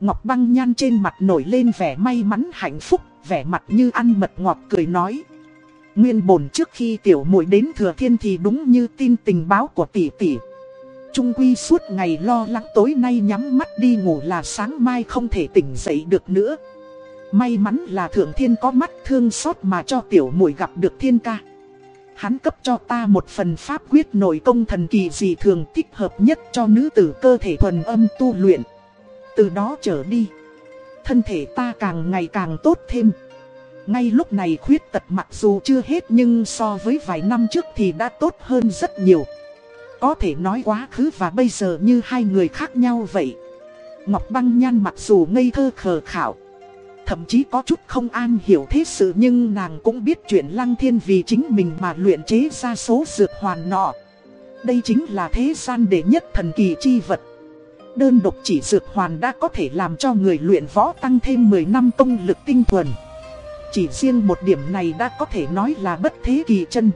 Ngọc băng nhan trên mặt nổi lên vẻ may mắn hạnh phúc, vẻ mặt như ăn mật ngọt cười nói. Nguyên bổn trước khi tiểu muội đến thừa thiên thì đúng như tin tình báo của tỷ tỷ. Trung quy suốt ngày lo lắng tối nay nhắm mắt đi ngủ là sáng mai không thể tỉnh dậy được nữa. May mắn là thượng thiên có mắt thương xót mà cho tiểu muội gặp được thiên ca. Hắn cấp cho ta một phần pháp quyết nội công thần kỳ dị thường thích hợp nhất cho nữ tử cơ thể thuần âm tu luyện. Từ đó trở đi, thân thể ta càng ngày càng tốt thêm. Ngay lúc này khuyết tật mặc dù chưa hết nhưng so với vài năm trước thì đã tốt hơn rất nhiều. Có thể nói quá khứ và bây giờ như hai người khác nhau vậy. Ngọc Băng Nhan mặc dù ngây thơ khờ khảo, thậm chí có chút không an hiểu thế sự nhưng nàng cũng biết chuyện Lăng Thiên vì chính mình mà luyện chế ra số dược hoàn nọ. Đây chính là thế gian đệ nhất thần kỳ chi vật. Đơn độc chỉ dược hoàn đã có thể làm cho người luyện võ tăng thêm 10 năm công lực tinh thuần. Chỉ riêng một điểm này đã có thể nói là bất thế kỳ chân.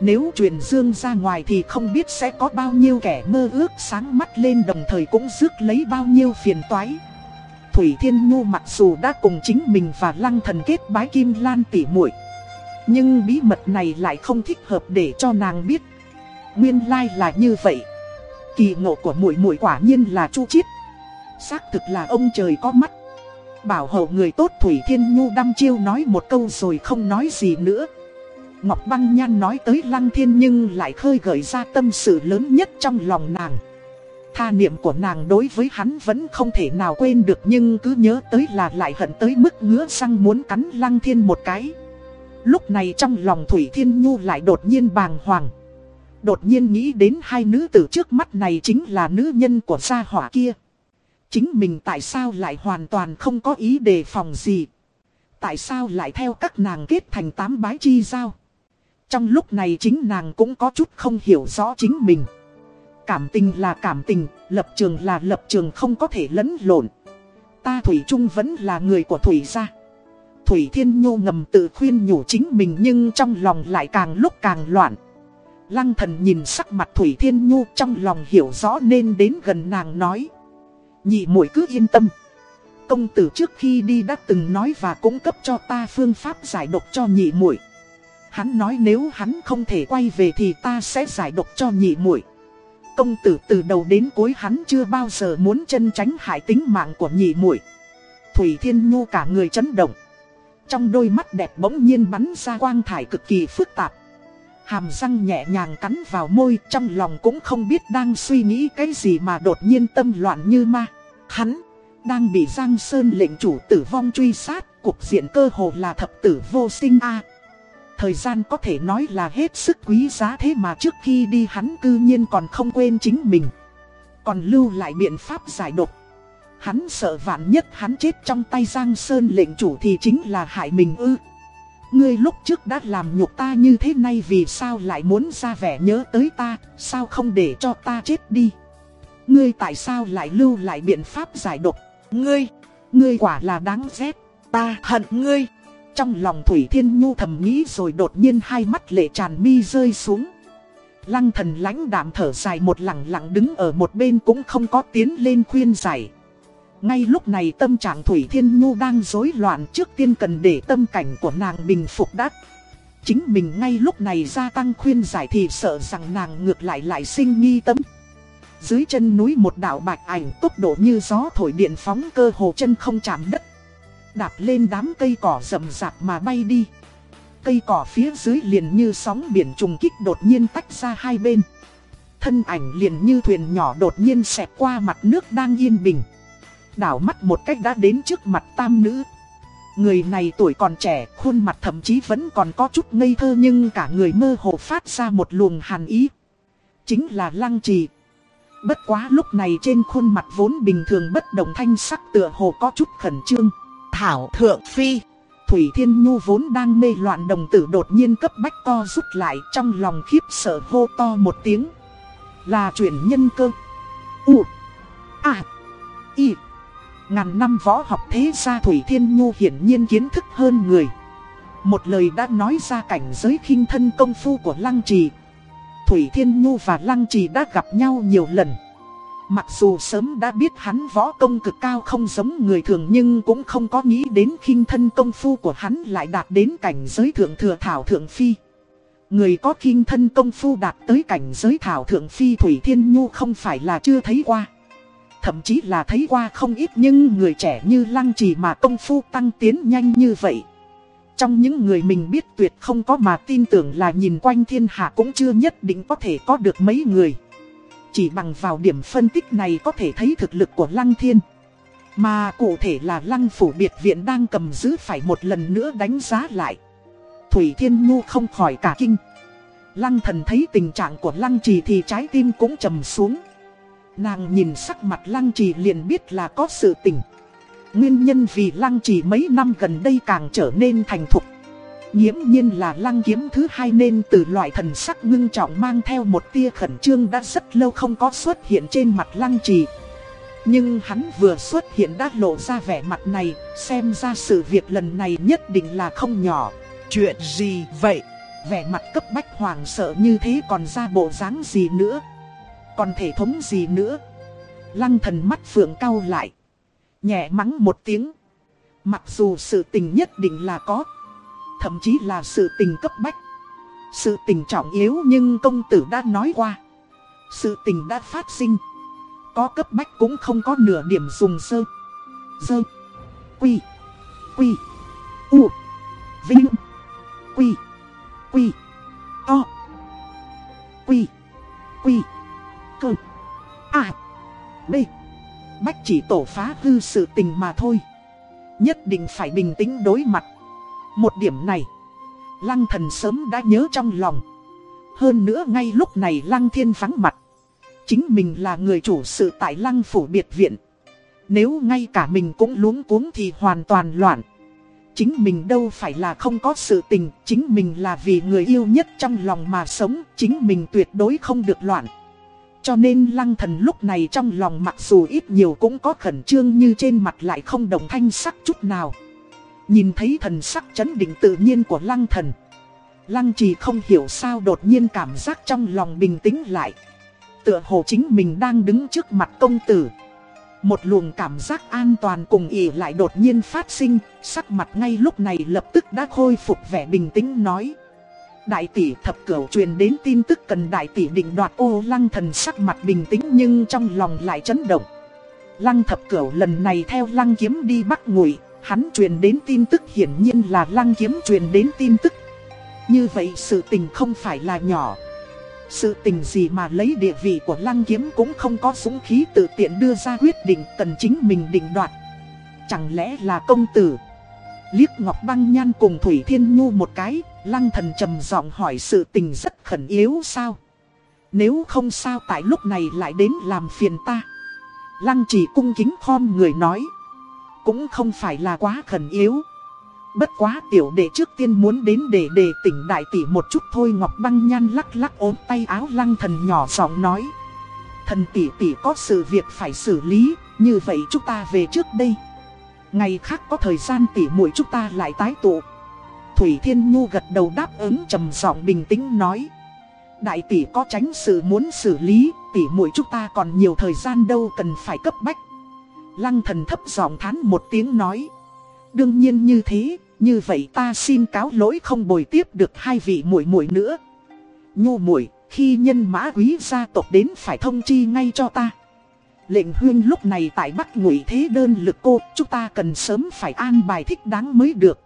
Nếu truyền dương ra ngoài thì không biết sẽ có bao nhiêu kẻ mơ ước sáng mắt lên đồng thời cũng rước lấy bao nhiêu phiền toái. Thủy Thiên Nhu mặc dù đã cùng chính mình và Lăng Thần kết bái Kim Lan tỉ muội, nhưng bí mật này lại không thích hợp để cho nàng biết. Nguyên lai là như vậy. Kỳ ngộ của muội muội quả nhiên là Chu Chiết. Xác thực là ông trời có mắt. Bảo hộ người tốt Thủy Thiên Nhu đăm chiêu nói một câu rồi không nói gì nữa. Ngọc Băng Nhan nói tới Lăng Thiên nhưng lại khơi gợi ra tâm sự lớn nhất trong lòng nàng. Tha niệm của nàng đối với hắn vẫn không thể nào quên được nhưng cứ nhớ tới là lại hận tới mức ngứa răng muốn cắn Lăng Thiên một cái. Lúc này trong lòng Thủy Thiên Nhu lại đột nhiên bàng hoàng. Đột nhiên nghĩ đến hai nữ tử trước mắt này chính là nữ nhân của gia hỏa kia. Chính mình tại sao lại hoàn toàn không có ý đề phòng gì. Tại sao lại theo các nàng kết thành tám bái chi giao. Trong lúc này chính nàng cũng có chút không hiểu rõ chính mình. Cảm tình là cảm tình, lập trường là lập trường không có thể lẫn lộn. Ta Thủy Trung vẫn là người của Thủy gia. Thủy Thiên nhu ngầm tự khuyên nhủ chính mình nhưng trong lòng lại càng lúc càng loạn. Lăng thần nhìn sắc mặt Thủy Thiên Nhu trong lòng hiểu rõ nên đến gần nàng nói. Nhị muội cứ yên tâm. Công tử trước khi đi đã từng nói và cung cấp cho ta phương pháp giải độc cho nhị muội. Hắn nói nếu hắn không thể quay về thì ta sẽ giải độc cho nhị muội. Công tử từ đầu đến cuối hắn chưa bao giờ muốn chân tránh hại tính mạng của nhị muội. Thủy Thiên Nhu cả người chấn động. Trong đôi mắt đẹp bỗng nhiên bắn ra quang thải cực kỳ phức tạp. Hàm răng nhẹ nhàng cắn vào môi, trong lòng cũng không biết đang suy nghĩ cái gì mà đột nhiên tâm loạn như ma. Hắn, đang bị Giang Sơn lệnh chủ tử vong truy sát, cuộc diện cơ hồ là thập tử vô sinh a. Thời gian có thể nói là hết sức quý giá thế mà trước khi đi hắn cư nhiên còn không quên chính mình. Còn lưu lại biện pháp giải độc. Hắn sợ vạn nhất hắn chết trong tay Giang Sơn lệnh chủ thì chính là hại mình ư. Ngươi lúc trước đã làm nhục ta như thế này vì sao lại muốn ra vẻ nhớ tới ta, sao không để cho ta chết đi. Ngươi tại sao lại lưu lại biện pháp giải độc, ngươi, ngươi quả là đáng ghét, ta hận ngươi. Trong lòng Thủy Thiên Nhu thầm nghĩ rồi đột nhiên hai mắt lệ tràn mi rơi xuống. Lăng thần lãnh đạm thở dài một lặng lặng đứng ở một bên cũng không có tiến lên khuyên giải. Ngay lúc này tâm trạng Thủy Thiên Nhu đang rối loạn trước tiên cần để tâm cảnh của nàng bình phục đắc. Chính mình ngay lúc này gia tăng khuyên giải thì sợ rằng nàng ngược lại lại sinh nghi tâm. Dưới chân núi một đạo bạch ảnh tốc độ như gió thổi điện phóng cơ hồ chân không chạm đất. Đạp lên đám cây cỏ rậm rạp mà bay đi. Cây cỏ phía dưới liền như sóng biển trùng kích đột nhiên tách ra hai bên. Thân ảnh liền như thuyền nhỏ đột nhiên xẹt qua mặt nước đang yên bình. Đảo mắt một cách đã đến trước mặt tam nữ. Người này tuổi còn trẻ, khuôn mặt thậm chí vẫn còn có chút ngây thơ nhưng cả người mơ hồ phát ra một luồng hàn ý. Chính là Lăng Trì. Bất quá lúc này trên khuôn mặt vốn bình thường bất động thanh sắc tựa hồ có chút khẩn trương. Thảo Thượng Phi, Thủy Thiên Nhu vốn đang mê loạn đồng tử đột nhiên cấp bách co rút lại trong lòng khiếp sợ hô to một tiếng. Là chuyển nhân cơ. U. À. Y. Ngàn năm võ học thế gia Thủy Thiên Nhu hiển nhiên kiến thức hơn người. Một lời đã nói ra cảnh giới khinh thân công phu của Lăng Trì. Thủy Thiên Nhu và Lăng Trì đã gặp nhau nhiều lần. Mặc dù sớm đã biết hắn võ công cực cao không giống người thường nhưng cũng không có nghĩ đến khinh thân công phu của hắn lại đạt đến cảnh giới thượng thừa thảo thượng phi. Người có khinh thân công phu đạt tới cảnh giới thảo thượng phi Thủy Thiên Nhu không phải là chưa thấy qua. Thậm chí là thấy qua không ít nhưng người trẻ như lăng trì mà công phu tăng tiến nhanh như vậy. Trong những người mình biết tuyệt không có mà tin tưởng là nhìn quanh thiên hạ cũng chưa nhất định có thể có được mấy người. Chỉ bằng vào điểm phân tích này có thể thấy thực lực của lăng thiên. Mà cụ thể là lăng phủ biệt viện đang cầm giữ phải một lần nữa đánh giá lại. Thủy Thiên Nhu không khỏi cả kinh. Lăng thần thấy tình trạng của lăng trì thì trái tim cũng trầm xuống. Nàng nhìn sắc mặt lăng trì liền biết là có sự tình. Nguyên nhân vì lăng chỉ mấy năm gần đây càng trở nên thành thục. Nhiễm nhiên là lăng kiếm thứ hai nên từ loại thần sắc ngưng trọng mang theo một tia khẩn trương đã rất lâu không có xuất hiện trên mặt lăng trì. Nhưng hắn vừa xuất hiện đã lộ ra vẻ mặt này, xem ra sự việc lần này nhất định là không nhỏ. Chuyện gì vậy? Vẻ mặt cấp bách hoàng sợ như thế còn ra bộ dáng gì nữa? Còn thể thống gì nữa? Lăng thần mắt phượng cau lại. Nhẹ mắng một tiếng. Mặc dù sự tình nhất định là có. Thậm chí là sự tình cấp bách. Sự tình trọng yếu nhưng công tử đã nói qua. Sự tình đã phát sinh. Có cấp bách cũng không có nửa điểm dùng sơ. Dơ. Quy. Quy. U. Vinh. Quy. Quy. To. Quy. Quy. Cơ. À. B. Bách chỉ tổ phá hư sự tình mà thôi. Nhất định phải bình tĩnh đối mặt. Một điểm này, Lăng thần sớm đã nhớ trong lòng. Hơn nữa ngay lúc này Lăng thiên vắng mặt. Chính mình là người chủ sự tại Lăng phủ biệt viện. Nếu ngay cả mình cũng luống cuống thì hoàn toàn loạn. Chính mình đâu phải là không có sự tình, chính mình là vì người yêu nhất trong lòng mà sống, chính mình tuyệt đối không được loạn. Cho nên lăng thần lúc này trong lòng mặc dù ít nhiều cũng có khẩn trương như trên mặt lại không đồng thanh sắc chút nào. Nhìn thấy thần sắc chấn định tự nhiên của lăng thần. Lăng trì không hiểu sao đột nhiên cảm giác trong lòng bình tĩnh lại. Tựa hồ chính mình đang đứng trước mặt công tử. Một luồng cảm giác an toàn cùng ỉ lại đột nhiên phát sinh, sắc mặt ngay lúc này lập tức đã khôi phục vẻ bình tĩnh nói. Đại tỷ thập cửu truyền đến tin tức cần đại tỷ định đoạt ô lăng thần sắc mặt bình tĩnh nhưng trong lòng lại chấn động. Lăng thập cửu lần này theo lăng kiếm đi bắt ngụy, hắn truyền đến tin tức hiển nhiên là lăng kiếm truyền đến tin tức. Như vậy sự tình không phải là nhỏ. Sự tình gì mà lấy địa vị của lăng kiếm cũng không có dũng khí tự tiện đưa ra quyết định cần chính mình định đoạt. Chẳng lẽ là công tử? Liếc Ngọc Băng Nhan cùng Thủy Thiên Nhu một cái, lăng thần trầm giọng hỏi sự tình rất khẩn yếu sao? Nếu không sao tại lúc này lại đến làm phiền ta. Lăng chỉ cung kính khom người nói. Cũng không phải là quá khẩn yếu. Bất quá tiểu đệ trước tiên muốn đến để đề tỉnh đại tỷ một chút thôi Ngọc Băng Nhan lắc lắc ốm tay áo lăng thần nhỏ giọng nói. Thần tỷ tỷ có sự việc phải xử lý, như vậy chúng ta về trước đây. Ngày khác có thời gian tỉ muội chúng ta lại tái tụ. Thủy Thiên Nhu gật đầu đáp ứng trầm giọng bình tĩnh nói. Đại tỷ có tránh sự muốn xử lý, tỷ muội chúng ta còn nhiều thời gian đâu cần phải cấp bách. Lăng thần thấp giọng thán một tiếng nói. Đương nhiên như thế, như vậy ta xin cáo lỗi không bồi tiếp được hai vị muội muội nữa. Nhu muội, khi nhân mã quý gia tộc đến phải thông chi ngay cho ta. Lệnh huyên lúc này tại Bắc ngụy thế đơn lực cô, chúng ta cần sớm phải an bài thích đáng mới được.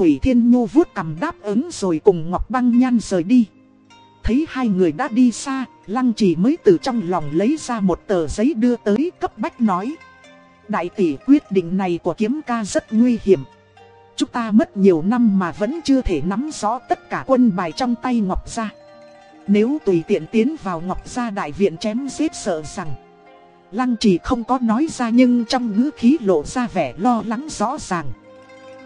Thủy Thiên Nhu vuốt cầm đáp ứng rồi cùng Ngọc Băng Nhan rời đi. Thấy hai người đã đi xa, Lăng chỉ mới từ trong lòng lấy ra một tờ giấy đưa tới cấp bách nói. Đại tỷ quyết định này của kiếm ca rất nguy hiểm. Chúng ta mất nhiều năm mà vẫn chưa thể nắm rõ tất cả quân bài trong tay Ngọc Gia. Nếu tùy tiện tiến vào Ngọc Gia đại viện chém giết sợ rằng Lăng trì không có nói ra nhưng trong ngữ khí lộ ra vẻ lo lắng rõ ràng.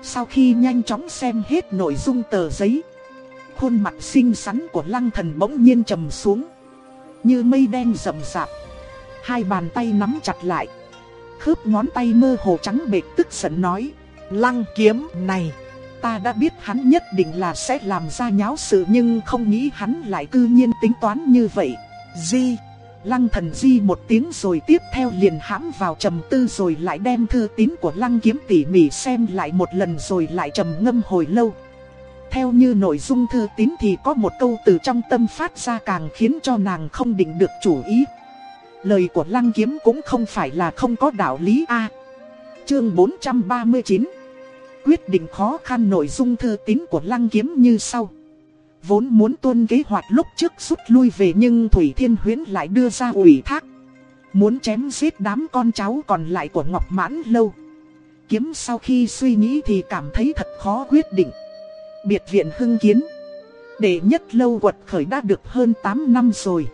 Sau khi nhanh chóng xem hết nội dung tờ giấy, khuôn mặt xinh xắn của lăng thần bỗng nhiên trầm xuống. Như mây đen rậm rạp, hai bàn tay nắm chặt lại. Khớp ngón tay mơ hồ trắng bệt tức giận nói, lăng kiếm này. Ta đã biết hắn nhất định là sẽ làm ra nháo sự nhưng không nghĩ hắn lại cư nhiên tính toán như vậy. Di Lăng thần di một tiếng rồi tiếp theo liền hãm vào trầm tư rồi lại đem thư tín của lăng kiếm tỉ mỉ xem lại một lần rồi lại trầm ngâm hồi lâu. Theo như nội dung thư tín thì có một câu từ trong tâm phát ra càng khiến cho nàng không định được chủ ý. Lời của lăng kiếm cũng không phải là không có đạo lý A. chương 439 Quyết định khó khăn nội dung thư tín của lăng kiếm như sau. Vốn muốn tuân kế hoạch lúc trước rút lui về nhưng Thủy Thiên Huyến lại đưa ra ủy thác. Muốn chém giết đám con cháu còn lại của Ngọc Mãn Lâu. Kiếm sau khi suy nghĩ thì cảm thấy thật khó quyết định. Biệt viện hưng kiến. đệ nhất lâu quật khởi đã được hơn 8 năm rồi.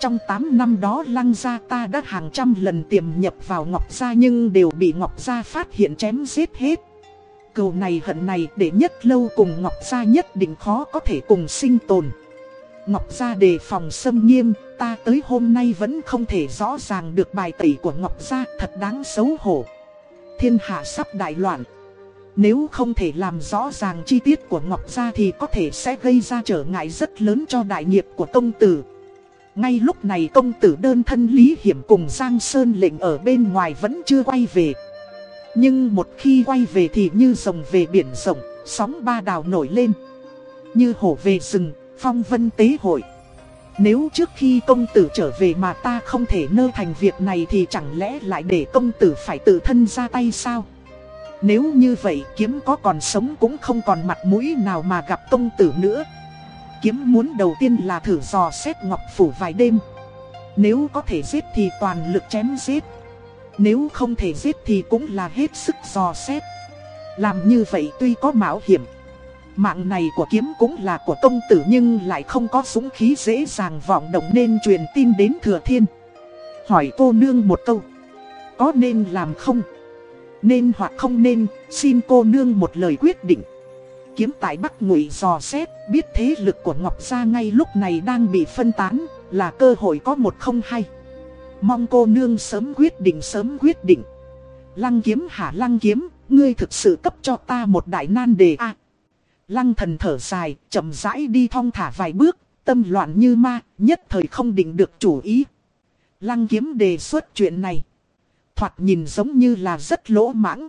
Trong 8 năm đó lăng gia ta đã hàng trăm lần tiềm nhập vào Ngọc Gia nhưng đều bị Ngọc Gia phát hiện chém giết hết. Cầu này hận này để nhất lâu cùng Ngọc Gia nhất định khó có thể cùng sinh tồn. Ngọc Gia đề phòng xâm nghiêm, ta tới hôm nay vẫn không thể rõ ràng được bài tẩy của Ngọc Gia thật đáng xấu hổ. Thiên hạ sắp đại loạn. Nếu không thể làm rõ ràng chi tiết của Ngọc Gia thì có thể sẽ gây ra trở ngại rất lớn cho đại nghiệp của công tử. Ngay lúc này công tử đơn thân Lý Hiểm cùng Giang Sơn lệnh ở bên ngoài vẫn chưa quay về. Nhưng một khi quay về thì như rồng về biển rộng, sóng ba đào nổi lên. Như hổ về rừng, phong vân tế hội. Nếu trước khi công tử trở về mà ta không thể nơ thành việc này thì chẳng lẽ lại để công tử phải tự thân ra tay sao? Nếu như vậy kiếm có còn sống cũng không còn mặt mũi nào mà gặp công tử nữa. Kiếm muốn đầu tiên là thử dò xét Ngọc Phủ vài đêm. Nếu có thể giết thì toàn lực chém giết. Nếu không thể giết thì cũng là hết sức dò xét. Làm như vậy tuy có mạo hiểm. Mạng này của kiếm cũng là của công tử nhưng lại không có súng khí dễ dàng vọng động nên truyền tin đến thừa thiên. Hỏi cô nương một câu. Có nên làm không? Nên hoặc không nên, xin cô nương một lời quyết định. Kiếm tại Bắc Ngụy dò xét, biết thế lực của Ngọc Gia ngay lúc này đang bị phân tán, là cơ hội có một không hay. Mong cô nương sớm quyết định sớm quyết định. Lăng kiếm hả lăng kiếm, ngươi thực sự cấp cho ta một đại nan đề a. lăng thần thở dài, chậm rãi đi thong thả vài bước, tâm loạn như ma, nhất thời không định được chủ ý. Lăng kiếm đề xuất chuyện này. Thoạt nhìn giống như là rất lỗ mãng.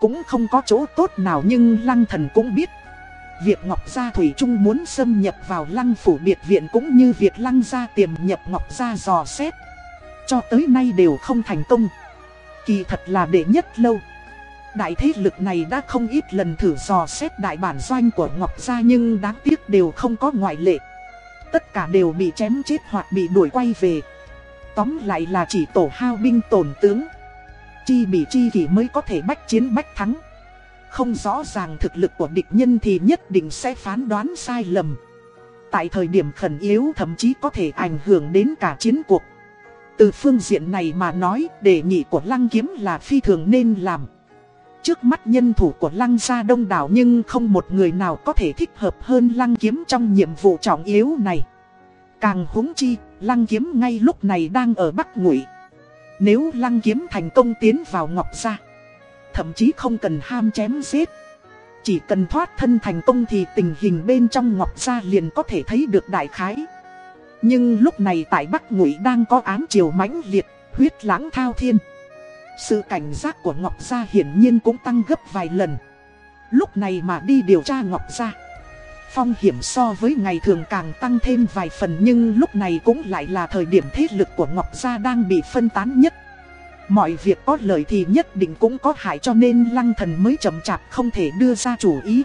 Cũng không có chỗ tốt nào nhưng lăng thần cũng biết. Việc Ngọc Gia Thủy Trung muốn xâm nhập vào lăng phủ biệt viện cũng như việc lăng gia tiềm nhập Ngọc Gia dò xét. Cho tới nay đều không thành công. Kỳ thật là đệ nhất lâu. Đại thế lực này đã không ít lần thử dò xét đại bản doanh của Ngọc Gia nhưng đáng tiếc đều không có ngoại lệ. Tất cả đều bị chém chết hoặc bị đuổi quay về. Tóm lại là chỉ tổ hao binh tổn tướng. Chi bị chi kỷ mới có thể bách chiến bách thắng. Không rõ ràng thực lực của địch nhân thì nhất định sẽ phán đoán sai lầm. Tại thời điểm khẩn yếu thậm chí có thể ảnh hưởng đến cả chiến cuộc. Từ phương diện này mà nói đề nghị của Lăng Kiếm là phi thường nên làm. Trước mắt nhân thủ của Lăng gia đông đảo nhưng không một người nào có thể thích hợp hơn Lăng Kiếm trong nhiệm vụ trọng yếu này. Càng húng chi, Lăng Kiếm ngay lúc này đang ở Bắc Ngụy. Nếu Lăng Kiếm thành công tiến vào Ngọc Gia, thậm chí không cần ham chém giết. Chỉ cần thoát thân thành công thì tình hình bên trong Ngọc Gia liền có thể thấy được đại khái. Nhưng lúc này tại Bắc Ngụy đang có án triều mãnh liệt, huyết lãng thao thiên. Sự cảnh giác của Ngọc Gia hiển nhiên cũng tăng gấp vài lần. Lúc này mà đi điều tra Ngọc Gia. Phong hiểm so với ngày thường càng tăng thêm vài phần nhưng lúc này cũng lại là thời điểm thế lực của Ngọc Gia đang bị phân tán nhất. Mọi việc có lợi thì nhất định cũng có hại cho nên lăng thần mới chậm chạp không thể đưa ra chủ ý.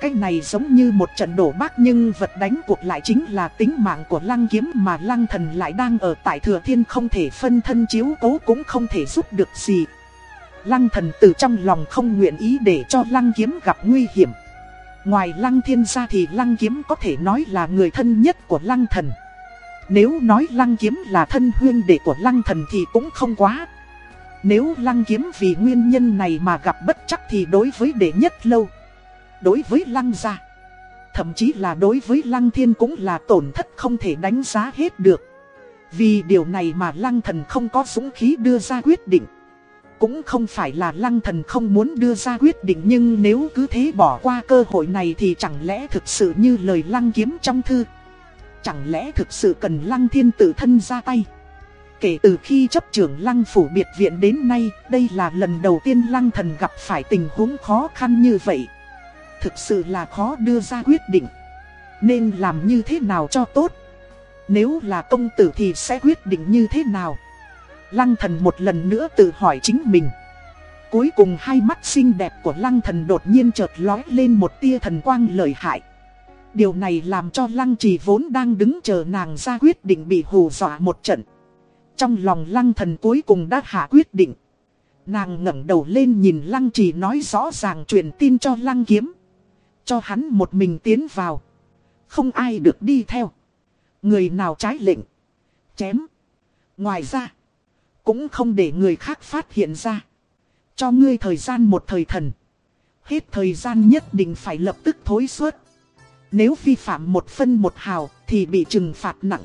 Cái này giống như một trận đổ bác nhưng vật đánh cuộc lại chính là tính mạng của lăng kiếm mà lăng thần lại đang ở tại thừa thiên không thể phân thân chiếu cố cũng không thể giúp được gì. Lăng thần từ trong lòng không nguyện ý để cho lăng kiếm gặp nguy hiểm. Ngoài lăng thiên ra thì lăng kiếm có thể nói là người thân nhất của lăng thần. Nếu nói lăng kiếm là thân huyên đệ của lăng thần thì cũng không quá. Nếu lăng kiếm vì nguyên nhân này mà gặp bất chắc thì đối với đệ nhất lâu đối với lăng gia. Thậm chí là đối với lăng thiên cũng là tổn thất không thể đánh giá hết được. Vì điều này mà lăng thần không có dũng khí đưa ra quyết định. Cũng không phải là lăng thần không muốn đưa ra quyết định nhưng nếu cứ thế bỏ qua cơ hội này thì chẳng lẽ thực sự như lời lăng kiếm trong thư. Chẳng lẽ thực sự cần lăng thiên tự thân ra tay. Kể từ khi chấp trưởng lăng phủ biệt viện đến nay, đây là lần đầu tiên lăng thần gặp phải tình huống khó khăn như vậy thực sự là khó đưa ra quyết định. Nên làm như thế nào cho tốt? Nếu là công tử thì sẽ quyết định như thế nào? Lăng thần một lần nữa tự hỏi chính mình. Cuối cùng hai mắt xinh đẹp của lăng thần đột nhiên chợt lói lên một tia thần quang lợi hại. Điều này làm cho lăng trì vốn đang đứng chờ nàng ra quyết định bị hù dọa một trận. Trong lòng lăng thần cuối cùng đã hạ quyết định. Nàng ngẩng đầu lên nhìn lăng trì nói rõ ràng truyền tin cho lăng kiếm. Cho hắn một mình tiến vào. Không ai được đi theo. Người nào trái lệnh. chém. Ngoài ra, cũng không để người khác phát hiện ra. Cho ngươi thời gian một thời thần. Hết thời gian nhất định phải lập tức thối suốt. Nếu vi phạm một phân một hào thì bị trừng phạt nặng.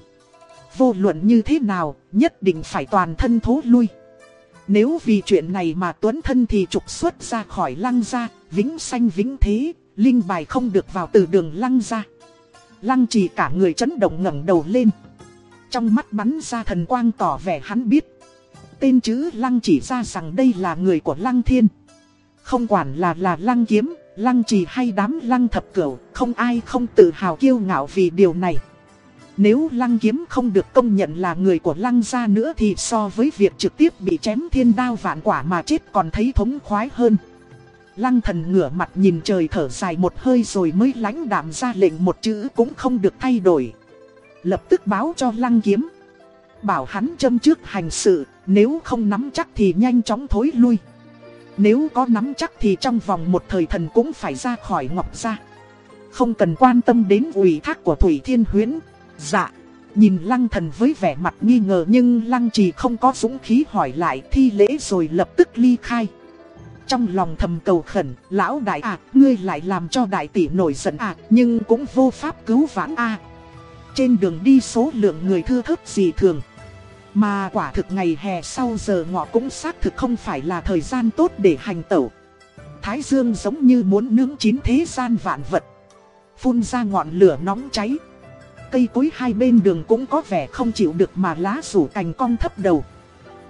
Vô luận như thế nào, nhất định phải toàn thân thố lui. Nếu vì chuyện này mà tuấn thân thì trục xuất ra khỏi lăng gia, vĩnh sanh vĩnh thế, linh bài không được vào từ đường lăng ra, Lăng chỉ cả người chấn động ngẩng đầu lên. Trong mắt bắn ra thần quang tỏ vẻ hắn biết. Tên chữ lăng chỉ ra rằng đây là người của lăng thiên. Không quản là là lăng kiếm, lăng trì hay đám lăng thập cửu, không ai không tự hào kiêu ngạo vì điều này. Nếu lăng kiếm không được công nhận là người của lăng gia nữa thì so với việc trực tiếp bị chém thiên đao vạn quả mà chết còn thấy thống khoái hơn. Lăng thần ngửa mặt nhìn trời thở dài một hơi rồi mới lãnh đạm ra lệnh một chữ cũng không được thay đổi. Lập tức báo cho lăng kiếm. Bảo hắn châm trước hành sự, nếu không nắm chắc thì nhanh chóng thối lui. Nếu có nắm chắc thì trong vòng một thời thần cũng phải ra khỏi ngọc gia. Không cần quan tâm đến ủy thác của Thủy Thiên Huyến. Dạ. Nhìn lăng thần với vẻ mặt nghi ngờ nhưng lăng trì không có dũng khí hỏi lại thi lễ rồi lập tức ly khai. Trong lòng thầm cầu khẩn, lão đại à, ngươi lại làm cho đại tỷ nổi giận à, nhưng cũng vô pháp cứu vãn a. Trên đường đi số lượng người thưa thớt gì thường. Mà quả thực ngày hè sau giờ ngọ cũng xác thực không phải là thời gian tốt để hành tẩu. Thái dương giống như muốn nướng chín thế gian vạn vật. Phun ra ngọn lửa nóng cháy. Cây cối hai bên đường cũng có vẻ không chịu được mà lá rủ cành cong thấp đầu.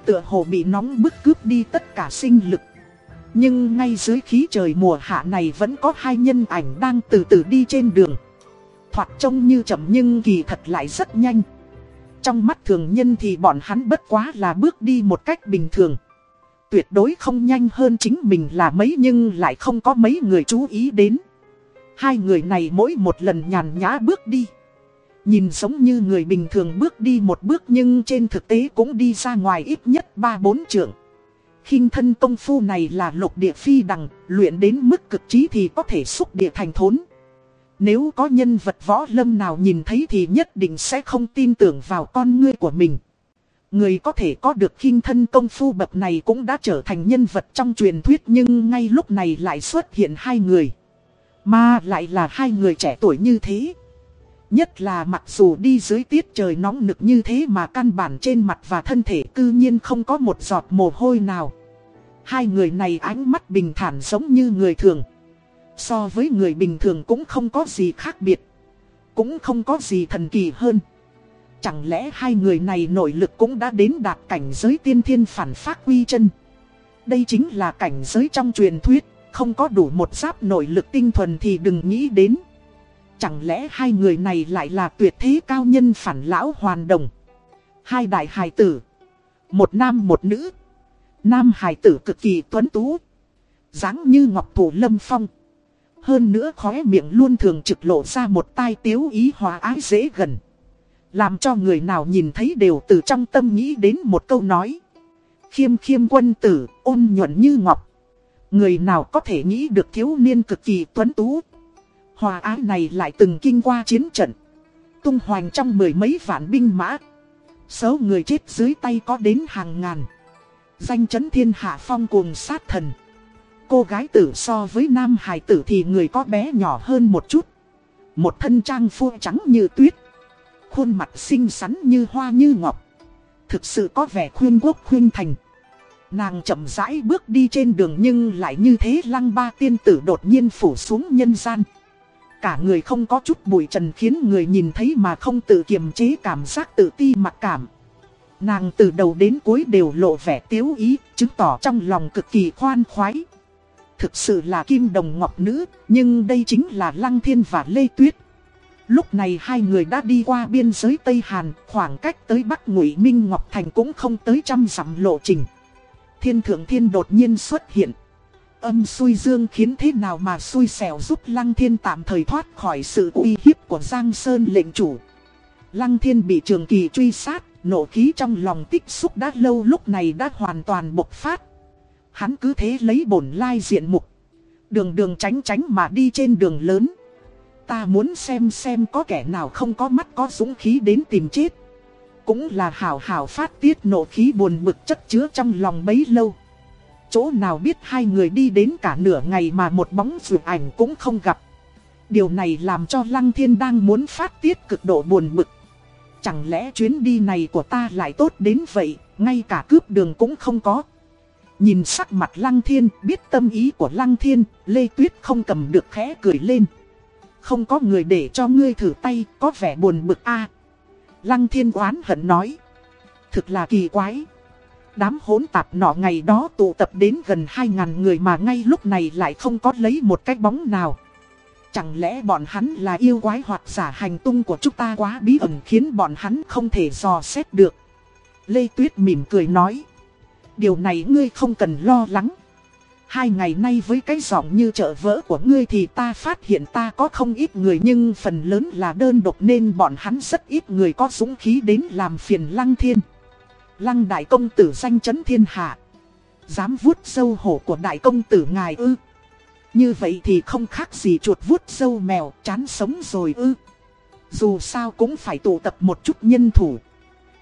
Tựa hồ bị nóng bức cướp đi tất cả sinh lực. Nhưng ngay dưới khí trời mùa hạ này vẫn có hai nhân ảnh đang từ từ đi trên đường. Thoạt trông như chậm nhưng kỳ thật lại rất nhanh. Trong mắt thường nhân thì bọn hắn bất quá là bước đi một cách bình thường. Tuyệt đối không nhanh hơn chính mình là mấy nhưng lại không có mấy người chú ý đến. Hai người này mỗi một lần nhàn nhã bước đi. Nhìn giống như người bình thường bước đi một bước nhưng trên thực tế cũng đi ra ngoài ít nhất 3-4 trượng khinh thân công phu này là lục địa phi đằng, luyện đến mức cực trí thì có thể xúc địa thành thốn. Nếu có nhân vật võ lâm nào nhìn thấy thì nhất định sẽ không tin tưởng vào con ngươi của mình. Người có thể có được khinh thân công phu bậc này cũng đã trở thành nhân vật trong truyền thuyết nhưng ngay lúc này lại xuất hiện hai người. Mà lại là hai người trẻ tuổi như thế. Nhất là mặc dù đi dưới tiết trời nóng nực như thế mà căn bản trên mặt và thân thể cư nhiên không có một giọt mồ hôi nào. Hai người này ánh mắt bình thản giống như người thường. So với người bình thường cũng không có gì khác biệt. Cũng không có gì thần kỳ hơn. Chẳng lẽ hai người này nội lực cũng đã đến đạt cảnh giới tiên thiên phản phát quy chân. Đây chính là cảnh giới trong truyền thuyết, không có đủ một giáp nội lực tinh thuần thì đừng nghĩ đến. Chẳng lẽ hai người này lại là tuyệt thế cao nhân phản lão hoàn đồng? Hai đại hài tử. Một nam một nữ. Nam hài tử cực kỳ tuấn tú. dáng như ngọc thủ lâm phong. Hơn nữa khóe miệng luôn thường trực lộ ra một tai tiếu ý hòa ái dễ gần. Làm cho người nào nhìn thấy đều từ trong tâm nghĩ đến một câu nói. Khiêm khiêm quân tử, ôn nhuận như ngọc. Người nào có thể nghĩ được thiếu niên cực kỳ tuấn tú? Hòa ái này lại từng kinh qua chiến trận. Tung hoành trong mười mấy vạn binh mã. Số người chết dưới tay có đến hàng ngàn. Danh chấn thiên hạ phong cùng sát thần. Cô gái tử so với nam hài tử thì người có bé nhỏ hơn một chút. Một thân trang phu trắng như tuyết. Khuôn mặt xinh xắn như hoa như ngọc. Thực sự có vẻ khuyên quốc khuyên thành. Nàng chậm rãi bước đi trên đường nhưng lại như thế lăng ba tiên tử đột nhiên phủ xuống nhân gian. Cả người không có chút bụi trần khiến người nhìn thấy mà không tự kiềm chế cảm giác tự ti mặc cảm. Nàng từ đầu đến cuối đều lộ vẻ tiếu ý, chứng tỏ trong lòng cực kỳ khoan khoái. Thực sự là kim đồng ngọc nữ, nhưng đây chính là Lăng Thiên và Lê Tuyết. Lúc này hai người đã đi qua biên giới Tây Hàn, khoảng cách tới Bắc Ngụy Minh Ngọc Thành cũng không tới trăm dặm lộ trình. Thiên Thượng Thiên đột nhiên xuất hiện. Âm xui dương khiến thế nào mà xui xẻo giúp Lăng Thiên tạm thời thoát khỏi sự uy hiếp của Giang Sơn lệnh chủ. Lăng Thiên bị trường kỳ truy sát, nộ khí trong lòng tích xúc đã lâu lúc này đã hoàn toàn bộc phát. Hắn cứ thế lấy bổn lai diện mục. Đường đường tránh tránh mà đi trên đường lớn. Ta muốn xem xem có kẻ nào không có mắt có dũng khí đến tìm chết. cũng là hào hào phát tiết nộ khí buồn bực chất chứa trong lòng bấy lâu. Chỗ nào biết hai người đi đến cả nửa ngày mà một bóng dù ảnh cũng không gặp. Điều này làm cho Lăng Thiên đang muốn phát tiết cực độ buồn bực. Chẳng lẽ chuyến đi này của ta lại tốt đến vậy, ngay cả cướp đường cũng không có. Nhìn sắc mặt Lăng Thiên, biết tâm ý của Lăng Thiên, Lê Tuyết không cầm được khẽ cười lên. Không có người để cho ngươi thử tay, có vẻ buồn bực a. Lăng Thiên oán hận nói. Thực là kỳ quái. Đám hỗn tạp nọ ngày đó tụ tập đến gần 2.000 người mà ngay lúc này lại không có lấy một cái bóng nào. Chẳng lẽ bọn hắn là yêu quái hoặc giả hành tung của chúng ta quá bí ẩn khiến bọn hắn không thể dò xét được. Lê Tuyết mỉm cười nói. Điều này ngươi không cần lo lắng. Hai ngày nay với cái giọng như trợ vỡ của ngươi thì ta phát hiện ta có không ít người nhưng phần lớn là đơn độc nên bọn hắn rất ít người có dũng khí đến làm phiền lăng thiên. Lăng đại công tử danh chấn thiên hạ. Dám vuốt sâu hổ của đại công tử ngài ư. Như vậy thì không khác gì chuột vuốt sâu mèo, chán sống rồi ư. Dù sao cũng phải tụ tập một chút nhân thủ.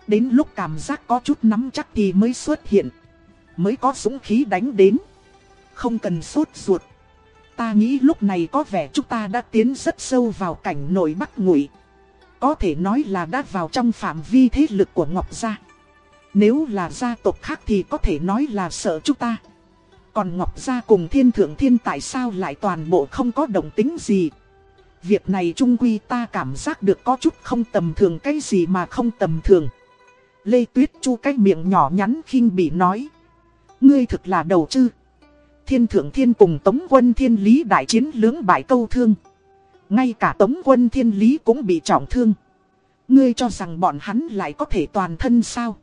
Đến lúc cảm giác có chút nắm chắc thì mới xuất hiện. Mới có dũng khí đánh đến. Không cần sốt ruột. Ta nghĩ lúc này có vẻ chúng ta đã tiến rất sâu vào cảnh nội bắc ngụy. Có thể nói là đã vào trong phạm vi thế lực của Ngọc Gia. Nếu là gia tộc khác thì có thể nói là sợ chúng ta. Còn Ngọc Gia cùng thiên thượng thiên tại sao lại toàn bộ không có đồng tính gì. Việc này trung quy ta cảm giác được có chút không tầm thường cái gì mà không tầm thường. Lê Tuyết chu cái miệng nhỏ nhắn khinh bị nói. Ngươi thực là đầu chư. Thiên thượng thiên cùng tống quân thiên lý đại chiến lưỡng bại câu thương. Ngay cả tống quân thiên lý cũng bị trọng thương. Ngươi cho rằng bọn hắn lại có thể toàn thân sao?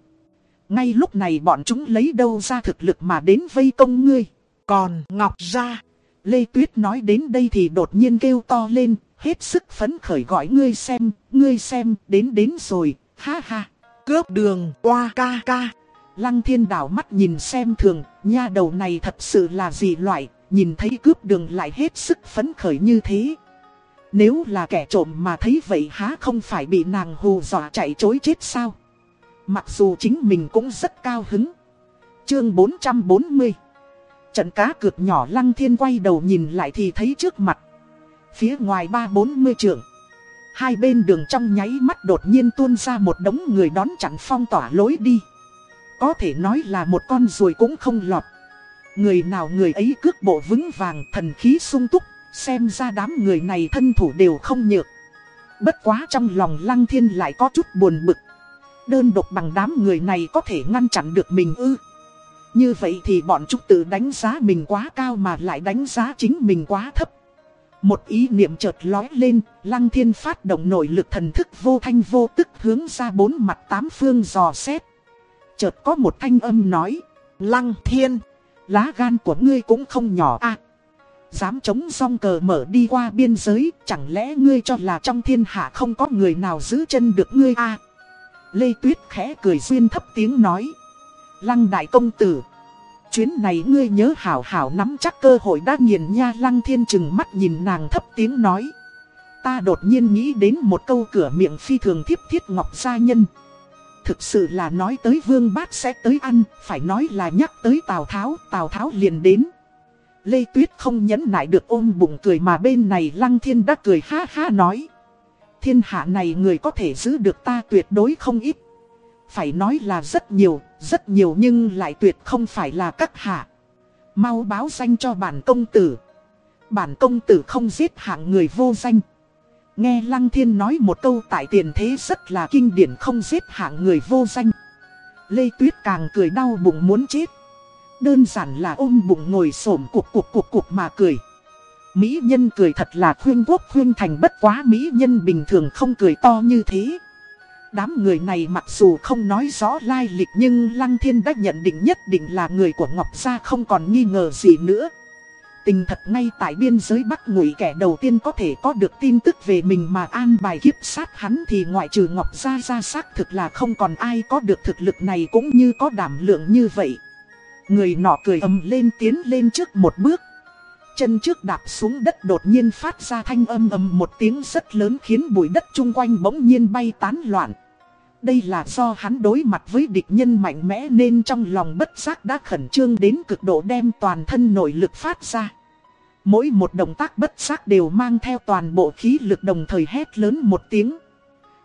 Ngay lúc này bọn chúng lấy đâu ra thực lực mà đến vây công ngươi. Còn Ngọc ra. Lê Tuyết nói đến đây thì đột nhiên kêu to lên, hết sức phấn khởi gọi ngươi xem, ngươi xem, đến đến rồi, ha ha. Cướp đường, qua ca ca. Lăng thiên đảo mắt nhìn xem thường, nha đầu này thật sự là gì loại, nhìn thấy cướp đường lại hết sức phấn khởi như thế. Nếu là kẻ trộm mà thấy vậy há không phải bị nàng hù dọa chạy chối chết sao? Mặc dù chính mình cũng rất cao hứng. Chương 440 Trận cá cược nhỏ lăng thiên quay đầu nhìn lại thì thấy trước mặt. Phía ngoài ba bốn mươi trường. Hai bên đường trong nháy mắt đột nhiên tuôn ra một đống người đón chặn phong tỏa lối đi. Có thể nói là một con ruồi cũng không lọt. Người nào người ấy cước bộ vững vàng thần khí sung túc, xem ra đám người này thân thủ đều không nhược. Bất quá trong lòng lăng thiên lại có chút buồn bực. Đơn độc bằng đám người này có thể ngăn chặn được mình ư. Như vậy thì bọn chúng tự đánh giá mình quá cao mà lại đánh giá chính mình quá thấp. Một ý niệm chợt lói lên, lăng thiên phát động nội lực thần thức vô thanh vô tức hướng ra bốn mặt tám phương dò xét. Chợt có một thanh âm nói, lăng thiên, lá gan của ngươi cũng không nhỏ a Dám chống song cờ mở đi qua biên giới, chẳng lẽ ngươi cho là trong thiên hạ không có người nào giữ chân được ngươi a Lê Tuyết khẽ cười duyên thấp tiếng nói. Lăng đại công tử. Chuyến này ngươi nhớ hảo hảo nắm chắc cơ hội đã nghiền nha lăng thiên chừng mắt nhìn nàng thấp tiếng nói. Ta đột nhiên nghĩ đến một câu cửa miệng phi thường thiếp thiết ngọc gia nhân. Thực sự là nói tới vương bát sẽ tới ăn, phải nói là nhắc tới Tào Tháo, Tào Tháo liền đến. Lê Tuyết không nhẫn nại được ôm bụng cười mà bên này lăng thiên đã cười ha ha nói thiên hạ này người có thể giữ được ta tuyệt đối không ít. Phải nói là rất nhiều, rất nhiều nhưng lại tuyệt không phải là các hạ. Mau báo danh cho bản công tử. Bản công tử không giết hạng người vô danh. Nghe Lăng Thiên nói một câu tại tiền thế rất là kinh điển không giết hạng người vô danh. Lê Tuyết càng cười đau bụng muốn chết. Đơn giản là ôm bụng ngồi xổm cục cục cục cục mà cười. Mỹ nhân cười thật là khuyên quốc khuyên thành bất quá Mỹ nhân bình thường không cười to như thế. Đám người này mặc dù không nói rõ lai lịch nhưng Lăng Thiên đã nhận định nhất định là người của Ngọc Gia không còn nghi ngờ gì nữa. Tình thật ngay tại biên giới Bắc Ngụy kẻ đầu tiên có thể có được tin tức về mình mà an bài kiếp sát hắn thì ngoại trừ Ngọc Gia ra xác thực là không còn ai có được thực lực này cũng như có đảm lượng như vậy. Người nọ cười ầm lên tiến lên trước một bước. Chân trước đạp xuống đất đột nhiên phát ra thanh âm ầm một tiếng rất lớn khiến bụi đất chung quanh bỗng nhiên bay tán loạn. đây là do hắn đối mặt với địch nhân mạnh mẽ nên trong lòng bất giác đã khẩn trương đến cực độ đem toàn thân nội lực phát ra. Mỗi một động tác bất giác đều mang theo toàn bộ khí lực đồng thời hét lớn một tiếng.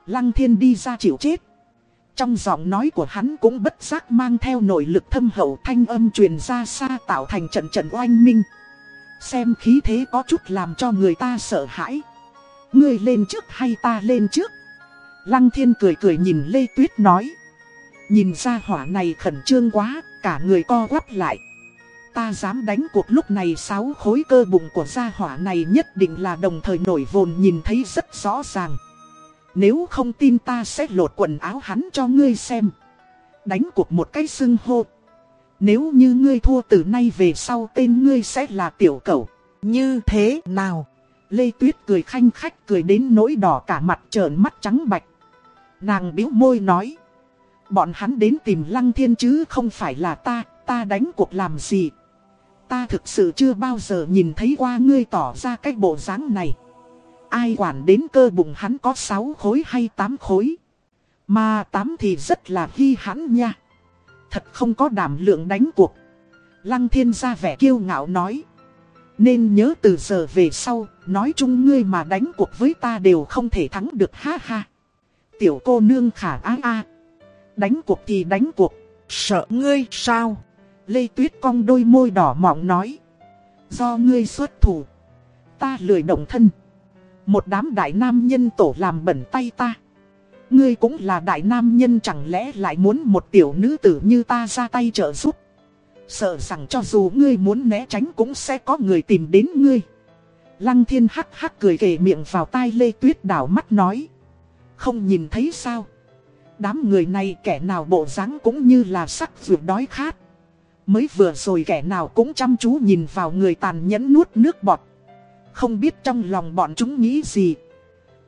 Lăng thiên đi ra chịu chết. Trong giọng nói của hắn cũng bất giác mang theo nội lực thâm hậu thanh âm truyền ra xa tạo thành trận trận oanh minh. Xem khí thế có chút làm cho người ta sợ hãi. Ngươi lên trước hay ta lên trước? Lăng thiên cười cười nhìn Lê Tuyết nói. Nhìn ra hỏa này khẩn trương quá, cả người co quắp lại. Ta dám đánh cuộc lúc này sáu khối cơ bụng của gia hỏa này nhất định là đồng thời nổi vồn nhìn thấy rất rõ ràng. Nếu không tin ta sẽ lột quần áo hắn cho ngươi xem. Đánh cuộc một cái xưng hô. Nếu như ngươi thua từ nay về sau tên ngươi sẽ là tiểu cẩu. Như thế nào? Lê Tuyết cười khanh khách cười đến nỗi đỏ cả mặt trợn mắt trắng bạch. Nàng biếu môi nói. Bọn hắn đến tìm Lăng Thiên chứ không phải là ta, ta đánh cuộc làm gì. Ta thực sự chưa bao giờ nhìn thấy qua ngươi tỏ ra cái bộ dáng này. Ai quản đến cơ bụng hắn có 6 khối hay 8 khối. Mà 8 thì rất là hy hãn nha. Thật không có đảm lượng đánh cuộc. Lăng thiên ra vẻ kiêu ngạo nói. Nên nhớ từ giờ về sau, nói chung ngươi mà đánh cuộc với ta đều không thể thắng được ha ha. Tiểu cô nương khả á a. Đánh cuộc thì đánh cuộc. Sợ ngươi sao? Lê Tuyết cong đôi môi đỏ mọng nói. Do ngươi xuất thủ. Ta lười động thân. Một đám đại nam nhân tổ làm bẩn tay ta. Ngươi cũng là đại nam nhân chẳng lẽ lại muốn một tiểu nữ tử như ta ra tay trợ giúp. Sợ rằng cho dù ngươi muốn né tránh cũng sẽ có người tìm đến ngươi. Lăng thiên hắc hắc cười kề miệng vào tai Lê Tuyết đảo mắt nói. Không nhìn thấy sao. Đám người này kẻ nào bộ dáng cũng như là sắc vượt đói khát. Mới vừa rồi kẻ nào cũng chăm chú nhìn vào người tàn nhẫn nuốt nước bọt. Không biết trong lòng bọn chúng nghĩ gì.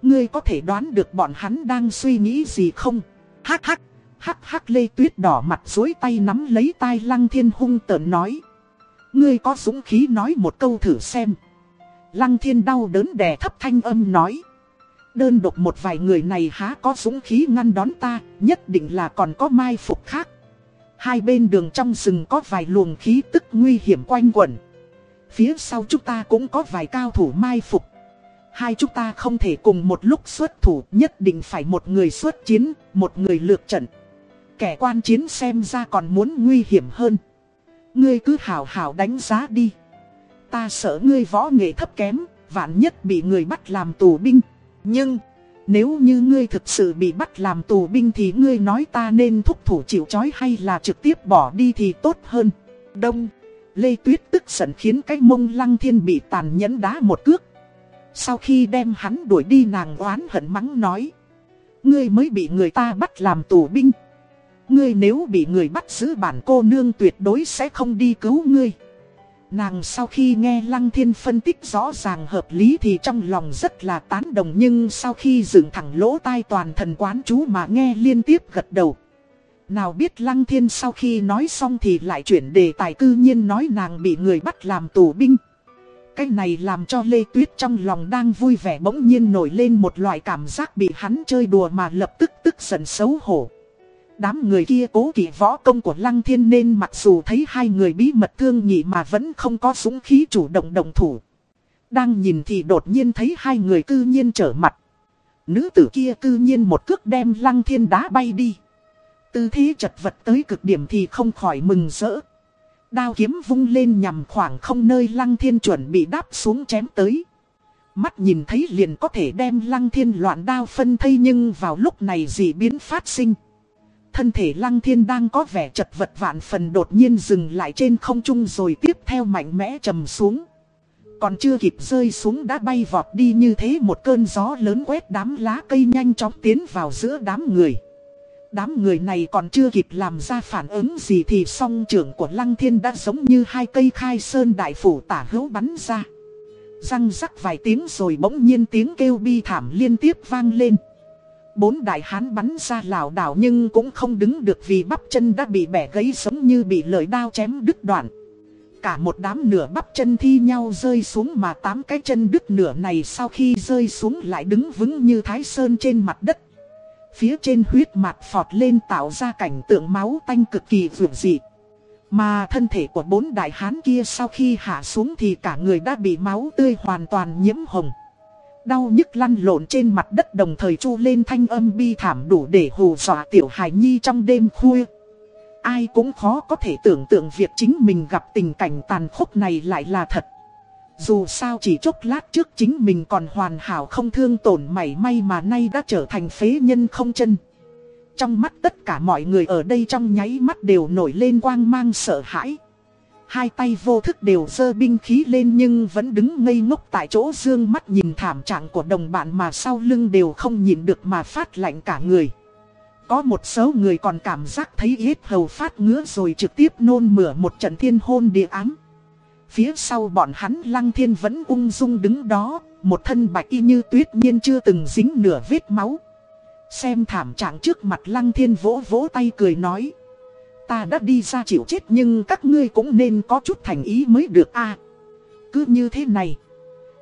Ngươi có thể đoán được bọn hắn đang suy nghĩ gì không? Hắc hắc, hắc hắc lê tuyết đỏ mặt dối tay nắm lấy tai lăng thiên hung tợn nói. Ngươi có dũng khí nói một câu thử xem. Lăng thiên đau đớn đè thấp thanh âm nói. Đơn độc một vài người này há có dũng khí ngăn đón ta, nhất định là còn có mai phục khác. Hai bên đường trong rừng có vài luồng khí tức nguy hiểm quanh quẩn. Phía sau chúng ta cũng có vài cao thủ mai phục. Hai chúng ta không thể cùng một lúc xuất thủ, nhất định phải một người xuất chiến, một người lược trận. Kẻ quan chiến xem ra còn muốn nguy hiểm hơn. Ngươi cứ hào hào đánh giá đi. Ta sợ ngươi võ nghệ thấp kém, vạn nhất bị người bắt làm tù binh. Nhưng, nếu như ngươi thực sự bị bắt làm tù binh thì ngươi nói ta nên thúc thủ chịu chói hay là trực tiếp bỏ đi thì tốt hơn. Đông, Lê Tuyết tức giận khiến cái mông lăng thiên bị tàn nhẫn đá một cước. Sau khi đem hắn đuổi đi nàng oán hận mắng nói. Ngươi mới bị người ta bắt làm tù binh. Ngươi nếu bị người bắt giữ bản cô nương tuyệt đối sẽ không đi cứu ngươi. Nàng sau khi nghe Lăng Thiên phân tích rõ ràng hợp lý thì trong lòng rất là tán đồng, nhưng sau khi dựng thẳng lỗ tai toàn thần quán chú mà nghe liên tiếp gật đầu. Nào biết Lăng Thiên sau khi nói xong thì lại chuyển đề tài, cư nhiên nói nàng bị người bắt làm tù binh. Cái này làm cho Lê Tuyết trong lòng đang vui vẻ bỗng nhiên nổi lên một loại cảm giác bị hắn chơi đùa mà lập tức tức giận xấu hổ. Đám người kia cố kỵ võ công của Lăng Thiên nên mặc dù thấy hai người bí mật thương nhị mà vẫn không có súng khí chủ động đồng thủ. Đang nhìn thì đột nhiên thấy hai người cư nhiên trở mặt. Nữ tử kia cư nhiên một cước đem Lăng Thiên đá bay đi. Tư thế chật vật tới cực điểm thì không khỏi mừng rỡ. Đao kiếm vung lên nhằm khoảng không nơi Lăng Thiên chuẩn bị đáp xuống chém tới. Mắt nhìn thấy liền có thể đem Lăng Thiên loạn đao phân thây nhưng vào lúc này dị biến phát sinh. Thân thể lăng thiên đang có vẻ chật vật vạn phần đột nhiên dừng lại trên không trung rồi tiếp theo mạnh mẽ trầm xuống. Còn chưa kịp rơi xuống đã bay vọt đi như thế một cơn gió lớn quét đám lá cây nhanh chóng tiến vào giữa đám người. Đám người này còn chưa kịp làm ra phản ứng gì thì song trưởng của Lăng Thiên đã giống như hai cây khai sơn đại phủ tả hữu bắn ra. Răng rắc vài tiếng rồi bỗng nhiên tiếng kêu bi thảm liên tiếp vang lên. Bốn đại hán bắn ra lảo đảo nhưng cũng không đứng được vì bắp chân đã bị bẻ gãy giống như bị lợi đao chém đứt đoạn. Cả một đám nửa bắp chân thi nhau rơi xuống mà tám cái chân đứt nửa này sau khi rơi xuống lại đứng vững như thái sơn trên mặt đất. Phía trên huyết mạch phọt lên tạo ra cảnh tượng máu tanh cực kỳ vượt dị. Mà thân thể của bốn đại hán kia sau khi hạ xuống thì cả người đã bị máu tươi hoàn toàn nhiễm hồng. Đau nhức lăn lộn trên mặt đất đồng thời chu lên thanh âm bi thảm đủ để hù dọa tiểu hải nhi trong đêm khuya. Ai cũng khó có thể tưởng tượng việc chính mình gặp tình cảnh tàn khốc này lại là thật. Dù sao chỉ chốc lát trước chính mình còn hoàn hảo không thương tổn mảy may mà nay đã trở thành phế nhân không chân. Trong mắt tất cả mọi người ở đây trong nháy mắt đều nổi lên quang mang sợ hãi. Hai tay vô thức đều dơ binh khí lên nhưng vẫn đứng ngây ngốc tại chỗ dương mắt nhìn thảm trạng của đồng bạn mà sau lưng đều không nhìn được mà phát lạnh cả người. Có một số người còn cảm giác thấy yết hầu phát ngứa rồi trực tiếp nôn mửa một trận thiên hôn địa ám. Phía sau bọn hắn lăng thiên vẫn ung dung đứng đó, một thân bạch y như tuyết nhiên chưa từng dính nửa vết máu. Xem thảm trạng trước mặt lăng thiên vỗ vỗ tay cười nói. Ta đã đi ra chịu chết nhưng các ngươi cũng nên có chút thành ý mới được a Cứ như thế này.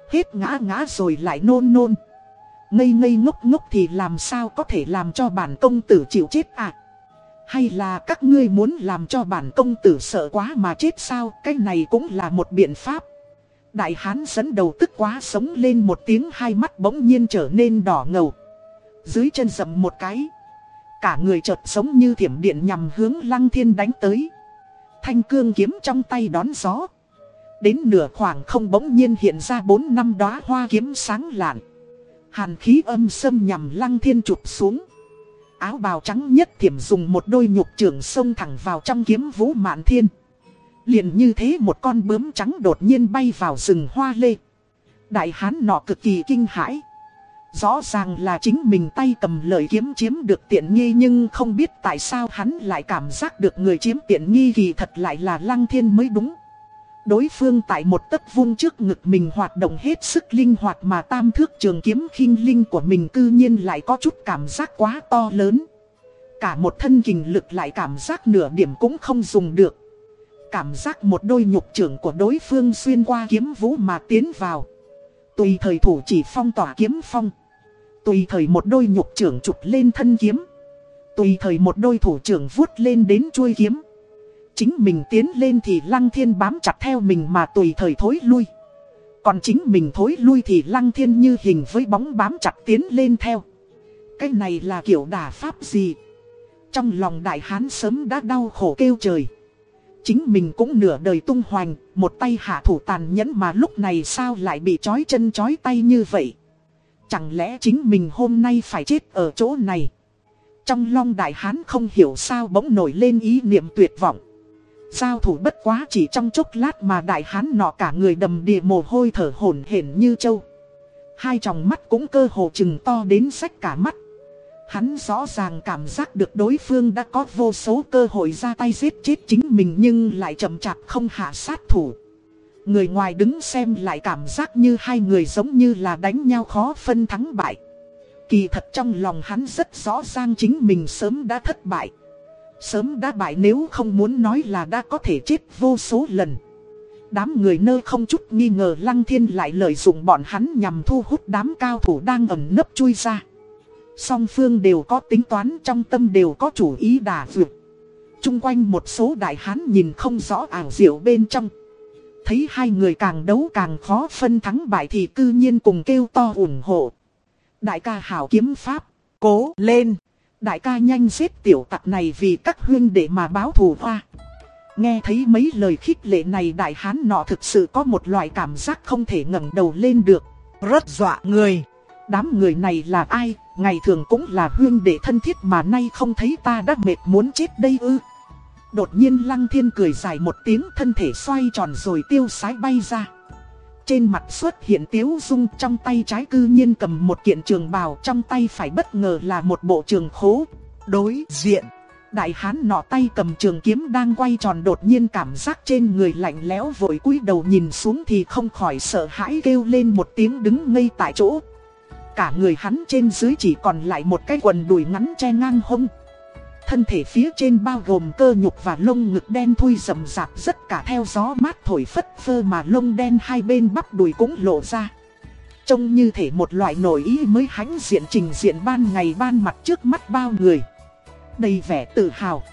Hết ngã ngã rồi lại nôn nôn. Ngây ngây ngốc ngốc thì làm sao có thể làm cho bản công tử chịu chết à? Hay là các ngươi muốn làm cho bản công tử sợ quá mà chết sao? Cái này cũng là một biện pháp. Đại hán dẫn đầu tức quá sống lên một tiếng, hai mắt bỗng nhiên trở nên đỏ ngầu. Dưới chân dầm một cái. Cả người chợt sống như thiểm điện nhằm hướng lăng thiên đánh tới. Thanh cương kiếm trong tay đón gió. Đến nửa khoảng không bỗng nhiên hiện ra bốn năm đóa hoa kiếm sáng lạn. Hàn khí âm sâm nhằm lăng thiên chụp xuống. Áo bào trắng nhất thiểm dùng một đôi nhục trưởng xông thẳng vào trong kiếm vũ mạn thiên. Liền như thế một con bướm trắng đột nhiên bay vào rừng hoa lê. Đại hán nọ cực kỳ kinh hãi. Rõ ràng là chính mình tay cầm lời kiếm chiếm được tiện nghi nhưng không biết tại sao hắn lại cảm giác được người chiếm tiện nghi thì thật lại là lăng thiên mới đúng. Đối phương tại một tấc vung trước ngực mình hoạt động hết sức linh hoạt mà tam thước trường kiếm khinh linh của mình cư nhiên lại có chút cảm giác quá to lớn. Cả một thân kình lực lại cảm giác nửa điểm cũng không dùng được. Cảm giác một đôi nhục trưởng của đối phương xuyên qua kiếm vũ mà tiến vào. Tùy thời thủ chỉ phong tỏa kiếm phong. Tùy thời một đôi nhục trưởng chụp lên thân kiếm. Tùy thời một đôi thủ trưởng vuốt lên đến chuôi kiếm. Chính mình tiến lên thì lăng thiên bám chặt theo mình mà tùy thời thối lui. Còn chính mình thối lui thì lăng thiên như hình với bóng bám chặt tiến lên theo. Cái này là kiểu đả pháp gì? Trong lòng đại hán sớm đã đau khổ kêu trời. Chính mình cũng nửa đời tung hoành, một tay hạ thủ tàn nhẫn mà lúc này sao lại bị chói chân chói tay như vậy? Chẳng lẽ chính mình hôm nay phải chết ở chỗ này? Trong long đại hán không hiểu sao bỗng nổi lên ý niệm tuyệt vọng. Giao thủ bất quá chỉ trong chốc lát mà đại hán nọ cả người đầm đìa mồ hôi thở hổn hển như trâu. Hai tròng mắt cũng cơ hồ chừng to đến sách cả mắt. Hắn rõ ràng cảm giác được đối phương đã có vô số cơ hội ra tay giết chết chính mình nhưng lại chậm chạp không hạ sát thủ. Người ngoài đứng xem lại cảm giác như hai người giống như là đánh nhau khó phân thắng bại. Kỳ thật trong lòng hắn rất rõ ràng chính mình sớm đã thất bại. Sớm đã bại nếu không muốn nói là đã có thể chết vô số lần. Đám người nơ không chút nghi ngờ Lăng Thiên lại lợi dụng bọn hắn nhằm thu hút đám cao thủ đang ẩn nấp chui ra. Song phương đều có tính toán trong tâm đều có chủ ý đà vượt. Trung quanh một số đại hán nhìn không rõ ảo diệu bên trong. Thấy hai người càng đấu càng khó phân thắng bại thì cư nhiên cùng kêu to ủng hộ. Đại ca hảo kiếm pháp, cố lên. Đại ca nhanh giết tiểu tặc này vì các huyên để mà báo thù hoa. Nghe thấy mấy lời khích lệ này đại hán nọ thực sự có một loại cảm giác không thể ngẩng đầu lên được. Rất dọa người. Đám người này là ai, ngày thường cũng là huyên đệ thân thiết mà nay không thấy ta đã mệt muốn chết đây ư. Đột nhiên lăng thiên cười dài một tiếng thân thể xoay tròn rồi tiêu sái bay ra. Trên mặt xuất hiện tiếu dung trong tay trái cư nhiên cầm một kiện trường bào trong tay phải bất ngờ là một bộ trường khố. Đối diện, đại hán nọ tay cầm trường kiếm đang quay tròn đột nhiên cảm giác trên người lạnh lẽo vội cúi đầu nhìn xuống thì không khỏi sợ hãi kêu lên một tiếng đứng ngây tại chỗ. Cả người hắn trên dưới chỉ còn lại một cái quần đùi ngắn che ngang hông. Thân thể phía trên bao gồm cơ nhục và lông ngực đen thui rầm rạp, rất cả theo gió mát thổi phất phơ mà lông đen hai bên bắp đùi cũng lộ ra. Trông như thể một loại nổi ý mới hãnh diện trình diện ban ngày ban mặt trước mắt bao người. Đầy vẻ tự hào.